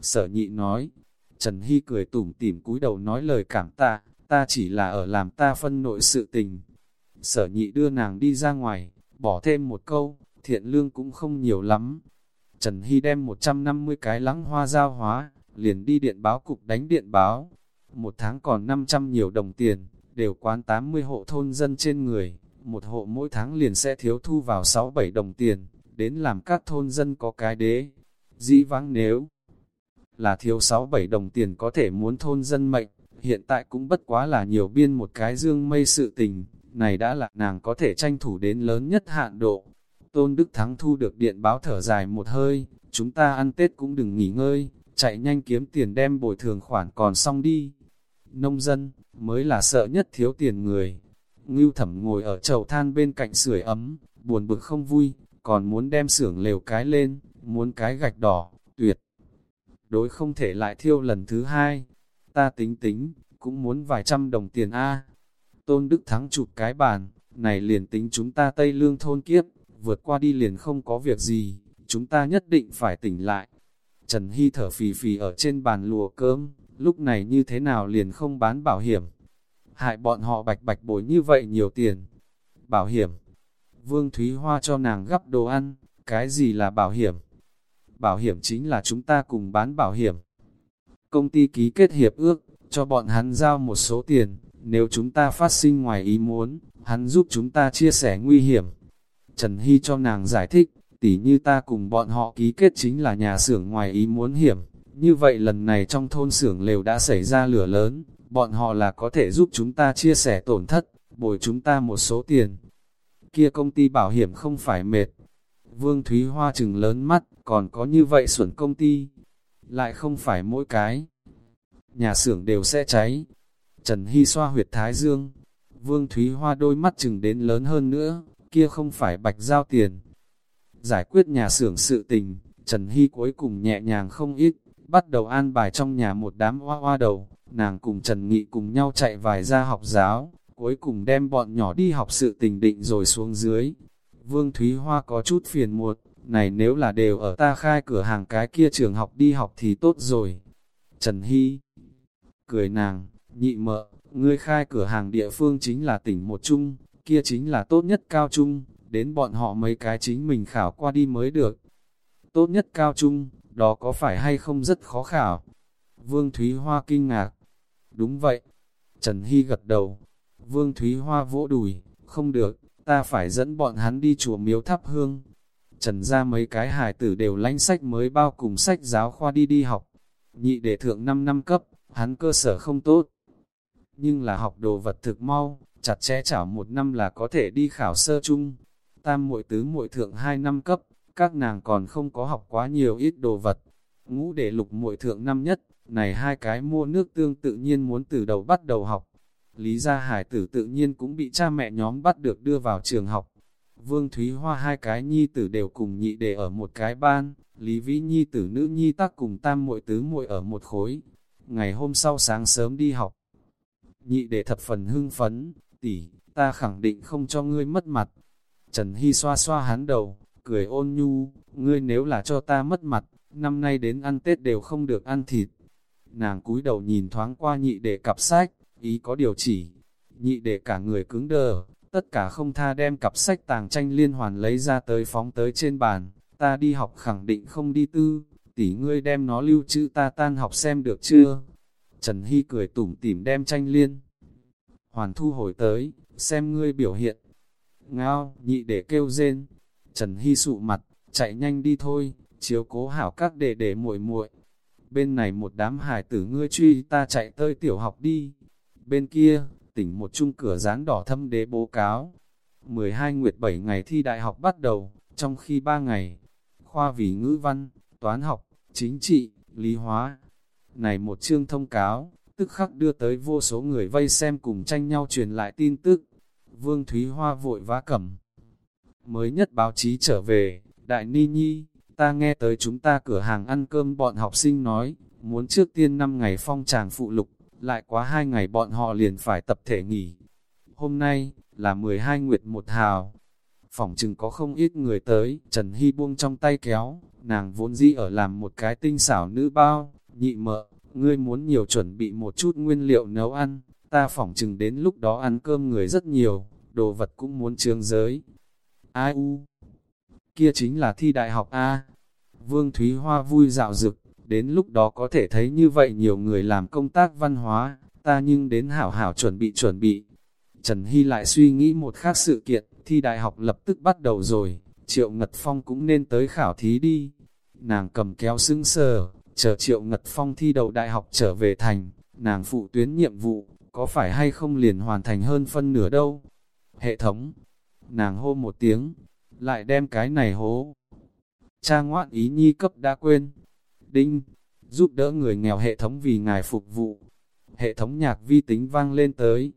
Sở nhị nói, Trần Hy cười tủm tỉm cúi đầu nói lời cảm tạ, ta chỉ là ở làm ta phân nội sự tình. Sở nhị đưa nàng đi ra ngoài, bỏ thêm một câu, thiện lương cũng không nhiều lắm. Trần Hy đem 150 cái lắng hoa giao hóa, liền đi điện báo cục đánh điện báo. Một tháng còn 500 nhiều đồng tiền, đều quán 80 hộ thôn dân trên người, một hộ mỗi tháng liền sẽ thiếu thu vào 6-7 đồng tiền, đến làm các thôn dân có cái đế. Dĩ vãng nếu là thiếu 6-7 đồng tiền có thể muốn thôn dân mệnh, hiện tại cũng bất quá là nhiều biên một cái dương mây sự tình, này đã là nàng có thể tranh thủ đến lớn nhất hạn độ. Tôn Đức Thắng thu được điện báo thở dài một hơi, chúng ta ăn Tết cũng đừng nghỉ ngơi, chạy nhanh kiếm tiền đem bồi thường khoản còn xong đi. Nông dân, mới là sợ nhất thiếu tiền người. Ngưu thẩm ngồi ở chậu than bên cạnh sưởi ấm, buồn bực không vui, còn muốn đem xưởng lều cái lên, muốn cái gạch đỏ, tuyệt. Đối không thể lại thiêu lần thứ hai, ta tính tính, cũng muốn vài trăm đồng tiền A. Tôn Đức Thắng chụp cái bàn, này liền tính chúng ta Tây Lương thôn kiếp, vượt qua đi liền không có việc gì, chúng ta nhất định phải tỉnh lại. Trần Hy thở phì phì ở trên bàn lùa cơm, lúc này như thế nào liền không bán bảo hiểm. Hại bọn họ bạch bạch bồi như vậy nhiều tiền. Bảo hiểm. Vương Thúy Hoa cho nàng gắp đồ ăn, cái gì là bảo hiểm? Bảo hiểm chính là chúng ta cùng bán bảo hiểm. Công ty ký kết hiệp ước, cho bọn hắn giao một số tiền, nếu chúng ta phát sinh ngoài ý muốn, hắn giúp chúng ta chia sẻ nguy hiểm. Trần Hy cho nàng giải thích, tỉ như ta cùng bọn họ ký kết chính là nhà xưởng ngoài ý muốn hiểm. Như vậy lần này trong thôn xưởng lều đã xảy ra lửa lớn, bọn họ là có thể giúp chúng ta chia sẻ tổn thất, bồi chúng ta một số tiền. Kia công ty bảo hiểm không phải mệt. Vương Thúy Hoa trừng lớn mắt, còn có như vậy xuẩn công ty. Lại không phải mỗi cái. Nhà xưởng đều sẽ cháy. Trần Hy xoa huyệt thái dương. Vương Thúy Hoa đôi mắt chừng đến lớn hơn nữa, kia không phải bạch giao tiền. Giải quyết nhà xưởng sự tình, Trần Hy cuối cùng nhẹ nhàng không ít, bắt đầu an bài trong nhà một đám hoa hoa đầu, nàng cùng Trần Nghị cùng nhau chạy vài ra học giáo, cuối cùng đem bọn nhỏ đi học sự tình định rồi xuống dưới. Vương Thúy Hoa có chút phiền muộn, này nếu là đều ở ta khai cửa hàng cái kia trường học đi học thì tốt rồi. Trần Hy cười nàng, nhị mợ, ngươi khai cửa hàng địa phương chính là tỉnh một trung, kia chính là tốt nhất cao trung, đến bọn họ mấy cái chính mình khảo qua đi mới được. Tốt nhất cao trung, đó có phải hay không rất khó khảo? Vương Thúy Hoa kinh ngạc. Đúng vậy. Trần Hy gật đầu. Vương Thúy Hoa vỗ đùi, không được, ta phải dẫn bọn hắn đi chùa miếu thắp hương. Trần ra mấy cái hài tử đều lánh sách mới bao cùng sách giáo khoa đi đi học. Nhị đệ thượng 5 năm cấp, hắn cơ sở không tốt. Nhưng là học đồ vật thực mau, chặt chẽ chảo một năm là có thể đi khảo sơ chung. Tam muội tứ muội thượng hai năm cấp, các nàng còn không có học quá nhiều ít đồ vật. Ngũ đệ lục muội thượng năm nhất, này hai cái mua nước tương tự nhiên muốn từ đầu bắt đầu học. Lý gia hải tử tự nhiên cũng bị cha mẹ nhóm bắt được đưa vào trường học. Vương Thúy Hoa hai cái nhi tử đều cùng nhị để ở một cái ban, Lý Vĩ nhi tử nữ nhi tác cùng tam muội tứ muội ở một khối. Ngày hôm sau sáng sớm đi học, nhị để thập phần hưng phấn, tỷ, ta khẳng định không cho ngươi mất mặt. Trần Hy xoa xoa hắn đầu, cười ôn nhu, ngươi nếu là cho ta mất mặt, năm nay đến ăn Tết đều không được ăn thịt. Nàng cúi đầu nhìn thoáng qua nhị để cặp sách, ý có điều chỉ. Nhị để cả người cứng đờ, tất cả không tha đem cặp sách tàng tranh liên hoàn lấy ra tới phóng tới trên bàn. Ta đi học khẳng định không đi tư, tỷ ngươi đem nó lưu trữ ta tan học xem được chưa? Trần Hy cười tủm tỉm đem tranh liên. Hoàn thu hồi tới, xem ngươi biểu hiện. Ngao, nhị để kêu rên. Trần Hy sụ mặt, chạy nhanh đi thôi, chiếu cố hảo các đệ để muội muội. Bên này một đám hài tử ngươi truy ta chạy tới tiểu học đi. Bên kia, tỉnh một chung cửa dán đỏ thâm đế bố cáo. 12 nguyệt 7 ngày thi đại học bắt đầu, trong khi 3 ngày, khoa vì ngữ văn, toán học, chính trị, lý hóa. Này một chương thông cáo, tức khắc đưa tới vô số người vây xem cùng tranh nhau truyền lại tin tức. Vương Thúy Hoa vội vã cầm. Mới nhất báo chí trở về, Đại Ni Nhi, ta nghe tới chúng ta cửa hàng ăn cơm bọn học sinh nói, muốn trước tiên 5 ngày phong tràng phụ lục, lại quá hai ngày bọn họ liền phải tập thể nghỉ. Hôm nay, là 12 nguyệt một hào. Phòng chừng có không ít người tới, Trần Hy buông trong tay kéo, nàng vốn dĩ ở làm một cái tinh xảo nữ bao, nhị mợ, ngươi muốn nhiều chuẩn bị một chút nguyên liệu nấu ăn, ta phỏng chừng đến lúc đó ăn cơm người rất nhiều, đồ vật cũng muốn trương giới. Ai u? Kia chính là thi đại học A. Vương Thúy Hoa vui dạo dực, đến lúc đó có thể thấy như vậy nhiều người làm công tác văn hóa, ta nhưng đến hảo hảo chuẩn bị chuẩn bị. Trần Hy lại suy nghĩ một khác sự kiện, thi đại học lập tức bắt đầu rồi, Triệu Ngật Phong cũng nên tới khảo thí đi. Nàng cầm kéo xứng sờ, chờ Triệu Ngật Phong thi đầu đại học trở về thành, nàng phụ tuyến nhiệm vụ, có phải hay không liền hoàn thành hơn phân nửa đâu. Hệ thống, nàng hô một tiếng, lại đem cái này hố. Cha ngoạn ý nhi cấp đã quên. Đinh, giúp đỡ người nghèo hệ thống vì ngài phục vụ. Hệ thống nhạc vi tính vang lên tới.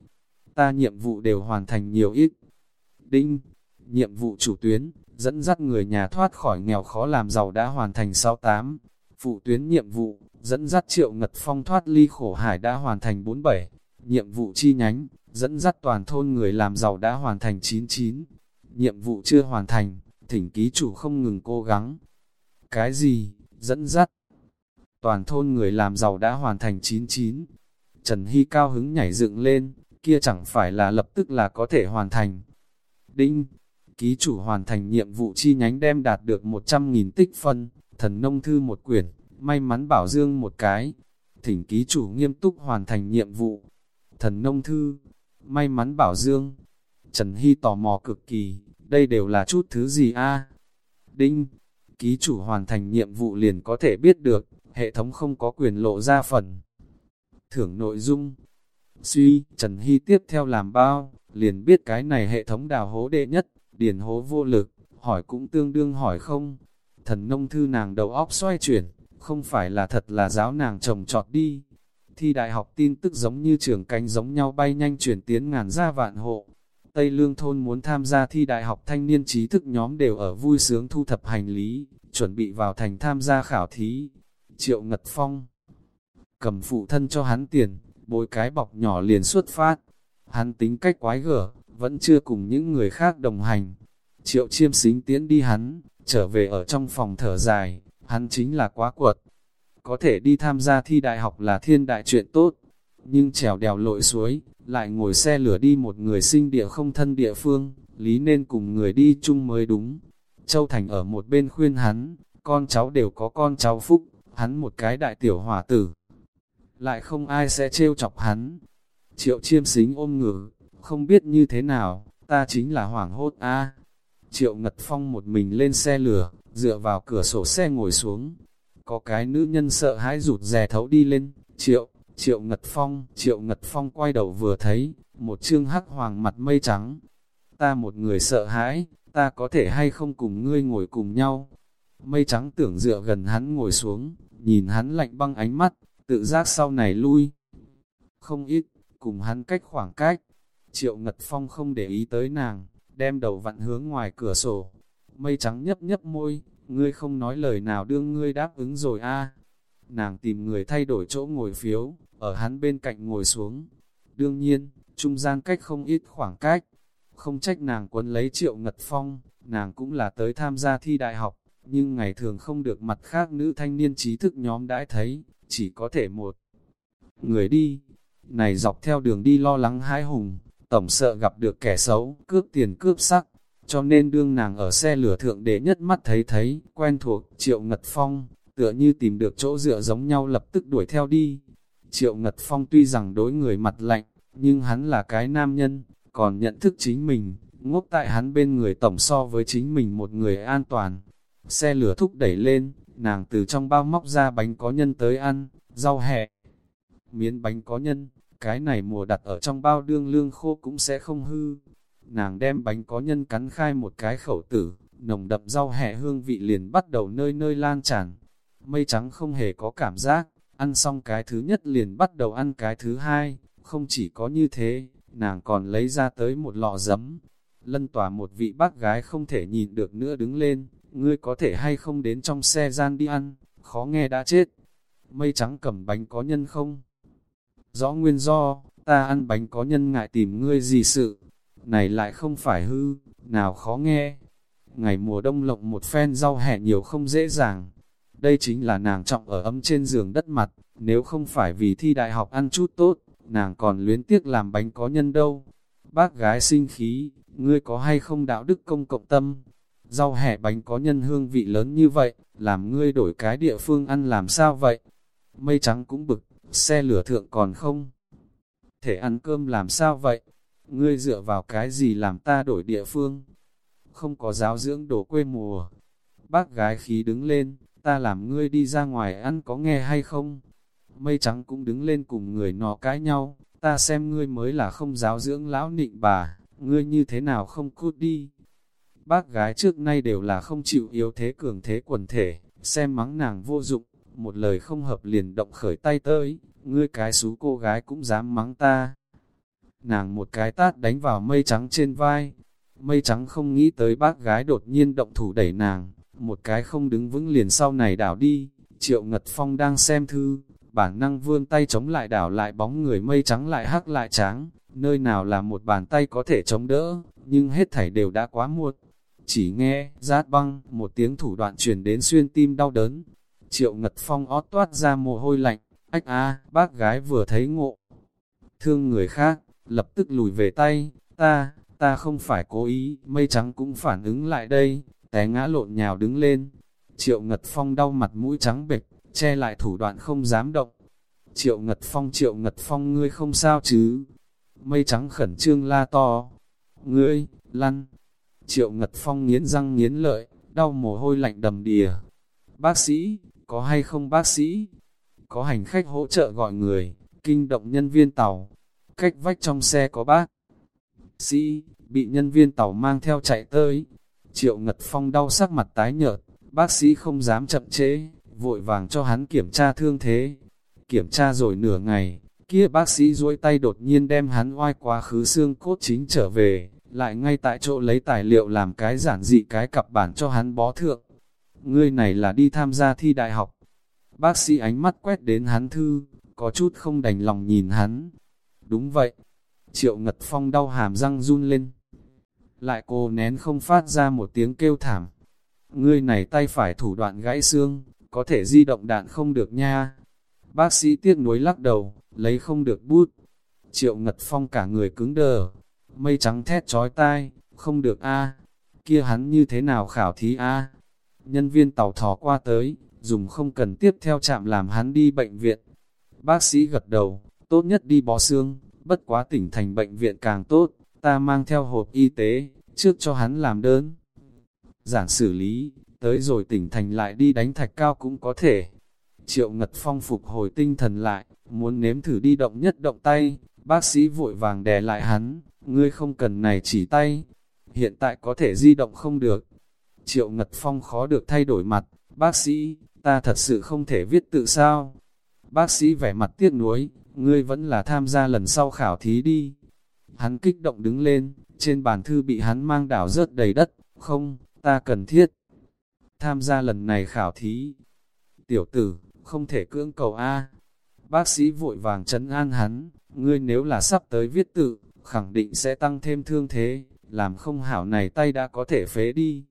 Ta nhiệm vụ đều hoàn thành nhiều ít. Đinh, nhiệm vụ chủ tuyến, dẫn dắt người nhà thoát khỏi nghèo khó làm giàu đã hoàn thành 68. Phụ tuyến nhiệm vụ, dẫn dắt triệu ngật phong thoát ly khổ hải đã hoàn thành 47. Nhiệm vụ chi nhánh, dẫn dắt toàn thôn người làm giàu đã hoàn thành 99. Nhiệm vụ chưa hoàn thành, thỉnh ký chủ không ngừng cố gắng. Cái gì, dẫn dắt? Toàn thôn người làm giàu đã hoàn thành 99. Trần Hy cao hứng nhảy dựng lên, kia chẳng phải là lập tức là có thể hoàn thành. Đinh, ký chủ hoàn thành nhiệm vụ chi nhánh đem đạt được 100.000 tích phân, thần nông thư một quyển, may mắn bảo dương một cái. Thỉnh ký chủ nghiêm túc hoàn thành nhiệm vụ. Thần nông thư, may mắn bảo dương. Trần Hy tò mò cực kỳ, đây đều là chút thứ gì a Đinh, ký chủ hoàn thành nhiệm vụ liền có thể biết được, hệ thống không có quyền lộ ra phần. Thưởng nội dung Suy, Trần Hy tiếp theo làm bao, liền biết cái này hệ thống đào hố đệ nhất, điền hố vô lực, hỏi cũng tương đương hỏi không. Thần nông thư nàng đầu óc xoay chuyển, không phải là thật là giáo nàng trồng trọt đi. Thi đại học tin tức giống như trường cánh giống nhau bay nhanh chuyển tiến ngàn ra vạn hộ. Tây Lương Thôn muốn tham gia thi đại học thanh niên trí thức nhóm đều ở vui sướng thu thập hành lý, chuẩn bị vào thành tham gia khảo thí. Triệu Ngật Phong cầm phụ thân cho hắn tiền, bối cái bọc nhỏ liền xuất phát. Hắn tính cách quái gở, vẫn chưa cùng những người khác đồng hành. Triệu chiêm xính tiến đi hắn, trở về ở trong phòng thở dài, hắn chính là quá quật. Có thể đi tham gia thi đại học là thiên đại chuyện tốt, nhưng trèo đèo lội suối, lại ngồi xe lửa đi một người sinh địa không thân địa phương, lý nên cùng người đi chung mới đúng. Châu Thành ở một bên khuyên hắn, con cháu đều có con cháu phúc, hắn một cái đại tiểu hỏa tử. Lại không ai sẽ trêu chọc hắn. Triệu chiêm xính ôm ngửa, không biết như thế nào, ta chính là hoảng hốt a. Triệu Ngật Phong một mình lên xe lửa, dựa vào cửa sổ xe ngồi xuống. Có cái nữ nhân sợ hãi rụt rè thấu đi lên, Triệu, Triệu Ngật Phong, Triệu Ngật Phong quay đầu vừa thấy, một chương hắc hoàng mặt mây trắng. Ta một người sợ hãi, ta có thể hay không cùng ngươi ngồi cùng nhau. Mây trắng tưởng dựa gần hắn ngồi xuống, nhìn hắn lạnh băng ánh mắt, tự giác sau này lui. Không ít, cùng hắn cách khoảng cách. Triệu Ngật Phong không để ý tới nàng, đem đầu vặn hướng ngoài cửa sổ. Mây trắng nhấp nhấp môi, ngươi không nói lời nào đương ngươi đáp ứng rồi a Nàng tìm người thay đổi chỗ ngồi phiếu, ở hắn bên cạnh ngồi xuống. Đương nhiên, trung gian cách không ít khoảng cách. Không trách nàng quấn lấy triệu ngật phong, nàng cũng là tới tham gia thi đại học, nhưng ngày thường không được mặt khác nữ thanh niên trí thức nhóm đãi thấy, chỉ có thể một người đi. Này dọc theo đường đi lo lắng hai hùng, tổng sợ gặp được kẻ xấu, cướp tiền cướp sắc, cho nên đương nàng ở xe lửa thượng để nhất mắt thấy thấy, quen thuộc, triệu ngật phong, tựa như tìm được chỗ dựa giống nhau lập tức đuổi theo đi. Triệu ngật phong tuy rằng đối người mặt lạnh, nhưng hắn là cái nam nhân, còn nhận thức chính mình, ngốc tại hắn bên người tổng so với chính mình một người an toàn. Xe lửa thúc đẩy lên, nàng từ trong bao móc ra bánh có nhân tới ăn, rau hẹ, miến bánh có nhân, cái này mùa đặt ở trong bao đương lương khô cũng sẽ không hư. Nàng đem bánh có nhân cắn khai một cái khẩu tử, nồng đậm rau hẹ hương vị liền bắt đầu nơi nơi lan tràn. Mây trắng không hề có cảm giác, ăn xong cái thứ nhất liền bắt đầu ăn cái thứ hai, không chỉ có như thế, nàng còn lấy ra tới một lọ giấm. Lân tỏa một vị bác gái không thể nhìn được nữa đứng lên, ngươi có thể hay không đến trong xe gian đi ăn, khó nghe đã chết. Mây trắng cầm bánh có nhân không? Rõ nguyên do, ta ăn bánh có nhân ngại tìm ngươi gì sự, này lại không phải hư, nào khó nghe. Ngày mùa đông lộng một phen rau hẹ nhiều không dễ dàng. Đây chính là nàng trọng ở ấm trên giường đất mặt, nếu không phải vì thi đại học ăn chút tốt, nàng còn luyến tiếc làm bánh có nhân đâu. Bác gái sinh khí, ngươi có hay không đạo đức công cộng tâm? Rau hẹ bánh có nhân hương vị lớn như vậy, làm ngươi đổi cái địa phương ăn làm sao vậy? Mây trắng cũng bực, xe lửa thượng còn không? Thể ăn cơm làm sao vậy? Ngươi dựa vào cái gì làm ta đổi địa phương? Không có giáo dưỡng đổ quê mùa. Bác gái khí đứng lên, ta làm ngươi đi ra ngoài ăn có nghe hay không? Mây trắng cũng đứng lên cùng người nọ cãi nhau, ta xem ngươi mới là không giáo dưỡng lão nịnh bà, ngươi như thế nào không cút đi. Bác gái trước nay đều là không chịu yếu thế cường thế quần thể, xem mắng nàng vô dụng, một lời không hợp liền động khởi tay tới, ngươi cái xú cô gái cũng dám mắng ta. Nàng một cái tát đánh vào mây trắng trên vai, mây trắng không nghĩ tới bác gái đột nhiên động thủ đẩy nàng, một cái không đứng vững liền sau này đảo đi, triệu ngật phong đang xem thư, bản năng vươn tay chống lại đảo lại bóng người mây trắng lại hắc lại trắng, nơi nào là một bàn tay có thể chống đỡ, nhưng hết thảy đều đã quá muộn. Chỉ nghe, rát băng, một tiếng thủ đoạn truyền đến xuyên tim đau đớn. Triệu Ngật Phong ót toát ra mồ hôi lạnh, ách a bác gái vừa thấy ngộ. Thương người khác, lập tức lùi về tay, ta, ta không phải cố ý, mây trắng cũng phản ứng lại đây, té ngã lộn nhào đứng lên. Triệu Ngật Phong đau mặt mũi trắng bệch, che lại thủ đoạn không dám động. Triệu Ngật Phong, Triệu Ngật Phong ngươi không sao chứ? Mây trắng khẩn trương la to. Ngươi, lăn. Triệu Ngật Phong nghiến răng nghiến lợi, đau mồ hôi lạnh đầm đìa. Bác sĩ, có hay không bác sĩ? Có hành khách hỗ trợ gọi người, kinh động nhân viên tàu. Cách vách trong xe có bác sĩ, bị nhân viên tàu mang theo chạy tới. Triệu Ngật Phong đau sắc mặt tái nhợt, bác sĩ không dám chậm chế, vội vàng cho hắn kiểm tra thương thế. Kiểm tra rồi nửa ngày, kia bác sĩ duỗi tay đột nhiên đem hắn oai quá khứ xương cốt chính trở về, lại ngay tại chỗ lấy tài liệu làm cái giản dị cái cặp bản cho hắn bó thượng. Ngươi này là đi tham gia thi đại học. Bác sĩ ánh mắt quét đến hắn thư, có chút không đành lòng nhìn hắn. Đúng vậy. Triệu Ngật Phong đau hàm răng run lên. Lại cô nén không phát ra một tiếng kêu thảm. Ngươi này tay phải thủ đoạn gãy xương, có thể di động đạn không được nha. Bác sĩ tiếc nuối lắc đầu, lấy không được bút. Triệu Ngật Phong cả người cứng đờ, mây trắng thét trói tai, không được a kia hắn như thế nào khảo thí a Nhân viên tàu thò qua tới, dùng không cần tiếp theo chạm làm hắn đi bệnh viện. Bác sĩ gật đầu, tốt nhất đi bó xương, bất quá tỉnh thành bệnh viện càng tốt, ta mang theo hộp y tế, trước cho hắn làm đơn. Giản xử lý, tới rồi tỉnh thành lại đi đánh thạch cao cũng có thể. Triệu Ngật Phong phục hồi tinh thần lại, muốn nếm thử đi động nhất động tay, Bác sĩ vội vàng đè lại hắn, ngươi không cần này chỉ tay, hiện tại có thể di động không được. Triệu Ngật Phong khó được thay đổi mặt, bác sĩ, ta thật sự không thể viết tự sao. Bác sĩ vẻ mặt tiếc nuối, ngươi vẫn là tham gia lần sau khảo thí đi. Hắn kích động đứng lên, trên bàn thư bị hắn mang đảo rớt đầy đất, không, ta cần thiết. Tham gia lần này khảo thí. Tiểu tử, không thể cưỡng cầu A. Bác sĩ vội vàng chấn an hắn, ngươi nếu là sắp tới viết tự, khẳng định sẽ tăng thêm thương thế, làm không hảo này tay đã có thể phế đi.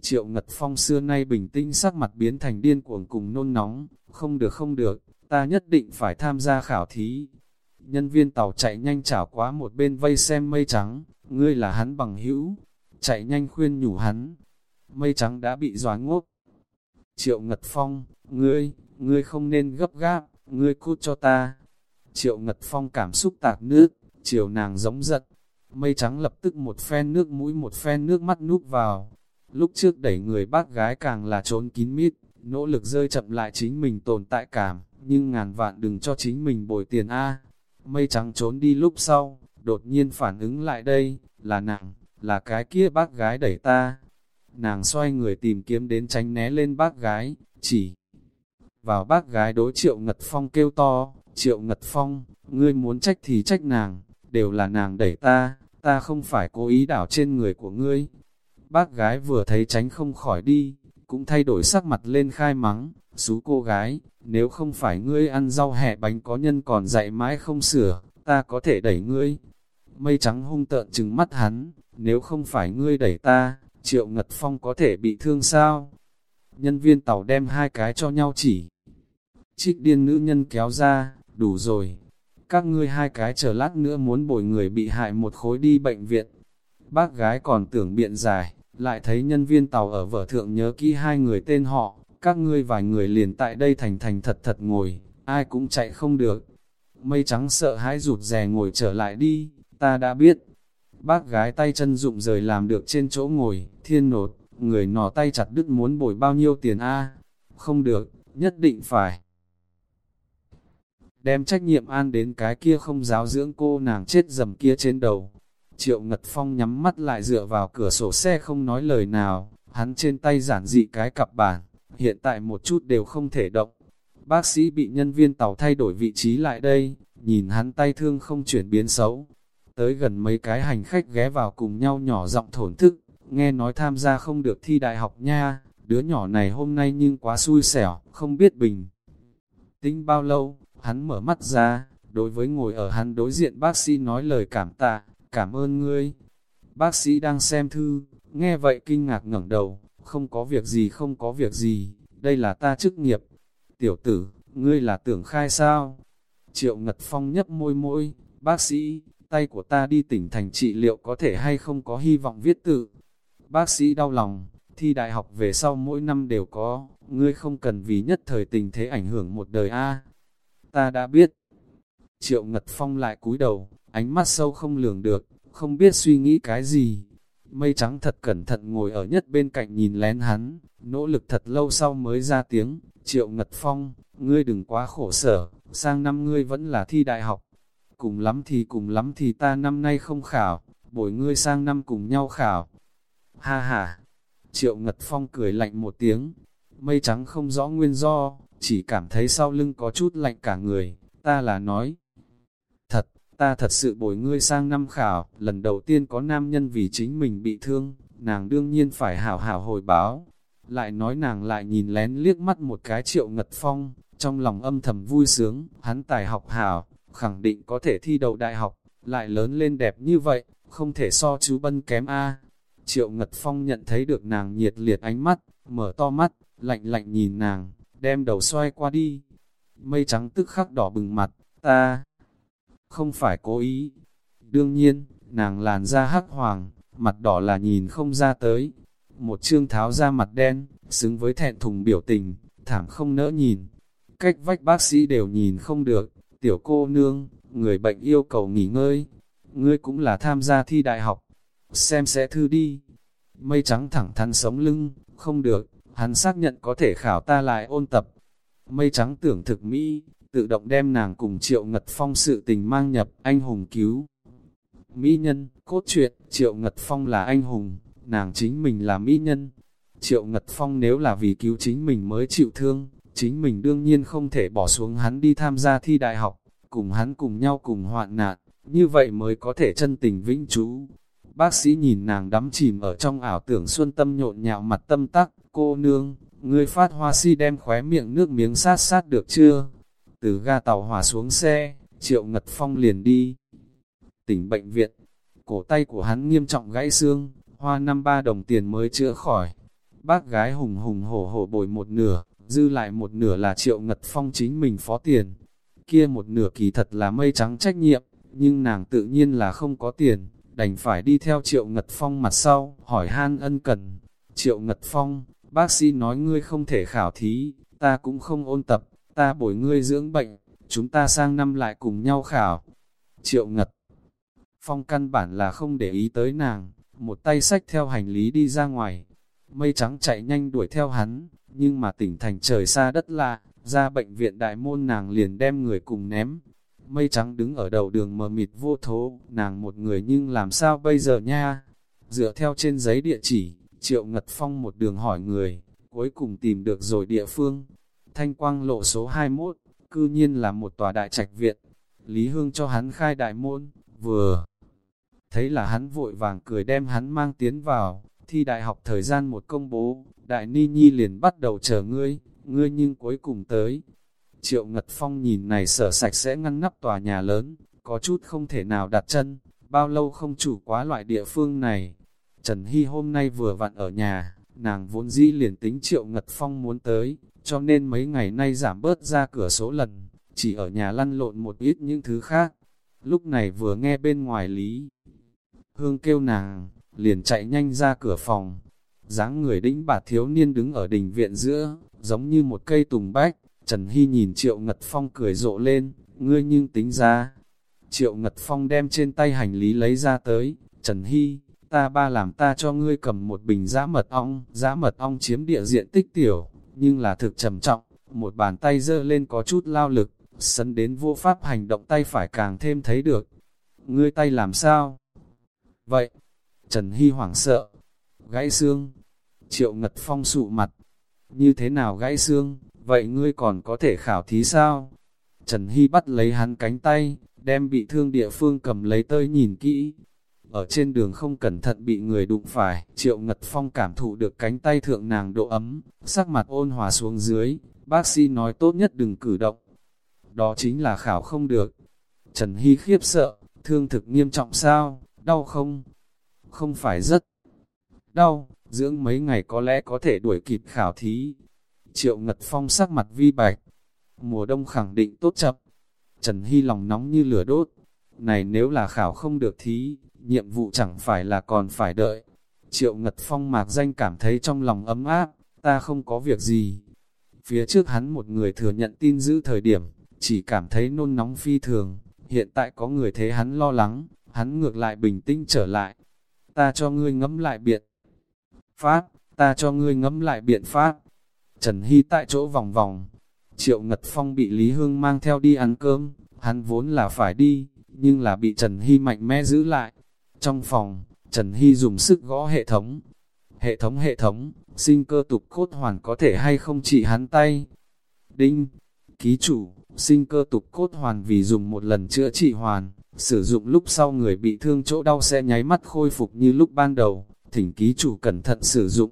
Triệu Ngật Phong xưa nay bình tĩnh sắc mặt biến thành điên cuồng cùng nôn nóng, không được không được, ta nhất định phải tham gia khảo thí. Nhân viên tàu chạy nhanh chảo quá một bên vây xem mây trắng, ngươi là hắn bằng hữu, chạy nhanh khuyên nhủ hắn. Mây trắng đã bị dọa ngốc. Triệu Ngật Phong, ngươi, ngươi không nên gấp gáp, ngươi cút cho ta. Triệu Ngật Phong cảm xúc tạc nước, chiều nàng giống giận. Mây trắng lập tức một phen nước mũi một phen nước mắt núp vào. Lúc trước đẩy người bác gái càng là trốn kín mít, nỗ lực rơi chậm lại chính mình tồn tại cảm, nhưng ngàn vạn đừng cho chính mình bồi tiền A. Mây trắng trốn đi lúc sau, đột nhiên phản ứng lại đây, là nàng, là cái kia bác gái đẩy ta. Nàng xoay người tìm kiếm đến tránh né lên bác gái, chỉ vào bác gái đối triệu Ngật Phong kêu to, triệu Ngật Phong, ngươi muốn trách thì trách nàng, đều là nàng đẩy ta, ta không phải cố ý đảo trên người của ngươi. Bác gái vừa thấy tránh không khỏi đi, cũng thay đổi sắc mặt lên khai mắng, xú cô gái, nếu không phải ngươi ăn rau hẹ bánh có nhân còn dạy mãi không sửa, ta có thể đẩy ngươi. Mây trắng hung tợn trừng mắt hắn, nếu không phải ngươi đẩy ta, triệu ngật phong có thể bị thương sao? Nhân viên tàu đem hai cái cho nhau chỉ. Trích điên nữ nhân kéo ra, đủ rồi. Các ngươi hai cái chờ lát nữa muốn bồi người bị hại một khối đi bệnh viện. Bác gái còn tưởng biện dài, lại thấy nhân viên tàu ở vở thượng nhớ kỹ hai người tên họ, các ngươi vài người liền tại đây thành thành thật thật ngồi, ai cũng chạy không được. Mây trắng sợ hãi rụt rè ngồi trở lại đi, ta đã biết. Bác gái tay chân rụng rời làm được trên chỗ ngồi, thiên nột, người nỏ tay chặt đứt muốn bồi bao nhiêu tiền a Không được, nhất định phải. Đem trách nhiệm an đến cái kia không giáo dưỡng cô nàng chết dầm kia trên đầu. Triệu Ngật Phong nhắm mắt lại dựa vào cửa sổ xe không nói lời nào, hắn trên tay giản dị cái cặp bản, hiện tại một chút đều không thể động. Bác sĩ bị nhân viên tàu thay đổi vị trí lại đây, nhìn hắn tay thương không chuyển biến xấu. Tới gần mấy cái hành khách ghé vào cùng nhau nhỏ giọng thổn thức, nghe nói tham gia không được thi đại học nha, đứa nhỏ này hôm nay nhưng quá xui xẻo, không biết bình. Tính bao lâu, hắn mở mắt ra, đối với ngồi ở hắn đối diện bác sĩ nói lời cảm tạ, cảm ơn ngươi. Bác sĩ đang xem thư, nghe vậy kinh ngạc ngẩng đầu, không có việc gì không có việc gì, đây là ta chức nghiệp. Tiểu tử, ngươi là tưởng khai sao? Triệu Ngật Phong nhấp môi môi, bác sĩ, tay của ta đi tỉnh thành trị liệu có thể hay không có hy vọng viết tự. Bác sĩ đau lòng, thi đại học về sau mỗi năm đều có, ngươi không cần vì nhất thời tình thế ảnh hưởng một đời a. Ta đã biết. Triệu Ngật Phong lại cúi đầu, ánh mắt sâu không lường được, không biết suy nghĩ cái gì. Mây trắng thật cẩn thận ngồi ở nhất bên cạnh nhìn lén hắn, nỗ lực thật lâu sau mới ra tiếng, Triệu Ngật Phong, ngươi đừng quá khổ sở, sang năm ngươi vẫn là thi đại học. Cùng lắm thì cùng lắm thì ta năm nay không khảo, bồi ngươi sang năm cùng nhau khảo. Ha ha! Triệu Ngật Phong cười lạnh một tiếng, mây trắng không rõ nguyên do, chỉ cảm thấy sau lưng có chút lạnh cả người, ta là nói. Thật, ta thật sự bồi ngươi sang năm khảo, lần đầu tiên có nam nhân vì chính mình bị thương, nàng đương nhiên phải hảo hảo hồi báo. Lại nói nàng lại nhìn lén liếc mắt một cái triệu ngật phong, trong lòng âm thầm vui sướng, hắn tài học hảo, khẳng định có thể thi đậu đại học, lại lớn lên đẹp như vậy, không thể so chú bân kém a. Triệu Ngật Phong nhận thấy được nàng nhiệt liệt ánh mắt, mở to mắt, lạnh lạnh nhìn nàng, đem đầu xoay qua đi. Mây trắng tức khắc đỏ bừng mặt, ta không phải cố ý. Đương nhiên, nàng làn da hắc hoàng, mặt đỏ là nhìn không ra tới. Một chương tháo ra mặt đen, xứng với thẹn thùng biểu tình, thảm không nỡ nhìn. Cách vách bác sĩ đều nhìn không được, tiểu cô nương, người bệnh yêu cầu nghỉ ngơi. Ngươi cũng là tham gia thi đại học, xem sẽ thư đi. Mây trắng thẳng thắn sống lưng, không được, hắn xác nhận có thể khảo ta lại ôn tập. Mây trắng tưởng thực mỹ, tự động đem nàng cùng Triệu Ngật Phong sự tình mang nhập anh hùng cứu. Mỹ nhân, cốt truyện, Triệu Ngật Phong là anh hùng, nàng chính mình là Mỹ nhân. Triệu Ngật Phong nếu là vì cứu chính mình mới chịu thương, chính mình đương nhiên không thể bỏ xuống hắn đi tham gia thi đại học, cùng hắn cùng nhau cùng hoạn nạn, như vậy mới có thể chân tình vĩnh trú. Bác sĩ nhìn nàng đắm chìm ở trong ảo tưởng xuân tâm nhộn nhạo mặt tâm tắc, cô nương, ngươi phát hoa si đem khóe miệng nước miếng sát sát được chưa? Từ ga tàu hỏa xuống xe, Triệu Ngật Phong liền đi. Tỉnh bệnh viện, cổ tay của hắn nghiêm trọng gãy xương, hoa năm ba đồng tiền mới chữa khỏi. Bác gái hùng hùng hổ hổ bồi một nửa, dư lại một nửa là Triệu Ngật Phong chính mình phó tiền. Kia một nửa kỳ thật là mây trắng trách nhiệm, nhưng nàng tự nhiên là không có tiền, đành phải đi theo Triệu Ngật Phong mặt sau, hỏi han ân cần. Triệu Ngật Phong, bác sĩ nói ngươi không thể khảo thí, ta cũng không ôn tập, ta bồi ngươi dưỡng bệnh, chúng ta sang năm lại cùng nhau khảo. Triệu Ngật Phong căn bản là không để ý tới nàng, một tay sách theo hành lý đi ra ngoài. Mây trắng chạy nhanh đuổi theo hắn, nhưng mà tỉnh thành trời xa đất lạ, ra bệnh viện đại môn nàng liền đem người cùng ném. Mây trắng đứng ở đầu đường mờ mịt vô thố, nàng một người nhưng làm sao bây giờ nha? Dựa theo trên giấy địa chỉ, Triệu Ngật Phong một đường hỏi người, cuối cùng tìm được rồi địa phương. Thanh quang lộ số 21, cư nhiên là một tòa đại trạch viện. Lý Hương cho hắn khai đại môn, vừa thấy là hắn vội vàng cười đem hắn mang tiến vào, thi đại học thời gian một công bố, đại ni nhi liền bắt đầu chờ ngươi, ngươi nhưng cuối cùng tới. Triệu Ngật Phong nhìn này sở sạch sẽ ngăn nắp tòa nhà lớn, có chút không thể nào đặt chân, bao lâu không chủ quá loại địa phương này. Trần Hy hôm nay vừa vặn ở nhà, nàng vốn dĩ liền tính Triệu Ngật Phong muốn tới, cho nên mấy ngày nay giảm bớt ra cửa số lần, chỉ ở nhà lăn lộn một ít những thứ khác. Lúc này vừa nghe bên ngoài Lý Hương kêu nàng, liền chạy nhanh ra cửa phòng. dáng người đĩnh bà thiếu niên đứng ở đình viện giữa, giống như một cây tùng bách. Trần Hy nhìn Triệu Ngật Phong cười rộ lên, ngươi nhưng tính ra. Triệu Ngật Phong đem trên tay hành lý lấy ra tới, Trần Hy, ta ba làm ta cho ngươi cầm một bình giã mật ong, giã mật ong chiếm địa diện tích tiểu, nhưng là thực trầm trọng, một bàn tay dơ lên có chút lao lực, sân đến vô pháp hành động tay phải càng thêm thấy được. Ngươi tay làm sao? Vậy, Trần Hy hoảng sợ, gãy xương, triệu ngật phong sụ mặt, như thế nào gãy xương, vậy ngươi còn có thể khảo thí sao? Trần Hy bắt lấy hắn cánh tay, đem bị thương địa phương cầm lấy tơi nhìn kỹ. Ở trên đường không cẩn thận bị người đụng phải, triệu ngật phong cảm thụ được cánh tay thượng nàng độ ấm, sắc mặt ôn hòa xuống dưới, bác sĩ nói tốt nhất đừng cử động. Đó chính là khảo không được. Trần Hy khiếp sợ, thương thực nghiêm trọng sao? đau không? Không phải rất đau, dưỡng mấy ngày có lẽ có thể đuổi kịp khảo thí. Triệu Ngật Phong sắc mặt vi bạch, mùa đông khẳng định tốt chậm. Trần Hy lòng nóng như lửa đốt, này nếu là khảo không được thí, nhiệm vụ chẳng phải là còn phải đợi. Triệu Ngật Phong mạc danh cảm thấy trong lòng ấm áp, ta không có việc gì. Phía trước hắn một người thừa nhận tin giữ thời điểm, chỉ cảm thấy nôn nóng phi thường, hiện tại có người thấy hắn lo lắng, hắn ngược lại bình tĩnh trở lại. Ta cho ngươi ngẫm lại biện pháp, ta cho ngươi ngẫm lại biện pháp. Trần Hy tại chỗ vòng vòng, Triệu Ngật Phong bị Lý Hương mang theo đi ăn cơm, hắn vốn là phải đi, nhưng là bị Trần Hy mạnh mẽ giữ lại. Trong phòng, Trần Hy dùng sức gõ hệ thống. Hệ thống hệ thống, sinh cơ tục cốt hoàn có thể hay không chỉ hắn tay. Đinh, ký chủ, sinh cơ tục cốt hoàn vì dùng một lần chữa trị hoàn, Sử dụng lúc sau người bị thương chỗ đau sẽ nháy mắt khôi phục như lúc ban đầu, thỉnh ký chủ cẩn thận sử dụng.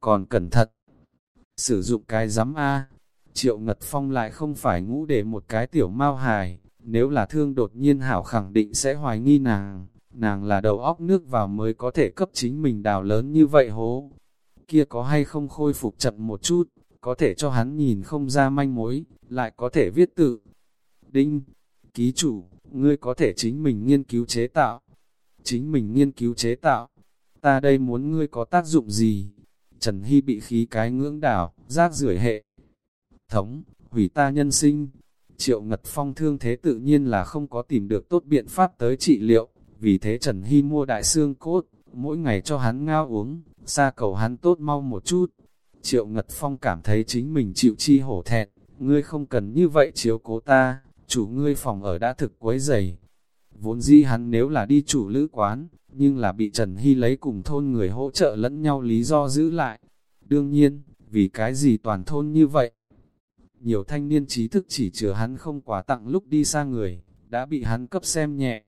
Còn cẩn thận, sử dụng cái giám A, Triệu Ngật Phong lại không phải ngũ để một cái tiểu mau hài, nếu là thương đột nhiên hảo khẳng định sẽ hoài nghi nàng, nàng là đầu óc nước vào mới có thể cấp chính mình đào lớn như vậy hố. Kia có hay không khôi phục chậm một chút, có thể cho hắn nhìn không ra manh mối, lại có thể viết tự. Đinh, ký chủ, ngươi có thể chính mình nghiên cứu chế tạo. Chính mình nghiên cứu chế tạo. Ta đây muốn ngươi có tác dụng gì? Trần Hy bị khí cái ngưỡng đảo, rác rưởi hệ. Thống, hủy ta nhân sinh. Triệu Ngật Phong thương thế tự nhiên là không có tìm được tốt biện pháp tới trị liệu. Vì thế Trần Hy mua đại xương cốt, mỗi ngày cho hắn ngao uống, xa cầu hắn tốt mau một chút. Triệu Ngật Phong cảm thấy chính mình chịu chi hổ thẹn, ngươi không cần như vậy chiếu cố ta, chủ ngươi phòng ở đã thực quấy dày. Vốn di hắn nếu là đi chủ lữ quán, nhưng là bị Trần Hy lấy cùng thôn người hỗ trợ lẫn nhau lý do giữ lại. Đương nhiên, vì cái gì toàn thôn như vậy? Nhiều thanh niên trí thức chỉ chừa hắn không quà tặng lúc đi xa người, đã bị hắn cấp xem nhẹ.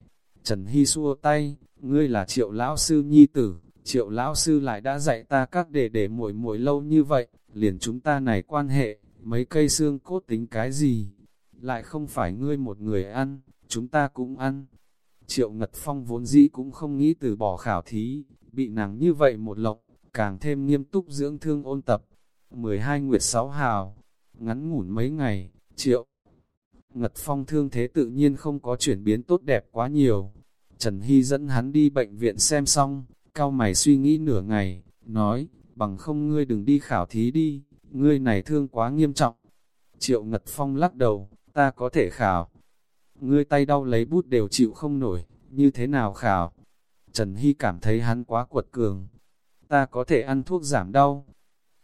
Trần Hy xua tay, ngươi là triệu lão sư nhi tử, triệu lão sư lại đã dạy ta các đề để muội muội lâu như vậy, liền chúng ta này quan hệ, mấy cây xương cốt tính cái gì? Lại không phải ngươi một người ăn, chúng ta cũng ăn. Triệu Ngật Phong vốn dĩ cũng không nghĩ từ bỏ khảo thí, bị nàng như vậy một lộng, càng thêm nghiêm túc dưỡng thương ôn tập. 12 Nguyệt 6 Hào, ngắn ngủn mấy ngày, Triệu Ngật Phong thương thế tự nhiên không có chuyển biến tốt đẹp quá nhiều. Trần Hy dẫn hắn đi bệnh viện xem xong, cao mày suy nghĩ nửa ngày, nói, bằng không ngươi đừng đi khảo thí đi, ngươi này thương quá nghiêm trọng. Triệu Ngật Phong lắc đầu, ta có thể khảo. Ngươi tay đau lấy bút đều chịu không nổi, như thế nào khảo? Trần Hy cảm thấy hắn quá quật cường. Ta có thể ăn thuốc giảm đau.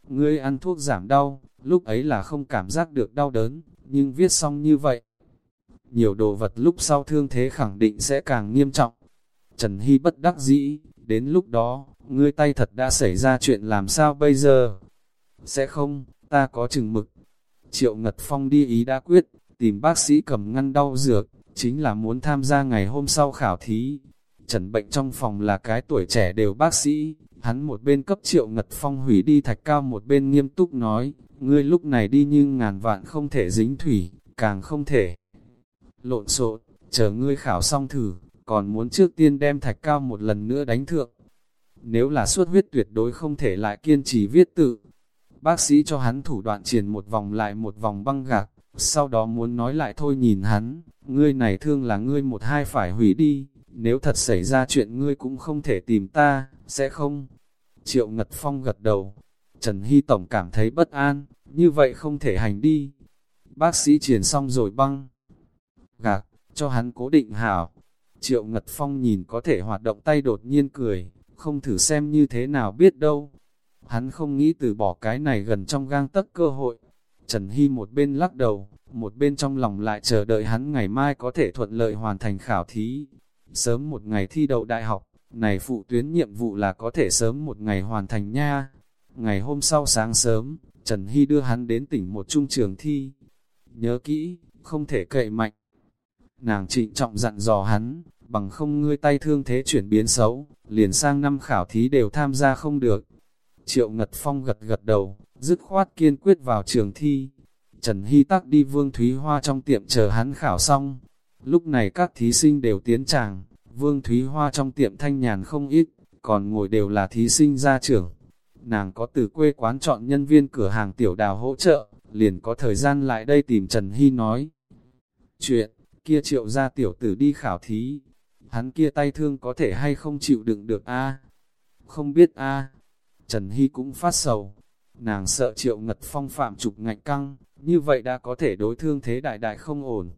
Ngươi ăn thuốc giảm đau, lúc ấy là không cảm giác được đau đớn, nhưng viết xong như vậy. Nhiều đồ vật lúc sau thương thế khẳng định sẽ càng nghiêm trọng. Trần Hy bất đắc dĩ, đến lúc đó, ngươi tay thật đã xảy ra chuyện làm sao bây giờ? Sẽ không, ta có chừng mực. Triệu Ngật Phong đi ý đã quyết, tìm bác sĩ cầm ngăn đau dược, chính là muốn tham gia ngày hôm sau khảo thí. Trần bệnh trong phòng là cái tuổi trẻ đều bác sĩ, hắn một bên cấp Triệu Ngật Phong hủy đi thạch cao một bên nghiêm túc nói, ngươi lúc này đi nhưng ngàn vạn không thể dính thủy, càng không thể lộn xộn, chờ ngươi khảo xong thử, còn muốn trước tiên đem thạch cao một lần nữa đánh thượng. Nếu là suốt huyết tuyệt đối không thể lại kiên trì viết tự. Bác sĩ cho hắn thủ đoạn triển một vòng lại một vòng băng gạc, sau đó muốn nói lại thôi nhìn hắn, ngươi này thương là ngươi một hai phải hủy đi, nếu thật xảy ra chuyện ngươi cũng không thể tìm ta, sẽ không? Triệu Ngật Phong gật đầu, Trần Hy Tổng cảm thấy bất an, như vậy không thể hành đi. Bác sĩ triển xong rồi băng, gạc, cho hắn cố định hảo. Triệu Ngật Phong nhìn có thể hoạt động tay đột nhiên cười, không thử xem như thế nào biết đâu. Hắn không nghĩ từ bỏ cái này gần trong gang tấc cơ hội. Trần Hy một bên lắc đầu, một bên trong lòng lại chờ đợi hắn ngày mai có thể thuận lợi hoàn thành khảo thí. Sớm một ngày thi đậu đại học, này phụ tuyến nhiệm vụ là có thể sớm một ngày hoàn thành nha. Ngày hôm sau sáng sớm, Trần Hy đưa hắn đến tỉnh một trung trường thi. Nhớ kỹ, không thể cậy mạnh. Nàng trịnh trọng dặn dò hắn, bằng không ngươi tay thương thế chuyển biến xấu, liền sang năm khảo thí đều tham gia không được. Triệu Ngật Phong gật gật đầu, dứt khoát kiên quyết vào trường thi. Trần Hy tắc đi Vương Thúy Hoa trong tiệm chờ hắn khảo xong. Lúc này các thí sinh đều tiến tràng, Vương Thúy Hoa trong tiệm thanh nhàn không ít, còn ngồi đều là thí sinh gia trưởng. Nàng có từ quê quán chọn nhân viên cửa hàng tiểu đào hỗ trợ, liền có thời gian lại đây tìm Trần Hy nói. Chuyện, kia triệu ra tiểu tử đi khảo thí, hắn kia tay thương có thể hay không chịu đựng được a? Không biết a. Trần Hy cũng phát sầu, nàng sợ triệu ngật phong phạm trục ngạnh căng, như vậy đã có thể đối thương thế đại đại không ổn.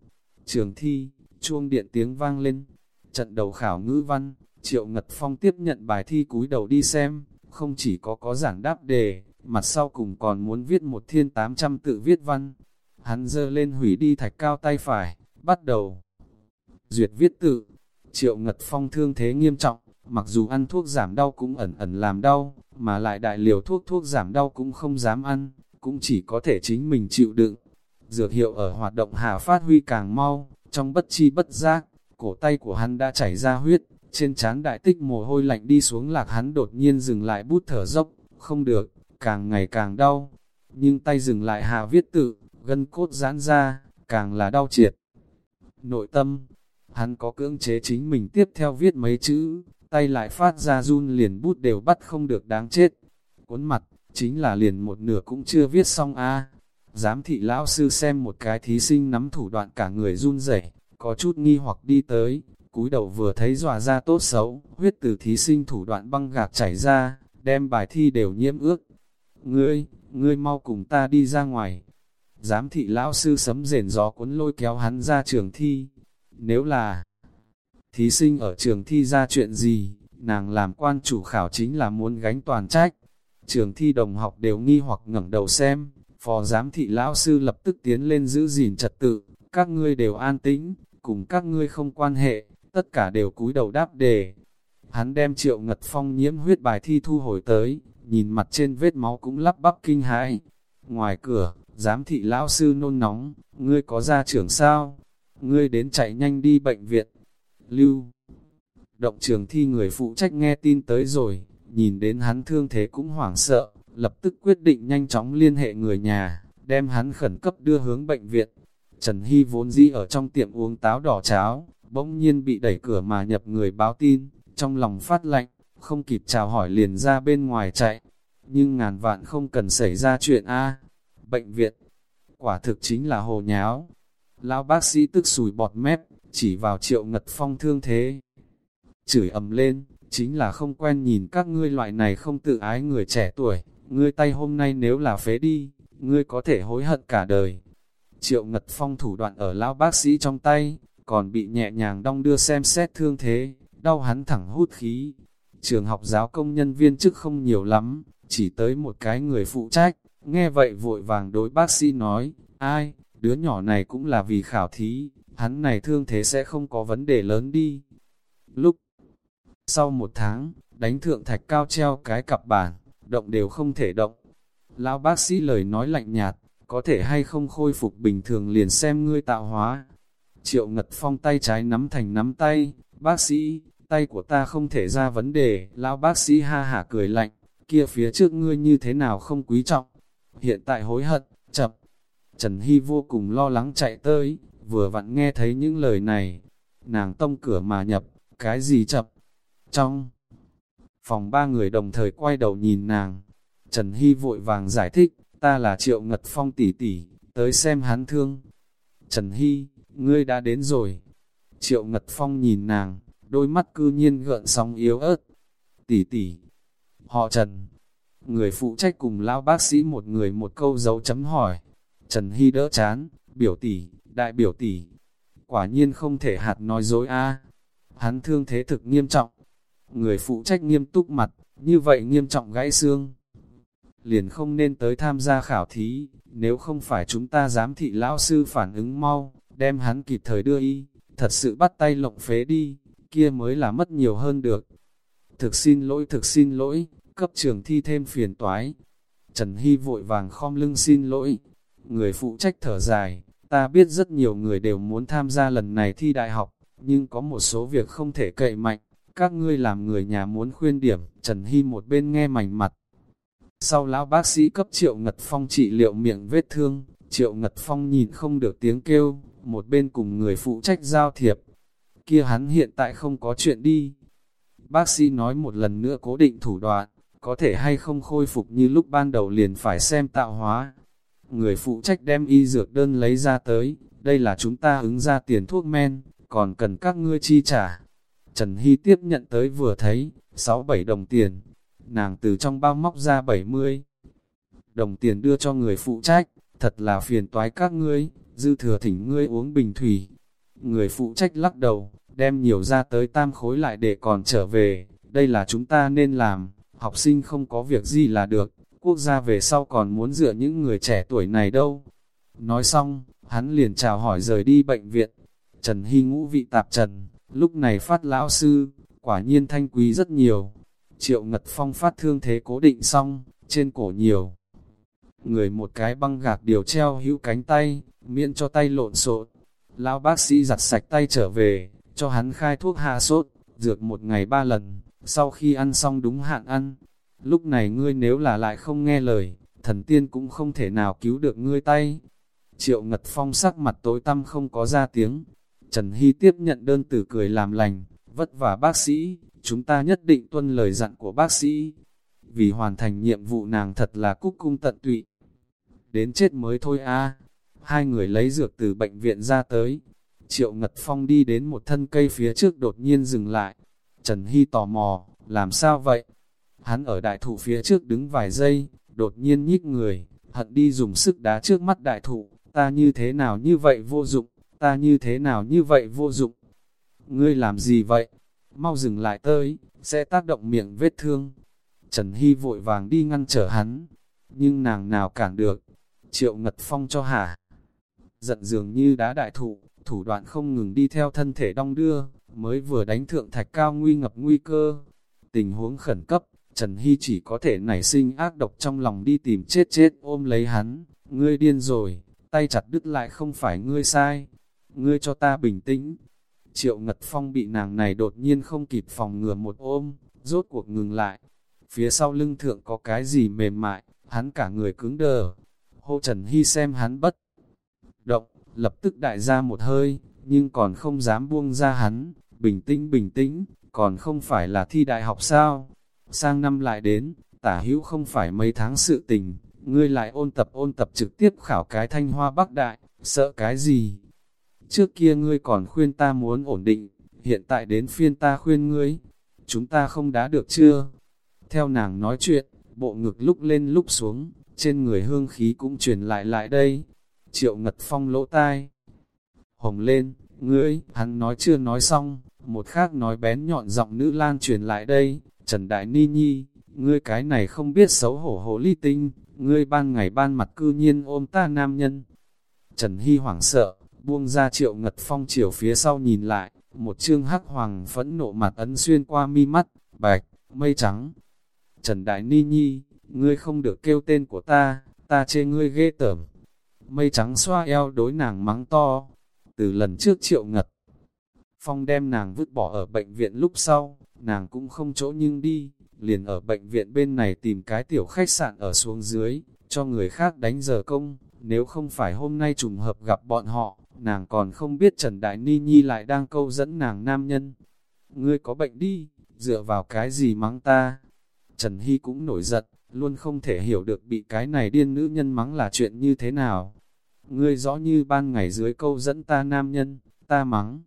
Trường thi, chuông điện tiếng vang lên, trận đầu khảo ngữ văn, triệu ngật phong tiếp nhận bài thi cúi đầu đi xem, không chỉ có có giảng đáp đề, mặt sau cùng còn muốn viết một thiên 800 tự viết văn. Hắn dơ lên hủy đi thạch cao tay phải, bắt đầu duyệt viết tự. Triệu Ngật Phong thương thế nghiêm trọng, mặc dù ăn thuốc giảm đau cũng ẩn ẩn làm đau, mà lại đại liều thuốc thuốc giảm đau cũng không dám ăn, cũng chỉ có thể chính mình chịu đựng. Dược hiệu ở hoạt động hạ phát huy càng mau, trong bất chi bất giác, cổ tay của hắn đã chảy ra huyết, trên trán đại tích mồ hôi lạnh đi xuống lạc hắn đột nhiên dừng lại bút thở dốc, không được, càng ngày càng đau. Nhưng tay dừng lại hạ viết tự, gân cốt giãn ra, càng là đau triệt. Nội tâm, hắn có cưỡng chế chính mình tiếp theo viết mấy chữ, tay lại phát ra run liền bút đều bắt không được đáng chết. Cuốn mặt, chính là liền một nửa cũng chưa viết xong a Giám thị lão sư xem một cái thí sinh nắm thủ đoạn cả người run rẩy có chút nghi hoặc đi tới, cúi đầu vừa thấy dọa ra tốt xấu, huyết từ thí sinh thủ đoạn băng gạc chảy ra, đem bài thi đều nhiễm ước. Ngươi, ngươi mau cùng ta đi ra ngoài. Giám thị lão sư sấm rền gió cuốn lôi kéo hắn ra trường thi. Nếu là thí sinh ở trường thi ra chuyện gì, nàng làm quan chủ khảo chính là muốn gánh toàn trách. Trường thi đồng học đều nghi hoặc ngẩng đầu xem, Phó giám thị lão sư lập tức tiến lên giữ gìn trật tự, các ngươi đều an tĩnh, cùng các ngươi không quan hệ, tất cả đều cúi đầu đáp đề. Hắn đem triệu ngật phong nhiễm huyết bài thi thu hồi tới, nhìn mặt trên vết máu cũng lắp bắp kinh hãi. Ngoài cửa, giám thị lão sư nôn nóng, ngươi có ra trưởng sao? Ngươi đến chạy nhanh đi bệnh viện. Lưu Động trường thi người phụ trách nghe tin tới rồi, nhìn đến hắn thương thế cũng hoảng sợ, lập tức quyết định nhanh chóng liên hệ người nhà, đem hắn khẩn cấp đưa hướng bệnh viện. Trần Hy vốn dĩ ở trong tiệm uống táo đỏ cháo, bỗng nhiên bị đẩy cửa mà nhập người báo tin, trong lòng phát lạnh, không kịp chào hỏi liền ra bên ngoài chạy. Nhưng ngàn vạn không cần xảy ra chuyện A. Bệnh viện, quả thực chính là hồ nháo. Lão bác sĩ tức sùi bọt mép, chỉ vào triệu ngật phong thương thế. Chửi ầm lên, chính là không quen nhìn các ngươi loại này không tự ái người trẻ tuổi, ngươi tay hôm nay nếu là phế đi, ngươi có thể hối hận cả đời. Triệu Ngật Phong thủ đoạn ở lão bác sĩ trong tay, còn bị nhẹ nhàng đong đưa xem xét thương thế, đau hắn thẳng hút khí. Trường học giáo công nhân viên chức không nhiều lắm, chỉ tới một cái người phụ trách, nghe vậy vội vàng đối bác sĩ nói, ai, đứa nhỏ này cũng là vì khảo thí, hắn này thương thế sẽ không có vấn đề lớn đi. Lúc sau một tháng, đánh thượng thạch cao treo cái cặp bản, động đều không thể động. Lão bác sĩ lời nói lạnh nhạt, có thể hay không khôi phục bình thường liền xem ngươi tạo hóa. Triệu Ngật Phong tay trái nắm thành nắm tay, bác sĩ, tay của ta không thể ra vấn đề, lão bác sĩ ha hả cười lạnh, kia phía trước ngươi như thế nào không quý trọng. Hiện tại hối hận, chập. Trần Hy vô cùng lo lắng chạy tới, vừa vặn nghe thấy những lời này. Nàng tông cửa mà nhập, cái gì chập? Trong phòng ba người đồng thời quay đầu nhìn nàng, Trần Hy vội vàng giải thích, ta là Triệu Ngật Phong tỷ tỷ, tới xem hắn thương. Trần Hy, ngươi đã đến rồi. Triệu Ngật Phong nhìn nàng, đôi mắt cư nhiên gợn sóng yếu ớt. Tỷ tỷ, họ Trần, người phụ trách cùng lao bác sĩ một người một câu dấu chấm hỏi. Trần Hy đỡ chán, biểu tỷ, đại biểu tỷ. Quả nhiên không thể hạt nói dối a Hắn thương thế thực nghiêm trọng. Người phụ trách nghiêm túc mặt, như vậy nghiêm trọng gãy xương liền không nên tới tham gia khảo thí, nếu không phải chúng ta giám thị lão sư phản ứng mau, đem hắn kịp thời đưa y, thật sự bắt tay lộng phế đi, kia mới là mất nhiều hơn được. Thực xin lỗi, thực xin lỗi, cấp trường thi thêm phiền toái. Trần Hy vội vàng khom lưng xin lỗi. Người phụ trách thở dài, ta biết rất nhiều người đều muốn tham gia lần này thi đại học, nhưng có một số việc không thể cậy mạnh. Các ngươi làm người nhà muốn khuyên điểm, Trần Hy một bên nghe mảnh mặt, sau lão bác sĩ cấp Triệu Ngật Phong trị liệu miệng vết thương, Triệu Ngật Phong nhìn không được tiếng kêu, một bên cùng người phụ trách giao thiệp. Kia hắn hiện tại không có chuyện đi. Bác sĩ nói một lần nữa cố định thủ đoạn, có thể hay không khôi phục như lúc ban đầu liền phải xem tạo hóa. Người phụ trách đem y dược đơn lấy ra tới, đây là chúng ta ứng ra tiền thuốc men, còn cần các ngươi chi trả. Trần Hy tiếp nhận tới vừa thấy, 6-7 đồng tiền, nàng từ trong bao móc ra 70 đồng tiền đưa cho người phụ trách, thật là phiền toái các ngươi, dư thừa thỉnh ngươi uống bình thủy. Người phụ trách lắc đầu, đem nhiều ra tới tam khối lại để còn trở về, đây là chúng ta nên làm, học sinh không có việc gì là được, quốc gia về sau còn muốn dựa những người trẻ tuổi này đâu. Nói xong, hắn liền chào hỏi rời đi bệnh viện. Trần Hy ngũ vị tạp trần, lúc này phát lão sư, quả nhiên thanh quý rất nhiều, Triệu Ngật Phong phát thương thế cố định xong, trên cổ nhiều. Người một cái băng gạc điều treo hữu cánh tay, miễn cho tay lộn xộn. Lão bác sĩ giặt sạch tay trở về, cho hắn khai thuốc hạ sốt, dược một ngày ba lần, sau khi ăn xong đúng hạn ăn. Lúc này ngươi nếu là lại không nghe lời, thần tiên cũng không thể nào cứu được ngươi tay. Triệu Ngật Phong sắc mặt tối tăm không có ra tiếng. Trần Hy tiếp nhận đơn tử cười làm lành, vất vả bác sĩ, chúng ta nhất định tuân lời dặn của bác sĩ. Vì hoàn thành nhiệm vụ nàng thật là cúc cung tận tụy. Đến chết mới thôi a Hai người lấy dược từ bệnh viện ra tới. Triệu Ngật Phong đi đến một thân cây phía trước đột nhiên dừng lại. Trần Hy tò mò, làm sao vậy? Hắn ở đại thụ phía trước đứng vài giây, đột nhiên nhích người, hận đi dùng sức đá trước mắt đại thụ, ta như thế nào như vậy vô dụng, ta như thế nào như vậy vô dụng. Ngươi làm gì vậy? mau dừng lại tới, sẽ tác động miệng vết thương. Trần Hy vội vàng đi ngăn trở hắn, nhưng nàng nào cản được. Triệu Ngật Phong cho hả. Giận dường như đá đại thụ, thủ đoạn không ngừng đi theo thân thể đong đưa, mới vừa đánh thượng thạch cao nguy ngập nguy cơ. Tình huống khẩn cấp, Trần Hy chỉ có thể nảy sinh ác độc trong lòng đi tìm chết chết ôm lấy hắn. Ngươi điên rồi, tay chặt đứt lại không phải ngươi sai. Ngươi cho ta bình tĩnh. Triệu Ngật Phong bị nàng này đột nhiên không kịp phòng ngừa một ôm, rốt cuộc ngừng lại. Phía sau lưng thượng có cái gì mềm mại, hắn cả người cứng đờ. Hô Trần Hy xem hắn bất động, lập tức đại ra một hơi, nhưng còn không dám buông ra hắn, bình tĩnh bình tĩnh, còn không phải là thi đại học sao? Sang năm lại đến, tả hữu không phải mấy tháng sự tình, ngươi lại ôn tập ôn tập trực tiếp khảo cái thanh hoa bắc đại, sợ cái gì? Trước kia ngươi còn khuyên ta muốn ổn định, hiện tại đến phiên ta khuyên ngươi, chúng ta không đá được chưa? Theo nàng nói chuyện, bộ ngực lúc lên lúc xuống, trên người hương khí cũng truyền lại lại đây. Triệu Ngật Phong lỗ tai. Hồng lên, ngươi, hắn nói chưa nói xong, một khác nói bén nhọn giọng nữ lan truyền lại đây, Trần Đại Ni Nhi, ngươi cái này không biết xấu hổ hổ ly tinh, ngươi ban ngày ban mặt cư nhiên ôm ta nam nhân. Trần Hy hoảng sợ, buông ra triệu ngật phong chiều phía sau nhìn lại, một chương hắc hoàng phẫn nộ mặt ấn xuyên qua mi mắt, bạch, mây trắng. Trần Đại Ni Nhi, ngươi không được kêu tên của ta, ta chê ngươi ghê tởm. Mây trắng xoa eo đối nàng mắng to, từ lần trước triệu ngật. Phong đem nàng vứt bỏ ở bệnh viện lúc sau, nàng cũng không chỗ nhưng đi, liền ở bệnh viện bên này tìm cái tiểu khách sạn ở xuống dưới, cho người khác đánh giờ công, nếu không phải hôm nay trùng hợp gặp bọn họ, nàng còn không biết Trần Đại Ni Nhi lại đang câu dẫn nàng nam nhân. Ngươi có bệnh đi, dựa vào cái gì mắng ta? Trần Hy cũng nổi giận, luôn không thể hiểu được bị cái này điên nữ nhân mắng là chuyện như thế nào. Ngươi rõ như ban ngày dưới câu dẫn ta nam nhân, ta mắng.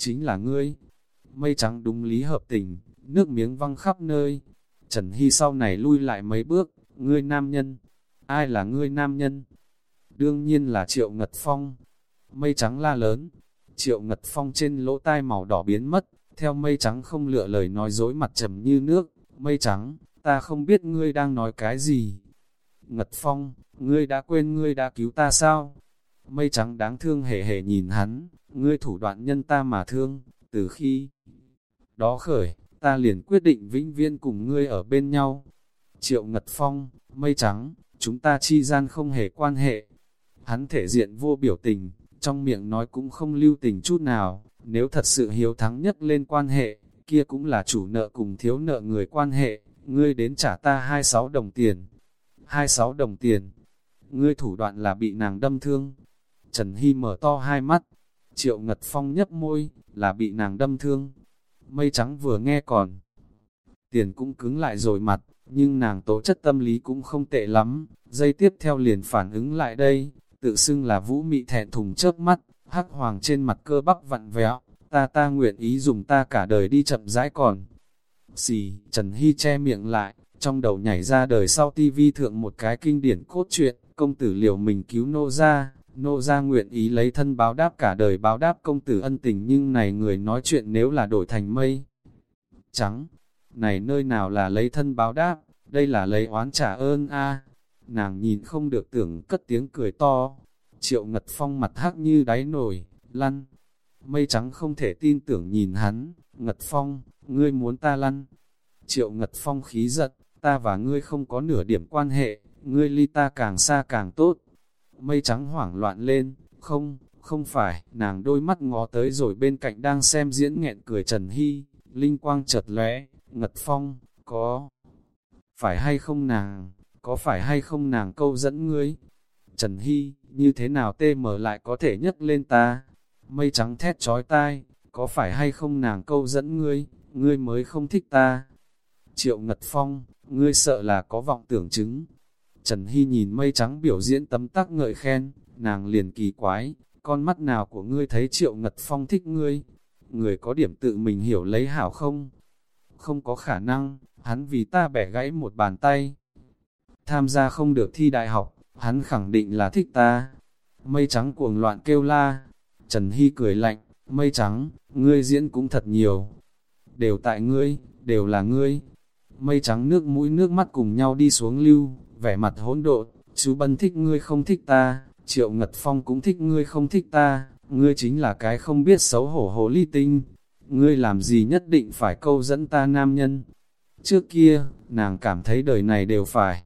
Chính là ngươi. Mây trắng đúng lý hợp tình, nước miếng văng khắp nơi. Trần Hy sau này lui lại mấy bước, ngươi nam nhân. Ai là ngươi nam nhân? Đương nhiên là Triệu Ngật Phong. Mây trắng la lớn. Triệu Ngật Phong trên lỗ tai màu đỏ biến mất, theo mây trắng không lựa lời nói dối mặt trầm như nước. Mây trắng, ta không biết ngươi đang nói cái gì. Ngật Phong, ngươi đã quên ngươi đã cứu ta sao? Mây trắng đáng thương hề hề nhìn hắn, ngươi thủ đoạn nhân ta mà thương, từ khi đó khởi, ta liền quyết định vĩnh viên cùng ngươi ở bên nhau. Triệu Ngật Phong, mây trắng, chúng ta chi gian không hề quan hệ. Hắn thể diện vô biểu tình, trong miệng nói cũng không lưu tình chút nào, nếu thật sự hiếu thắng nhất lên quan hệ, kia cũng là chủ nợ cùng thiếu nợ người quan hệ, ngươi đến trả ta 26 đồng tiền. 26 đồng tiền, ngươi thủ đoạn là bị nàng đâm thương. Trần Hy mở to hai mắt, triệu ngật phong nhấp môi, là bị nàng đâm thương. Mây trắng vừa nghe còn, tiền cũng cứng lại rồi mặt, nhưng nàng tố chất tâm lý cũng không tệ lắm. Dây tiếp theo liền phản ứng lại đây, tự xưng là vũ mị thẹn thùng chớp mắt, hắc hoàng trên mặt cơ bắp vặn vẹo, ta ta nguyện ý dùng ta cả đời đi chậm rãi còn. Xì, Trần Hy che miệng lại, trong đầu nhảy ra đời sau tivi thượng một cái kinh điển cốt truyện, công tử liều mình cứu nô ra, nô ra nguyện ý lấy thân báo đáp cả đời báo đáp công tử ân tình nhưng này người nói chuyện nếu là đổi thành mây. Trắng, này nơi nào là lấy thân báo đáp, đây là lấy oán trả ơn a Nàng nhìn không được tưởng cất tiếng cười to, triệu ngật phong mặt hắc như đáy nổi, lăn. Mây trắng không thể tin tưởng nhìn hắn, ngật phong, ngươi muốn ta lăn. Triệu ngật phong khí giật, ta và ngươi không có nửa điểm quan hệ, ngươi ly ta càng xa càng tốt. Mây trắng hoảng loạn lên, không, không phải, nàng đôi mắt ngó tới rồi bên cạnh đang xem diễn nghẹn cười Trần Hy, linh quang chợt lóe, ngật phong, có phải hay không nàng, có phải hay không nàng câu dẫn ngươi? Trần Hy, như thế nào tê mở lại có thể nhấc lên ta? Mây trắng thét trói tai, có phải hay không nàng câu dẫn ngươi, ngươi mới không thích ta? Triệu Ngật Phong, ngươi sợ là có vọng tưởng chứng. Trần Hy nhìn mây trắng biểu diễn tấm tắc ngợi khen, nàng liền kỳ quái, con mắt nào của ngươi thấy Triệu Ngật Phong thích ngươi? Người có điểm tự mình hiểu lấy hảo không? Không có khả năng, hắn vì ta bẻ gãy một bàn tay. Tham gia không được thi đại học, hắn khẳng định là thích ta. Mây trắng cuồng loạn kêu la. Trần Hy cười lạnh, mây trắng, ngươi diễn cũng thật nhiều. Đều tại ngươi, đều là ngươi, mây trắng nước mũi nước mắt cùng nhau đi xuống lưu, vẻ mặt hỗn độn, chú Bân thích ngươi không thích ta, Triệu Ngật Phong cũng thích ngươi không thích ta, ngươi chính là cái không biết xấu hổ hồ ly tinh, ngươi làm gì nhất định phải câu dẫn ta nam nhân. Trước kia, nàng cảm thấy đời này đều phải.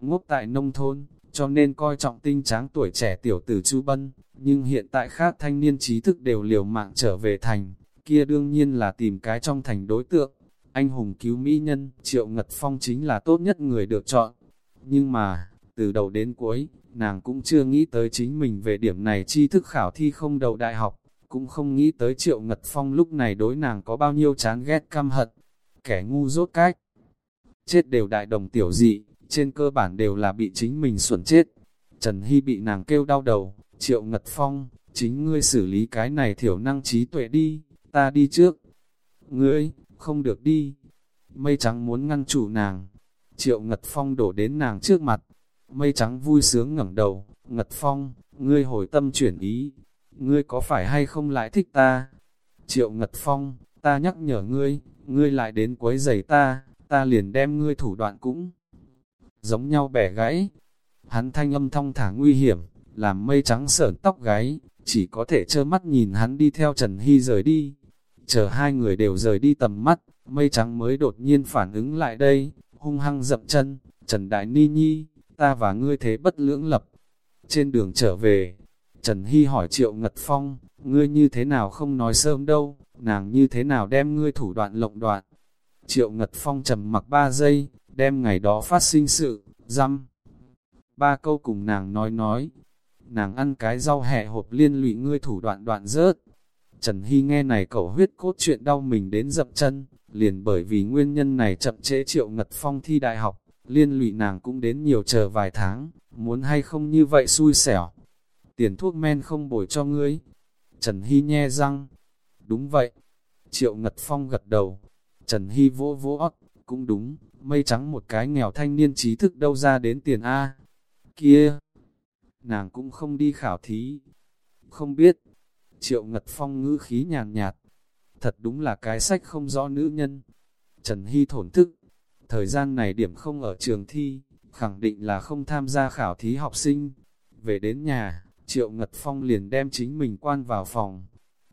Ngốc tại nông thôn, cho nên coi trọng tinh tráng tuổi trẻ tiểu tử Chu Bân, nhưng hiện tại khác thanh niên trí thức đều liều mạng trở về thành, kia đương nhiên là tìm cái trong thành đối tượng. Anh hùng cứu mỹ nhân, Triệu Ngật Phong chính là tốt nhất người được chọn. Nhưng mà, từ đầu đến cuối, nàng cũng chưa nghĩ tới chính mình về điểm này tri thức khảo thi không đầu đại học, cũng không nghĩ tới Triệu Ngật Phong lúc này đối nàng có bao nhiêu chán ghét căm hận. Kẻ ngu rốt cách, chết đều đại đồng tiểu dị, trên cơ bản đều là bị chính mình xuẩn chết. Trần Hy bị nàng kêu đau đầu, Triệu Ngật Phong, chính ngươi xử lý cái này thiểu năng trí tuệ đi, ta đi trước. Ngươi, không được đi. Mây trắng muốn ngăn chủ nàng. Triệu Ngật Phong đổ đến nàng trước mặt. Mây trắng vui sướng ngẩng đầu. Ngật Phong, ngươi hồi tâm chuyển ý. Ngươi có phải hay không lại thích ta? Triệu Ngật Phong, ta nhắc nhở ngươi, ngươi lại đến quấy giày ta, ta liền đem ngươi thủ đoạn cũng giống nhau bẻ gãy. Hắn thanh âm thong thả nguy hiểm, làm mây trắng sởn tóc gáy, chỉ có thể trơ mắt nhìn hắn đi theo Trần Hy rời đi. Chờ hai người đều rời đi tầm mắt, mây trắng mới đột nhiên phản ứng lại đây, hung hăng dậm chân, Trần Đại Ni Nhi, ta và ngươi thế bất lưỡng lập. Trên đường trở về, Trần Hy hỏi Triệu Ngật Phong, ngươi như thế nào không nói sớm đâu, nàng như thế nào đem ngươi thủ đoạn lộng đoạn. Triệu Ngật Phong trầm mặc ba giây, đem ngày đó phát sinh sự, dăm. Ba câu cùng nàng nói nói, nàng ăn cái rau hẹ hộp liên lụy ngươi thủ đoạn đoạn rớt. Trần Hy nghe này cậu huyết cốt chuyện đau mình đến dập chân, liền bởi vì nguyên nhân này chậm chế triệu ngật phong thi đại học, liên lụy nàng cũng đến nhiều chờ vài tháng, muốn hay không như vậy xui xẻo. Tiền thuốc men không bồi cho ngươi. Trần Hy nhe răng. Đúng vậy. Triệu Ngật Phong gật đầu. Trần Hy vỗ vỗ ót, cũng đúng, mây trắng một cái nghèo thanh niên trí thức đâu ra đến tiền A. Kia, nàng cũng không đi khảo thí. Không biết, triệu ngật phong ngữ khí nhàn nhạt, thật đúng là cái sách không rõ nữ nhân. Trần Hy thổn thức, thời gian này điểm không ở trường thi, khẳng định là không tham gia khảo thí học sinh. Về đến nhà, Triệu Ngật Phong liền đem chính mình quan vào phòng.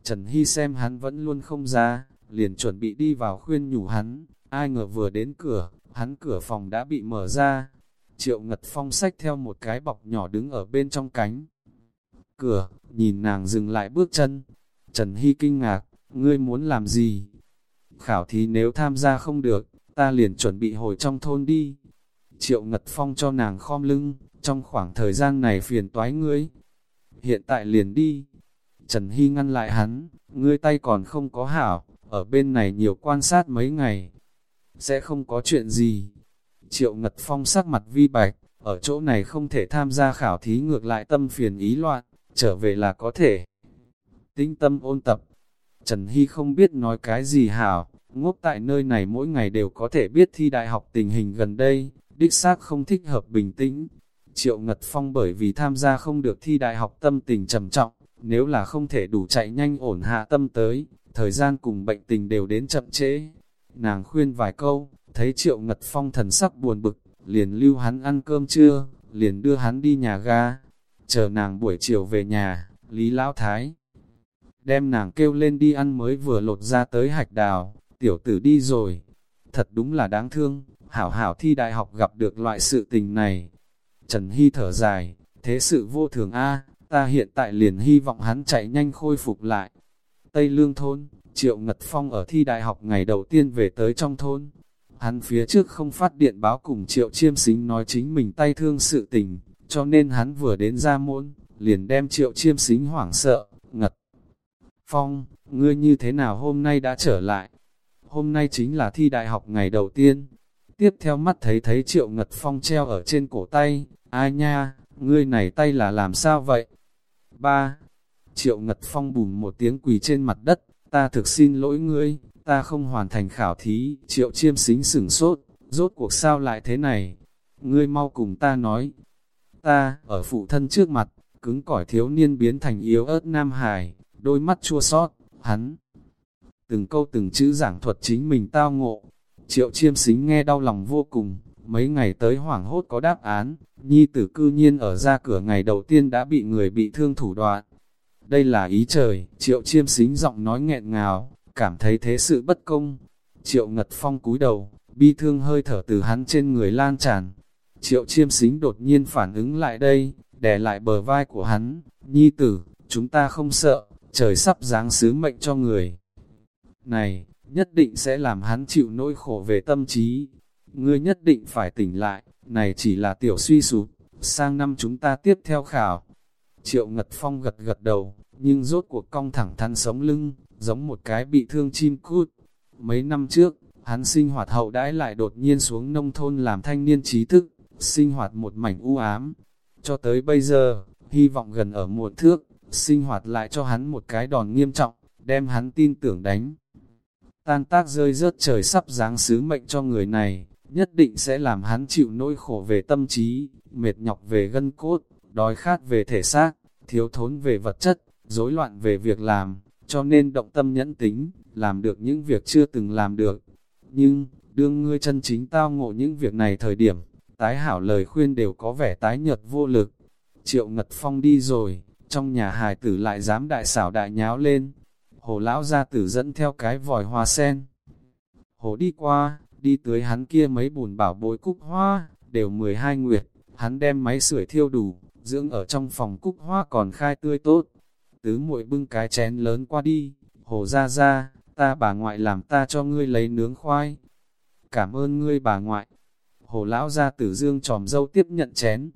Trần Hy xem hắn vẫn luôn không ra, liền chuẩn bị đi vào khuyên nhủ hắn, ai ngờ vừa đến cửa, hắn cửa phòng đã bị mở ra. Triệu Ngật Phong xách theo một cái bọc nhỏ đứng ở bên trong cánh. Cửa, nhìn nàng dừng lại bước chân. Trần Hy kinh ngạc, ngươi muốn làm gì? Khảo thí nếu tham gia không được, ta liền chuẩn bị hồi trong thôn đi. Triệu Ngật Phong cho nàng khom lưng, trong khoảng thời gian này phiền toái ngươi. Hiện tại liền đi. Trần Hy ngăn lại hắn, ngươi tay còn không có hảo, ở bên này nhiều quan sát mấy ngày. Sẽ không có chuyện gì. Triệu Ngật Phong sắc mặt vi bạch, ở chỗ này không thể tham gia khảo thí ngược lại tâm phiền ý loạn, trở về là có thể. Tinh tâm ôn tập, Trần Hy không biết nói cái gì hảo, ngốc tại nơi này mỗi ngày đều có thể biết thi đại học tình hình gần đây, đích xác không thích hợp bình tĩnh. Triệu Ngật Phong bởi vì tham gia không được thi đại học tâm tình trầm trọng, nếu là không thể đủ chạy nhanh ổn hạ tâm tới, thời gian cùng bệnh tình đều đến chậm trễ. Nàng khuyên vài câu, thấy Triệu Ngật Phong thần sắc buồn bực, liền lưu hắn ăn cơm trưa, liền đưa hắn đi nhà ga. Chờ nàng buổi chiều về nhà, Lý Lão Thái đem nàng kêu lên đi ăn mới vừa lột ra tới hạch đào, tiểu tử đi rồi. Thật đúng là đáng thương, hảo hảo thi đại học gặp được loại sự tình này. Trần Hy thở dài, thế sự vô thường a ta hiện tại liền hy vọng hắn chạy nhanh khôi phục lại. Tây Lương Thôn, Triệu Ngật Phong ở thi đại học ngày đầu tiên về tới trong thôn. Hắn phía trước không phát điện báo cùng Triệu Chiêm Xính nói chính mình tay thương sự tình, cho nên hắn vừa đến ra môn, liền đem Triệu Chiêm Xính hoảng sợ, ngật. Phong, ngươi như thế nào hôm nay đã trở lại? Hôm nay chính là thi đại học ngày đầu tiên. Tiếp theo mắt thấy thấy Triệu Ngật Phong treo ở trên cổ tay, ai nha, ngươi này tay là làm sao vậy? Ba, Triệu Ngật Phong bùm một tiếng quỳ trên mặt đất, ta thực xin lỗi ngươi, ta không hoàn thành khảo thí, triệu chiêm xính sửng sốt, rốt cuộc sao lại thế này? Ngươi mau cùng ta nói, ta, ở phụ thân trước mặt, cứng cỏi thiếu niên biến thành yếu ớt nam hài, đôi mắt chua sót, hắn. Từng câu từng chữ giảng thuật chính mình tao ngộ, triệu chiêm xính nghe đau lòng vô cùng, mấy ngày tới hoảng hốt có đáp án, nhi tử cư nhiên ở ra cửa ngày đầu tiên đã bị người bị thương thủ đoạn. Đây là ý trời, triệu chiêm xính giọng nói nghẹn ngào, cảm thấy thế sự bất công. Triệu ngật phong cúi đầu, bi thương hơi thở từ hắn trên người lan tràn. Triệu chiêm xính đột nhiên phản ứng lại đây, đè lại bờ vai của hắn, nhi tử, chúng ta không sợ, trời sắp giáng sứ mệnh cho người. Này, nhất định sẽ làm hắn chịu nỗi khổ về tâm trí. Ngươi nhất định phải tỉnh lại, này chỉ là tiểu suy sụp, sang năm chúng ta tiếp theo khảo. Triệu Ngật Phong gật gật đầu, nhưng rốt cuộc cong thẳng thắn sống lưng, giống một cái bị thương chim cút. Mấy năm trước, hắn sinh hoạt hậu đãi lại đột nhiên xuống nông thôn làm thanh niên trí thức, sinh hoạt một mảnh u ám. Cho tới bây giờ, hy vọng gần ở muộn thước, sinh hoạt lại cho hắn một cái đòn nghiêm trọng, đem hắn tin tưởng đánh. Tan tác rơi rớt trời sắp giáng sứ mệnh cho người này, nhất định sẽ làm hắn chịu nỗi khổ về tâm trí, mệt nhọc về gân cốt, đói khát về thể xác, thiếu thốn về vật chất, rối loạn về việc làm, cho nên động tâm nhẫn tính, làm được những việc chưa từng làm được. Nhưng, đương ngươi chân chính tao ngộ những việc này thời điểm, tái hảo lời khuyên đều có vẻ tái nhật vô lực. Triệu Ngật Phong đi rồi, trong nhà hài tử lại dám đại xảo đại nháo lên. Hồ lão gia tử dẫn theo cái vòi hoa sen. Hồ đi qua, đi tới hắn kia mấy bùn bảo bối cúc hoa, đều 12 nguyệt, hắn đem máy sưởi thiêu đủ, dưỡng ở trong phòng cúc hoa còn khai tươi tốt. Tứ muội bưng cái chén lớn qua đi, hồ ra ra, ta bà ngoại làm ta cho ngươi lấy nướng khoai. Cảm ơn ngươi bà ngoại. Hồ lão ra tử dương tròm dâu tiếp nhận chén.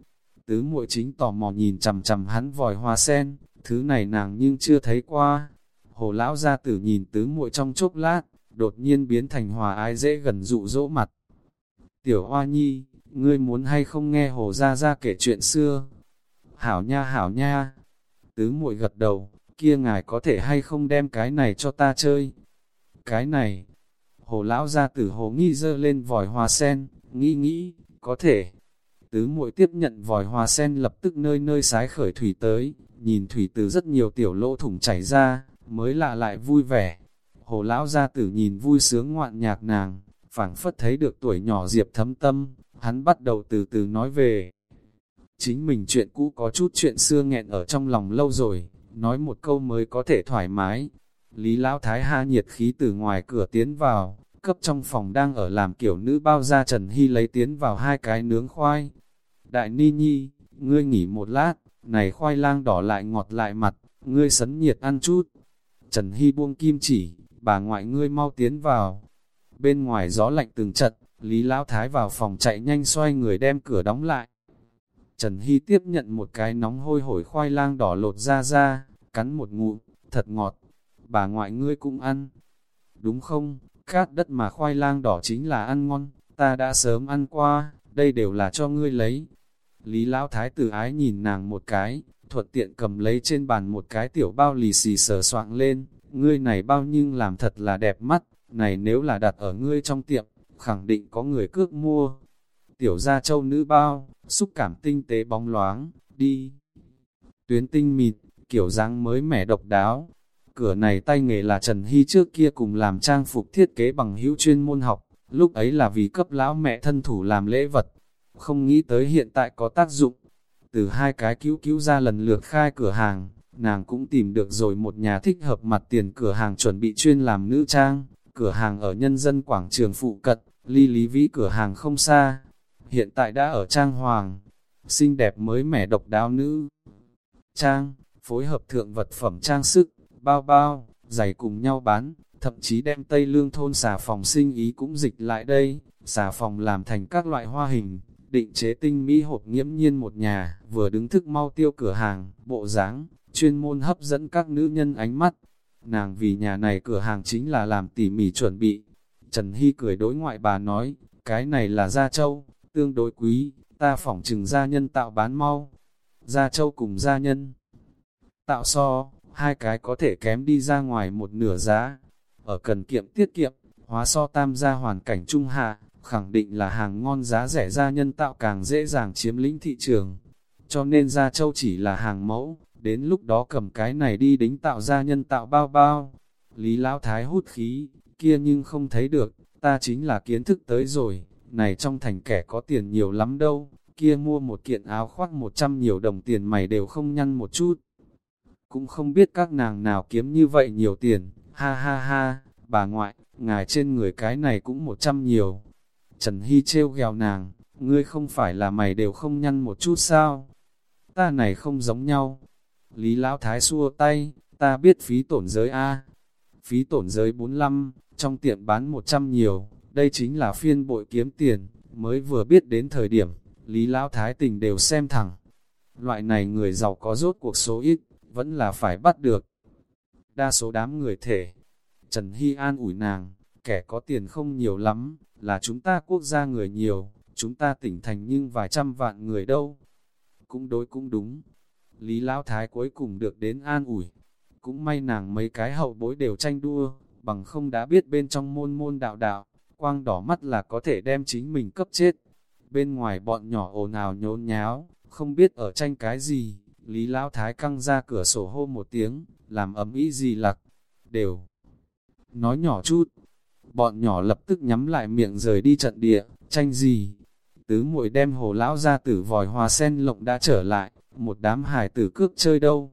Tứ muội chính tò mò nhìn chằm chằm hắn vòi hoa sen, thứ này nàng nhưng chưa thấy qua. Hồ lão ra tử nhìn tứ muội trong chốc lát, đột nhiên biến thành hòa ái dễ gần dụ dỗ mặt. Tiểu hoa nhi, ngươi muốn hay không nghe hồ ra ra kể chuyện xưa? Hảo nha hảo nha. Tứ muội gật đầu, kia ngài có thể hay không đem cái này cho ta chơi? Cái này, hồ lão ra tử hồ nghi dơ lên vòi hoa sen, nghĩ nghĩ, có thể. Tứ muội tiếp nhận vòi hoa sen lập tức nơi nơi sái khởi thủy tới, nhìn thủy từ rất nhiều tiểu lỗ thủng chảy ra, mới lạ lại vui vẻ. Hồ lão gia tử nhìn vui sướng ngoạn nhạc nàng, phảng phất thấy được tuổi nhỏ diệp thấm tâm, hắn bắt đầu từ từ nói về. Chính mình chuyện cũ có chút chuyện xưa nghẹn ở trong lòng lâu rồi, nói một câu mới có thể thoải mái. Lý Lão Thái ha nhiệt khí từ ngoài cửa tiến vào, cấp trong phòng đang ở làm kiểu nữ bao ra Trần Hy lấy tiến vào hai cái nướng khoai. Đại Ni Nhi, ngươi nghỉ một lát, này khoai lang đỏ lại ngọt lại mặt, ngươi sấn nhiệt ăn chút. Trần Hy buông kim chỉ, bà ngoại ngươi mau tiến vào. Bên ngoài gió lạnh từng trận, Lý Lão Thái vào phòng chạy nhanh xoay người đem cửa đóng lại. Trần Hy tiếp nhận một cái nóng hôi hổi khoai lang đỏ lột ra ra, cắn một ngụm, thật ngọt. Bà ngoại ngươi cũng ăn. Đúng không, cát đất mà khoai lang đỏ chính là ăn ngon, ta đã sớm ăn qua, đây đều là cho ngươi lấy. Lý Lão Thái tử ái nhìn nàng một cái, thuận tiện cầm lấy trên bàn một cái tiểu bao lì xì sờ soạng lên, ngươi này bao nhưng làm thật là đẹp mắt, này nếu là đặt ở ngươi trong tiệm, khẳng định có người cước mua. Tiểu gia châu nữ bao, xúc cảm tinh tế bóng loáng, đi. Tuyến tinh mịt, kiểu dáng mới mẻ độc đáo. Cửa này tay nghề là Trần Hy trước kia cùng làm trang phục thiết kế bằng hữu chuyên môn học, lúc ấy là vì cấp lão mẹ thân thủ làm lễ vật. Không nghĩ tới hiện tại có tác dụng. Từ hai cái cứu cứu ra lần lượt khai cửa hàng, nàng cũng tìm được rồi một nhà thích hợp mặt tiền cửa hàng chuẩn bị chuyên làm nữ trang. Cửa hàng ở nhân dân quảng trường phụ cận, ly lý vĩ cửa hàng không xa. Hiện tại đã ở trang hoàng, xinh đẹp mới mẻ độc đáo nữ. Trang, phối hợp thượng vật phẩm trang sức, bao bao, giày cùng nhau bán, thậm chí đem Tây Lương thôn xà phòng sinh ý cũng dịch lại đây, xà phòng làm thành các loại hoa hình, định chế tinh mỹ hộp nghiễm nhiên một nhà, vừa đứng thức mau tiêu cửa hàng, bộ dáng chuyên môn hấp dẫn các nữ nhân ánh mắt. Nàng vì nhà này cửa hàng chính là làm tỉ mỉ chuẩn bị. Trần Hy cười đối ngoại bà nói, cái này là gia châu, tương đối quý, ta phỏng chừng gia nhân tạo bán mau. Gia châu cùng gia nhân tạo so, hai cái có thể kém đi ra ngoài một nửa giá. Ở cần kiệm tiết kiệm, hóa so tam gia hoàn cảnh trung hạ, khẳng định là hàng ngon giá rẻ gia nhân tạo càng dễ dàng chiếm lĩnh thị trường. Cho nên gia châu chỉ là hàng mẫu, đến lúc đó cầm cái này đi đính tạo gia nhân tạo bao bao. Lý Lão Thái hút khí, kia nhưng không thấy được, ta chính là kiến thức tới rồi, này trong thành kẻ có tiền nhiều lắm đâu, kia mua một kiện áo khoác một trăm nhiều đồng tiền mày đều không nhăn một chút. Cũng không biết các nàng nào kiếm như vậy nhiều tiền, ha ha ha, bà ngoại, ngài trên người cái này cũng một trăm nhiều. Trần Hy trêu ghèo nàng, ngươi không phải là mày đều không nhăn một chút sao? Ta này không giống nhau. Lý Lão Thái xua tay, ta biết phí tổn giới A. Phí tổn giới 45, trong tiệm bán 100 nhiều, đây chính là phiên bội kiếm tiền, mới vừa biết đến thời điểm, Lý Lão Thái tình đều xem thẳng. Loại này người giàu có rốt cuộc số ít, vẫn là phải bắt được. Đa số đám người thể, Trần Hy an ủi nàng, kẻ có tiền không nhiều lắm, là chúng ta quốc gia người nhiều, chúng ta tỉnh thành nhưng vài trăm vạn người đâu. Cũng đối cũng đúng. Lý Lão Thái cuối cùng được đến an ủi. Cũng may nàng mấy cái hậu bối đều tranh đua, bằng không đã biết bên trong môn môn đạo đạo, quang đỏ mắt là có thể đem chính mình cấp chết. Bên ngoài bọn nhỏ ồn ào nhốn nháo, không biết ở tranh cái gì, Lý Lão Thái căng ra cửa sổ hô một tiếng, làm ấm ý gì lặc, đều. Nói nhỏ chút, bọn nhỏ lập tức nhắm lại miệng rời đi trận địa, tranh gì. Tứ muội đem hồ lão ra tử vòi hoa sen lộng đã trở lại, một đám hải tử cước chơi đâu.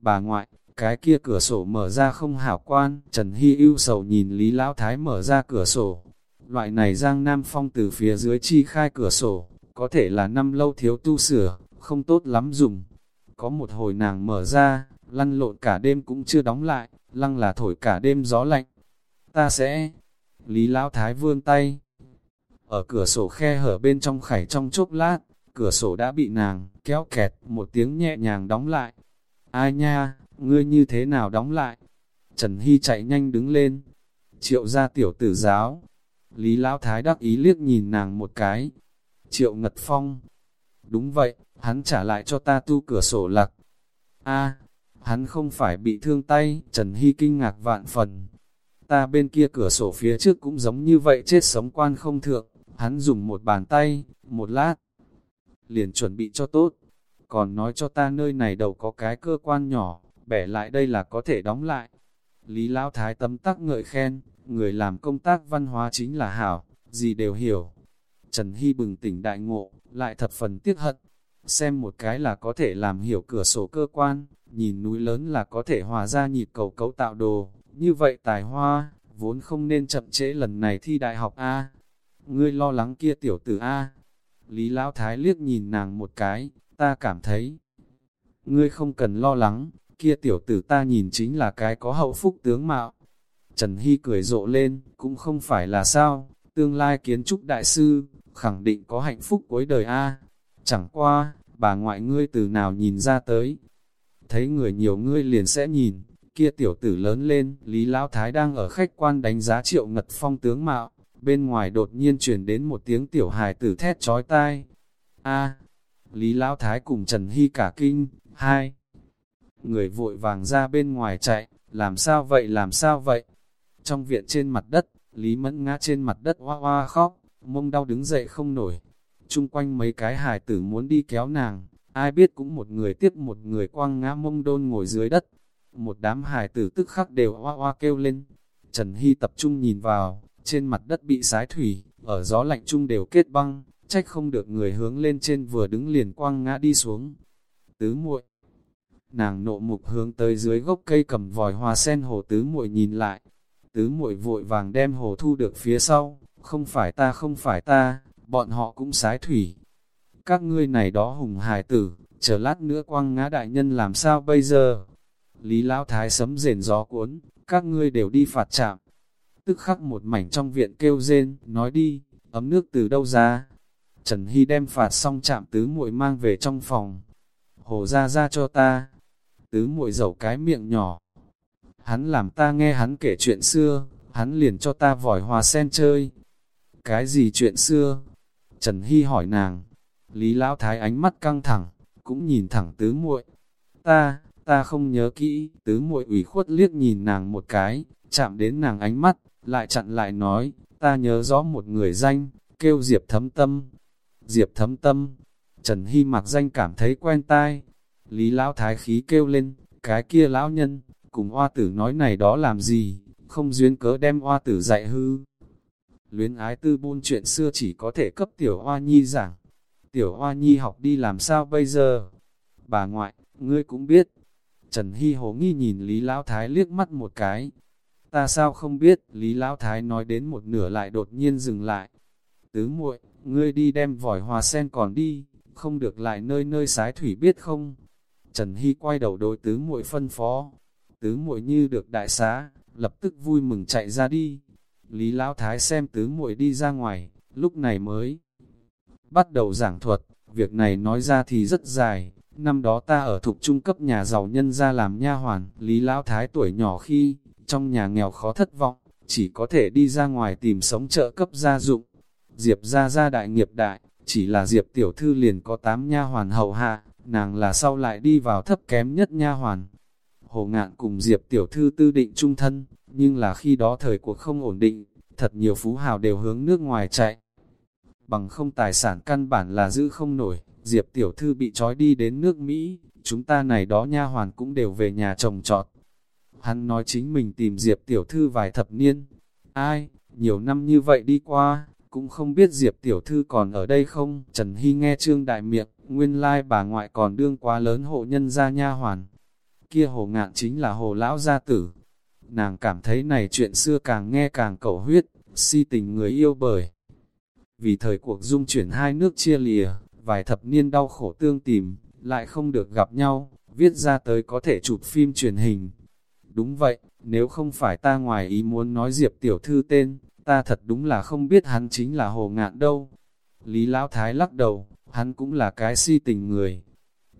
Bà ngoại, cái kia cửa sổ mở ra không hảo quan, Trần Hy ưu sầu nhìn Lý Lão Thái mở ra cửa sổ. Loại này Giang Nam Phong từ phía dưới chi khai cửa sổ, có thể là năm lâu thiếu tu sửa, không tốt lắm dùng. Có một hồi nàng mở ra, lăn lộn cả đêm cũng chưa đóng lại, lăng là thổi cả đêm gió lạnh. Ta sẽ... Lý Lão Thái vươn tay. Ở cửa sổ khe hở bên trong khải trong chốc lát, cửa sổ đã bị nàng kéo kẹt, một tiếng nhẹ nhàng đóng lại. Ai nha, ngươi như thế nào đóng lại? Trần Hy chạy nhanh đứng lên. Triệu ra tiểu tử giáo. Lý Lão Thái đắc ý liếc nhìn nàng một cái. Triệu Ngật Phong. Đúng vậy, hắn trả lại cho ta tu cửa sổ lạc. a hắn không phải bị thương tay, Trần Hy kinh ngạc vạn phần. Ta bên kia cửa sổ phía trước cũng giống như vậy chết sống quan không thượng, hắn dùng một bàn tay, một lát, liền chuẩn bị cho tốt. Còn nói cho ta nơi này đầu có cái cơ quan nhỏ, bẻ lại đây là có thể đóng lại. Lý Lão Thái tâm tắc ngợi khen, người làm công tác văn hóa chính là hảo, gì đều hiểu. Trần Hy bừng tỉnh đại ngộ, lại thập phần tiếc hận. Xem một cái là có thể làm hiểu cửa sổ cơ quan, nhìn núi lớn là có thể hòa ra nhịp cầu cấu tạo đồ. Như vậy tài hoa, vốn không nên chậm trễ lần này thi đại học A. Ngươi lo lắng kia tiểu tử A. Lý Lão Thái liếc nhìn nàng một cái, ta cảm thấy. Ngươi không cần lo lắng, kia tiểu tử ta nhìn chính là cái có hậu phúc tướng mạo. Trần Hy cười rộ lên, cũng không phải là sao, tương lai kiến trúc đại sư, khẳng định có hạnh phúc cuối đời A. Chẳng qua, bà ngoại ngươi từ nào nhìn ra tới. Thấy người nhiều ngươi liền sẽ nhìn, kia tiểu tử lớn lên, Lý Lão Thái đang ở khách quan đánh giá triệu ngật phong tướng mạo, bên ngoài đột nhiên truyền đến một tiếng tiểu hài tử thét trói tai. A, Lý Lão Thái cùng Trần Hy cả kinh, hai. Người vội vàng ra bên ngoài chạy, làm sao vậy làm sao vậy? Trong viện trên mặt đất, Lý Mẫn ngã trên mặt đất hoa hoa khóc, mông đau đứng dậy không nổi chung quanh mấy cái hài tử muốn đi kéo nàng, ai biết cũng một người tiếp một người quăng ngã mông đôn ngồi dưới đất. Một đám hài tử tức khắc đều hoa hoa kêu lên. Trần Hy tập trung nhìn vào, trên mặt đất bị sái thủy, ở gió lạnh chung đều kết băng, trách không được người hướng lên trên vừa đứng liền quăng ngã đi xuống. Tứ muội Nàng nộ mục hướng tới dưới gốc cây cầm vòi hoa sen hồ tứ muội nhìn lại. Tứ muội vội vàng đem hồ thu được phía sau, không phải ta không phải ta, bọn họ cũng sái thủy. Các ngươi này đó hùng hài tử, chờ lát nữa quăng ngã đại nhân làm sao bây giờ? Lý Lão Thái sấm rền gió cuốn, các ngươi đều đi phạt chạm. Tức khắc một mảnh trong viện kêu rên, nói đi, ấm nước từ đâu ra? Trần Hy đem phạt xong chạm tứ muội mang về trong phòng. Hồ ra ra cho ta. Tứ muội dầu cái miệng nhỏ. Hắn làm ta nghe hắn kể chuyện xưa, hắn liền cho ta vòi hoa sen chơi. Cái gì chuyện xưa? Trần Hy hỏi nàng. Lý Lão Thái ánh mắt căng thẳng, cũng nhìn thẳng tứ muội. Ta, ta không nhớ kỹ, tứ muội ủy khuất liếc nhìn nàng một cái, chạm đến nàng ánh mắt, lại chặn lại nói, ta nhớ rõ một người danh, kêu Diệp Thấm Tâm. Diệp Thấm Tâm, Trần Hy mặc danh cảm thấy quen tai. Lý Lão Thái khí kêu lên, cái kia lão nhân, cùng hoa tử nói này đó làm gì, không duyên cớ đem hoa tử dạy hư. Luyến ái tư buôn chuyện xưa chỉ có thể cấp tiểu hoa nhi giảng. Tiểu hoa nhi học đi làm sao bây giờ? Bà ngoại, ngươi cũng biết. Trần Hy hồ nghi nhìn Lý Lão Thái liếc mắt một cái. Ta sao không biết, Lý Lão Thái nói đến một nửa lại đột nhiên dừng lại. Tứ muội, ngươi đi đem vòi hoa sen còn đi, không được lại nơi nơi sái thủy biết không? Trần Hy quay đầu đối tứ muội phân phó. Tứ muội như được đại xá, lập tức vui mừng chạy ra đi. Lý Lão Thái xem tứ muội đi ra ngoài, lúc này mới bắt đầu giảng thuật, việc này nói ra thì rất dài. Năm đó ta ở thuộc trung cấp nhà giàu nhân ra làm nha hoàn, Lý Lão Thái tuổi nhỏ khi, trong nhà nghèo khó thất vọng, chỉ có thể đi ra ngoài tìm sống trợ cấp gia dụng. Diệp ra ra đại nghiệp đại, chỉ là Diệp tiểu thư liền có tám nha hoàn hậu hạ, nàng là sau lại đi vào thấp kém nhất nha hoàn. Hồ ngạn cùng Diệp tiểu thư tư định trung thân, nhưng là khi đó thời cuộc không ổn định, thật nhiều phú hào đều hướng nước ngoài chạy. Bằng không tài sản căn bản là giữ không nổi, Diệp tiểu thư bị trói đi đến nước Mỹ, chúng ta này đó nha hoàn cũng đều về nhà trồng trọt. Hắn nói chính mình tìm Diệp tiểu thư vài thập niên. Ai, nhiều năm như vậy đi qua, cũng không biết Diệp tiểu thư còn ở đây không? Trần Hy nghe trương đại miệng, nguyên lai bà ngoại còn đương quá lớn hộ nhân gia nha hoàn. Kia hồ ngạn chính là hồ lão gia tử. Nàng cảm thấy này chuyện xưa càng nghe càng cầu huyết, si tình người yêu bởi. Vì thời cuộc dung chuyển hai nước chia lìa, vài thập niên đau khổ tương tìm, lại không được gặp nhau, viết ra tới có thể chụp phim truyền hình. Đúng vậy, nếu không phải ta ngoài ý muốn nói Diệp tiểu thư tên, ta thật đúng là không biết hắn chính là hồ ngạn đâu. Lý Lão Thái lắc đầu, hắn cũng là cái si tình người.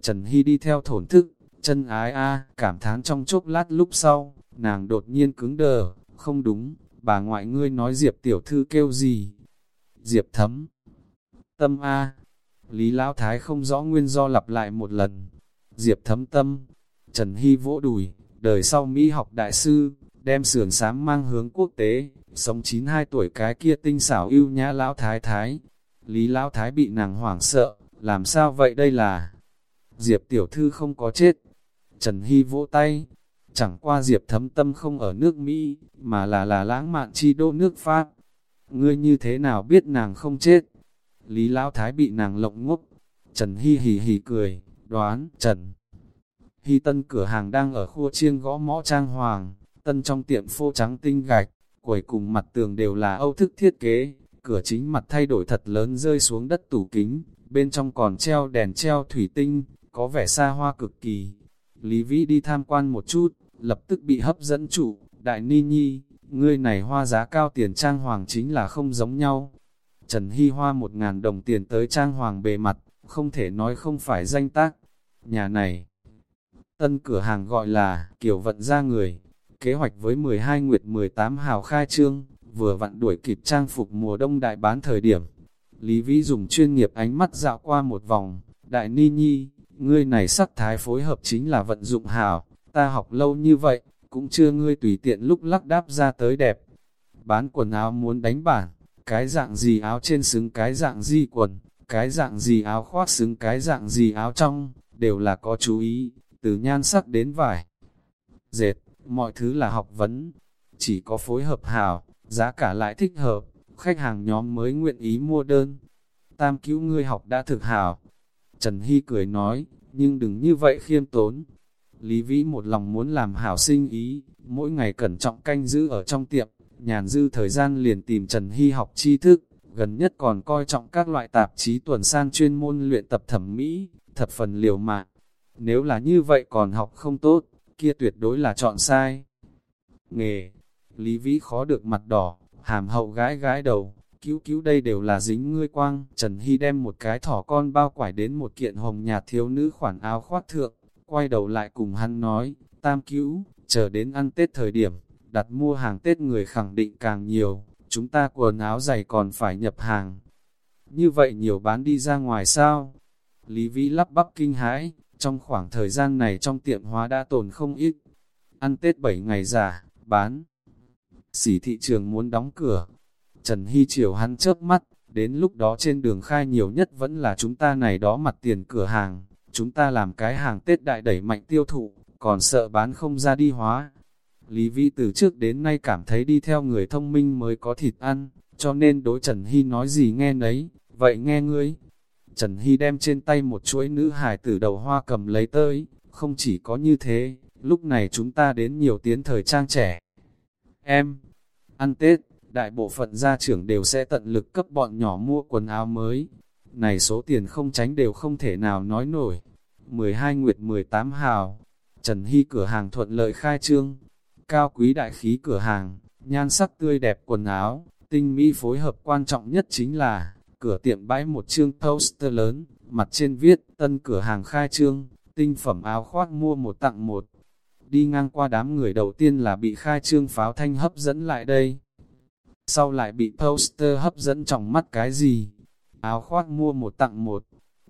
Trần Hy đi theo thổn thức, chân ái a cảm thán trong chốc lát lúc sau, nàng đột nhiên cứng đờ, không đúng, bà ngoại ngươi nói Diệp tiểu thư kêu gì? Diệp thấm. Tâm a Lý Lão Thái không rõ nguyên do lặp lại một lần. Diệp thấm tâm. Trần Hy vỗ đùi, đời sau Mỹ học đại sư, đem sườn sám mang hướng quốc tế, sống 92 tuổi cái kia tinh xảo yêu nhã Lão Thái Thái. Lý Lão Thái bị nàng hoảng sợ, làm sao vậy đây là... Diệp tiểu thư không có chết. Trần Hy vỗ tay, chẳng qua Diệp thấm tâm không ở nước Mỹ, mà là là lãng mạn chi đô nước Pháp. Ngươi như thế nào biết nàng không chết? Lý Lão Thái bị nàng lộng ngốc. Trần Hy hì hì cười, đoán, Trần. Hy tân cửa hàng đang ở khu chiêng gõ mõ trang hoàng, tân trong tiệm phô trắng tinh gạch, quầy cùng mặt tường đều là âu thức thiết kế, cửa chính mặt thay đổi thật lớn rơi xuống đất tủ kính, bên trong còn treo đèn treo thủy tinh, có vẻ xa hoa cực kỳ. Lý Vĩ đi tham quan một chút, lập tức bị hấp dẫn chủ, đại ni nhi, ngươi này hoa giá cao tiền trang hoàng chính là không giống nhau. Trần Hy hoa một ngàn đồng tiền tới trang hoàng bề mặt, không thể nói không phải danh tác. Nhà này, tân cửa hàng gọi là kiểu vận ra người, kế hoạch với 12 nguyệt 18 hào khai trương, vừa vặn đuổi kịp trang phục mùa đông đại bán thời điểm. Lý Vĩ dùng chuyên nghiệp ánh mắt dạo qua một vòng, đại ni nhi, ngươi này sắc thái phối hợp chính là vận dụng hảo, ta học lâu như vậy, cũng chưa ngươi tùy tiện lúc lắc đáp ra tới đẹp. Bán quần áo muốn đánh bản, cái dạng gì áo trên xứng cái dạng gì quần, cái dạng gì áo khoác xứng cái dạng gì áo trong, đều là có chú ý, từ nhan sắc đến vải. Dệt, mọi thứ là học vấn, chỉ có phối hợp hảo, giá cả lại thích hợp, khách hàng nhóm mới nguyện ý mua đơn. Tam cứu ngươi học đã thực hảo. Trần Hy cười nói, nhưng đừng như vậy khiêm tốn, Lý Vĩ một lòng muốn làm hảo sinh ý, mỗi ngày cẩn trọng canh giữ ở trong tiệm, nhàn dư thời gian liền tìm Trần Hy học tri thức, gần nhất còn coi trọng các loại tạp chí tuần san chuyên môn luyện tập thẩm mỹ, thập phần liều mạng. Nếu là như vậy còn học không tốt, kia tuyệt đối là chọn sai. Nghề, Lý Vĩ khó được mặt đỏ, hàm hậu gái gái đầu, cứu cứu đây đều là dính ngươi quang. Trần Hy đem một cái thỏ con bao quải đến một kiện hồng nhạt thiếu nữ khoản áo khoác thượng, quay đầu lại cùng hắn nói, tam cứu, chờ đến ăn Tết thời điểm, đặt mua hàng Tết người khẳng định càng nhiều, chúng ta quần áo dày còn phải nhập hàng. Như vậy nhiều bán đi ra ngoài sao? Lý Vĩ lắp bắp kinh hãi, trong khoảng thời gian này trong tiệm hóa đã tồn không ít. Ăn Tết 7 ngày giả, bán. Xỉ thị trường muốn đóng cửa. Trần Hy chiều hắn chớp mắt, đến lúc đó trên đường khai nhiều nhất vẫn là chúng ta này đó mặt tiền cửa hàng chúng ta làm cái hàng Tết đại đẩy mạnh tiêu thụ, còn sợ bán không ra đi hóa. Lý Vĩ từ trước đến nay cảm thấy đi theo người thông minh mới có thịt ăn, cho nên đối Trần Hy nói gì nghe nấy, vậy nghe ngươi. Trần Hy đem trên tay một chuỗi nữ hài tử đầu hoa cầm lấy tới, không chỉ có như thế, lúc này chúng ta đến nhiều tiến thời trang trẻ. Em, ăn Tết, đại bộ phận gia trưởng đều sẽ tận lực cấp bọn nhỏ mua quần áo mới. Này số tiền không tránh đều không thể nào nói nổi. 12 Nguyệt 18 Hào, Trần Hy cửa hàng thuận lợi khai trương, cao quý đại khí cửa hàng, nhan sắc tươi đẹp quần áo, tinh mỹ phối hợp quan trọng nhất chính là, cửa tiệm bãi một chương poster lớn, mặt trên viết, tân cửa hàng khai trương, tinh phẩm áo khoác mua một tặng một. Đi ngang qua đám người đầu tiên là bị khai trương pháo thanh hấp dẫn lại đây. Sau lại bị poster hấp dẫn trong mắt cái gì? Áo khoác mua một tặng một.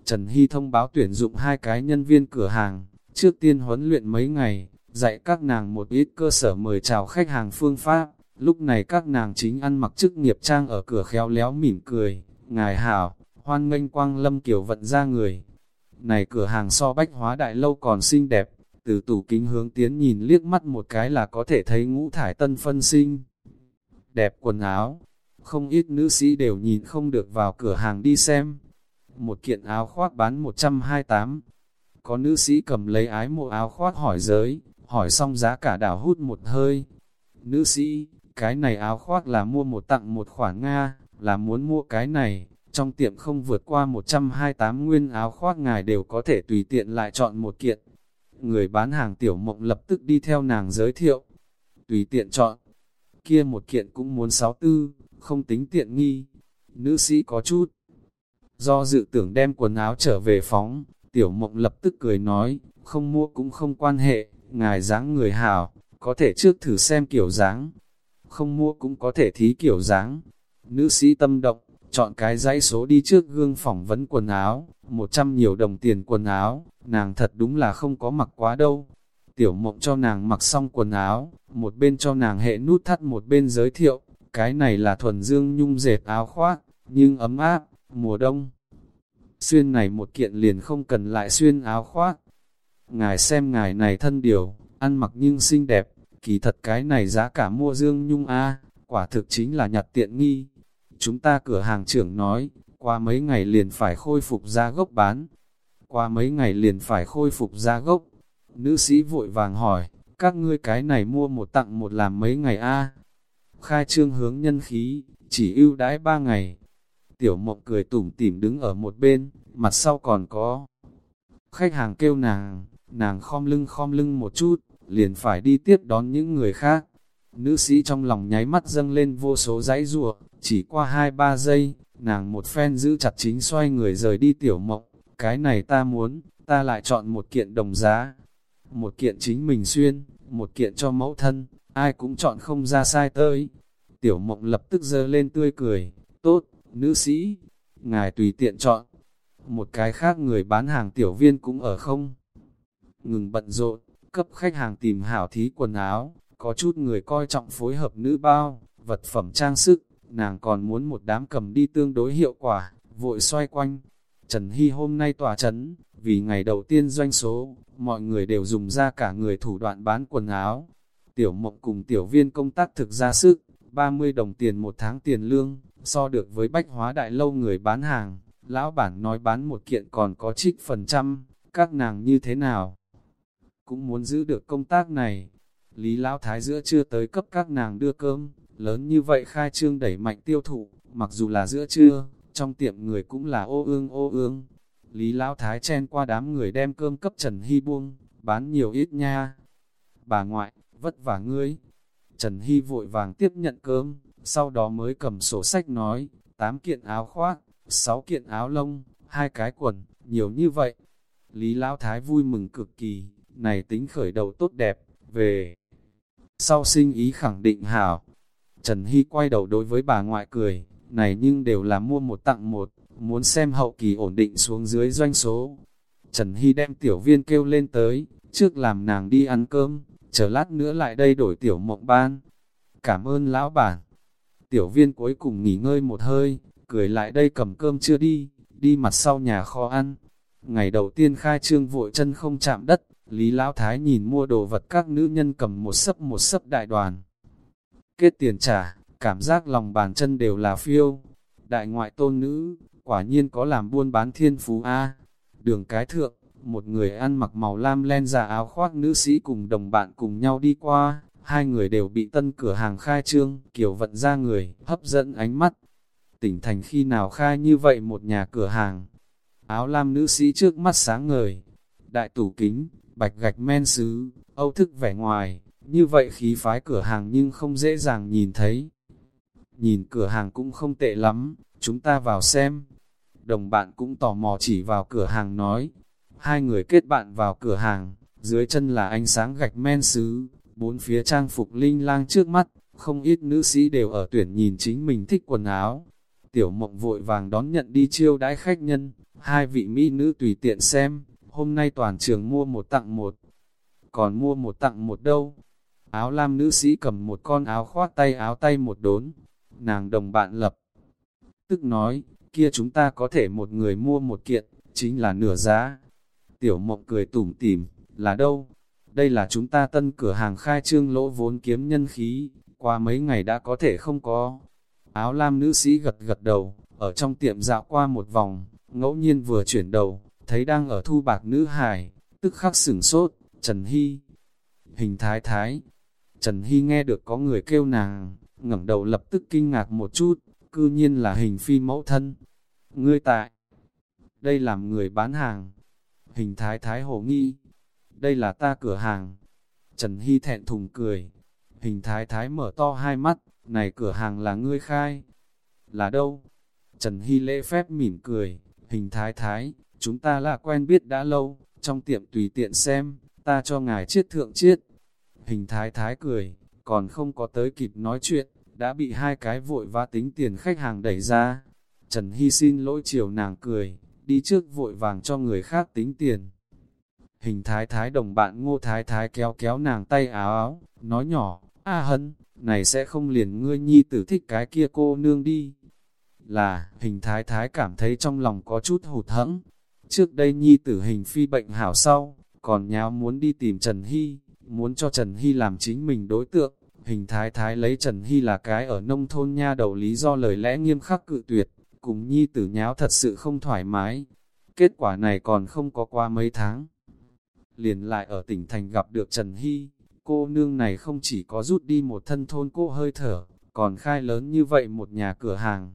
Trần Hy thông báo tuyển dụng hai cái nhân viên cửa hàng, trước tiên huấn luyện mấy ngày, dạy các nàng một ít cơ sở mời chào khách hàng phương pháp. Lúc này các nàng chính ăn mặc chức nghiệp trang ở cửa khéo léo mỉm cười, ngài hảo, hoan nghênh quang lâm kiểu vận ra người. Này cửa hàng so bách hóa đại lâu còn xinh đẹp, từ tủ kính hướng tiến nhìn liếc mắt một cái là có thể thấy ngũ thải tân phân sinh. Đẹp quần áo, không ít nữ sĩ đều nhìn không được vào cửa hàng đi xem. Một kiện áo khoác bán 128. Có nữ sĩ cầm lấy ái mộ áo khoác hỏi giới, hỏi xong giá cả đảo hút một hơi. Nữ sĩ, cái này áo khoác là mua một tặng một khoản Nga, là muốn mua cái này, trong tiệm không vượt qua 128 nguyên áo khoác ngài đều có thể tùy tiện lại chọn một kiện. Người bán hàng tiểu mộng lập tức đi theo nàng giới thiệu. Tùy tiện chọn, kia một kiện cũng muốn 64, không tính tiện nghi. Nữ sĩ có chút. Do dự tưởng đem quần áo trở về phóng, tiểu mộng lập tức cười nói, không mua cũng không quan hệ, ngài dáng người hảo, có thể trước thử xem kiểu dáng. Không mua cũng có thể thí kiểu dáng. Nữ sĩ tâm động, chọn cái dãy số đi trước gương phỏng vấn quần áo, 100 nhiều đồng tiền quần áo, nàng thật đúng là không có mặc quá đâu. Tiểu mộng cho nàng mặc xong quần áo, một bên cho nàng hệ nút thắt một bên giới thiệu, cái này là thuần dương nhung dệt áo khoác, nhưng ấm áp, mùa đông. Xuyên này một kiện liền không cần lại xuyên áo khoác. Ngài xem ngài này thân điều, ăn mặc nhưng xinh đẹp, kỳ thật cái này giá cả mua dương nhung a quả thực chính là nhặt tiện nghi. Chúng ta cửa hàng trưởng nói, qua mấy ngày liền phải khôi phục giá gốc bán. Qua mấy ngày liền phải khôi phục giá gốc. Nữ sĩ vội vàng hỏi, các ngươi cái này mua một tặng một làm mấy ngày a Khai trương hướng nhân khí, chỉ ưu đãi ba ngày. Tiểu mộng cười tủm tỉm đứng ở một bên, mặt sau còn có. Khách hàng kêu nàng, nàng khom lưng khom lưng một chút, liền phải đi tiếp đón những người khác. Nữ sĩ trong lòng nháy mắt dâng lên vô số dãy rùa, chỉ qua 2-3 giây, nàng một phen giữ chặt chính xoay người rời đi tiểu mộng, cái này ta muốn, ta lại chọn một kiện đồng giá, một kiện chính mình xuyên, một kiện cho mẫu thân, ai cũng chọn không ra sai tới. Tiểu mộng lập tức dơ lên tươi cười, tốt, nữ sĩ, ngài tùy tiện chọn. Một cái khác người bán hàng tiểu viên cũng ở không. Ngừng bận rộn, cấp khách hàng tìm hảo thí quần áo, có chút người coi trọng phối hợp nữ bao, vật phẩm trang sức, nàng còn muốn một đám cầm đi tương đối hiệu quả, vội xoay quanh. Trần Hy hôm nay tỏa chấn, vì ngày đầu tiên doanh số, mọi người đều dùng ra cả người thủ đoạn bán quần áo. Tiểu mộng cùng tiểu viên công tác thực ra sức, 30 đồng tiền một tháng tiền lương, so được với bách hóa đại lâu người bán hàng. Lão bản nói bán một kiện còn có trích phần trăm, các nàng như thế nào? Cũng muốn giữ được công tác này. Lý Lão Thái giữa chưa tới cấp các nàng đưa cơm, lớn như vậy khai trương đẩy mạnh tiêu thụ, mặc dù là giữa trưa, trong tiệm người cũng là ô ương ô ương. Lý Lão Thái chen qua đám người đem cơm cấp Trần Hy buông, bán nhiều ít nha. Bà ngoại, vất vả ngươi. Trần Hy vội vàng tiếp nhận cơm, sau đó mới cầm sổ sách nói, 8 kiện áo khoác, 6 kiện áo lông, hai cái quần, nhiều như vậy. Lý Lão Thái vui mừng cực kỳ, này tính khởi đầu tốt đẹp, về. Sau sinh ý khẳng định hảo, Trần Hy quay đầu đối với bà ngoại cười, này nhưng đều là mua một tặng một, muốn xem hậu kỳ ổn định xuống dưới doanh số. Trần Hy đem tiểu viên kêu lên tới, trước làm nàng đi ăn cơm, chờ lát nữa lại đây đổi tiểu mộng ban. Cảm ơn lão bản. Tiểu viên cuối cùng nghỉ ngơi một hơi, cười lại đây cầm cơm chưa đi, đi mặt sau nhà kho ăn. Ngày đầu tiên khai trương vội chân không chạm đất, Lý Lão Thái nhìn mua đồ vật các nữ nhân cầm một sấp một sấp đại đoàn, kết tiền trả, cảm giác lòng bàn chân đều là phiêu. Đại ngoại tôn nữ, quả nhiên có làm buôn bán thiên phú A. Đường cái thượng, một người ăn mặc màu lam len giả áo khoác nữ sĩ cùng đồng bạn cùng nhau đi qua, hai người đều bị tân cửa hàng khai trương, kiểu vận ra người, hấp dẫn ánh mắt. Tỉnh thành khi nào khai như vậy một nhà cửa hàng, áo lam nữ sĩ trước mắt sáng ngời, đại tủ kính, bạch gạch men sứ, âu thức vẻ ngoài, như vậy khí phái cửa hàng nhưng không dễ dàng nhìn thấy. Nhìn cửa hàng cũng không tệ lắm, chúng ta vào xem. Đồng bạn cũng tò mò chỉ vào cửa hàng nói, hai người kết bạn vào cửa hàng, dưới chân là ánh sáng gạch men sứ, bốn phía trang phục linh lang trước mắt, không ít nữ sĩ đều ở tuyển nhìn chính mình thích quần áo. Tiểu mộng vội vàng đón nhận đi chiêu đãi khách nhân, hai vị mỹ nữ tùy tiện xem, hôm nay toàn trường mua một tặng một, còn mua một tặng một đâu. Áo lam nữ sĩ cầm một con áo khoác tay áo tay một đốn, nàng đồng bạn lập. Tức nói, kia chúng ta có thể một người mua một kiện, chính là nửa giá. Tiểu mộng cười tủm tỉm, là đâu? Đây là chúng ta tân cửa hàng khai trương lỗ vốn kiếm nhân khí, qua mấy ngày đã có thể không có. Áo lam nữ sĩ gật gật đầu, ở trong tiệm dạo qua một vòng, ngẫu nhiên vừa chuyển đầu, thấy đang ở thu bạc nữ hài, tức khắc sửng sốt, Trần Hy. Hình thái thái. Trần Hy nghe được có người kêu nàng, ngẩng đầu lập tức kinh ngạc một chút, cư nhiên là hình phi mẫu thân. Ngươi tại, đây làm người bán hàng. Hình thái thái hồ nghi, đây là ta cửa hàng. Trần Hy thẹn thùng cười, hình thái thái mở to hai mắt, này cửa hàng là ngươi khai. Là đâu? Trần Hy lễ phép mỉm cười, hình thái thái, chúng ta là quen biết đã lâu, trong tiệm tùy tiện xem, ta cho ngài chiết thượng chiết. Hình thái thái cười, còn không có tới kịp nói chuyện, đã bị hai cái vội vã tính tiền khách hàng đẩy ra. Trần Hy xin lỗi chiều nàng cười, đi trước vội vàng cho người khác tính tiền. Hình thái thái đồng bạn ngô thái thái kéo kéo nàng tay áo áo, nói nhỏ, A hân, này sẽ không liền ngươi nhi tử thích cái kia cô nương đi. Là, hình thái thái cảm thấy trong lòng có chút hụt hẫng. Trước đây nhi tử hình phi bệnh hảo sau, còn nháo muốn đi tìm Trần Hy, muốn cho Trần Hy làm chính mình đối tượng. Hình thái thái lấy Trần Hy là cái ở nông thôn nha đầu lý do lời lẽ nghiêm khắc cự tuyệt, cùng nhi tử nháo thật sự không thoải mái. Kết quả này còn không có qua mấy tháng. Liền lại ở tỉnh thành gặp được Trần Hy, cô nương này không chỉ có rút đi một thân thôn cô hơi thở, còn khai lớn như vậy một nhà cửa hàng.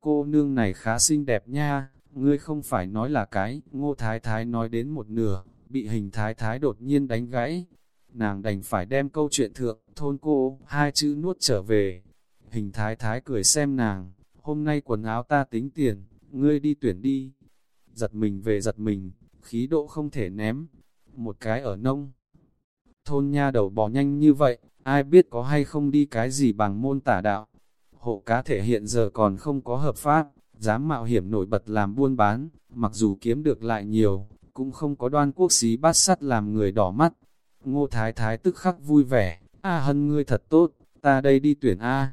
Cô nương này khá xinh đẹp nha, ngươi không phải nói là cái, ngô thái thái nói đến một nửa, bị hình thái thái đột nhiên đánh gãy. Nàng đành phải đem câu chuyện thượng, thôn cô, hai chữ nuốt trở về. Hình thái thái cười xem nàng, hôm nay quần áo ta tính tiền, ngươi đi tuyển đi. Giật mình về giật mình, khí độ không thể ném. Một cái ở nông. Thôn nha đầu bò nhanh như vậy, ai biết có hay không đi cái gì bằng môn tả đạo. Hộ cá thể hiện giờ còn không có hợp pháp, dám mạo hiểm nổi bật làm buôn bán, mặc dù kiếm được lại nhiều, cũng không có đoan quốc xí bát sắt làm người đỏ mắt. Ngô Thái Thái tức khắc vui vẻ, A hân ngươi thật tốt, ta đây đi tuyển A.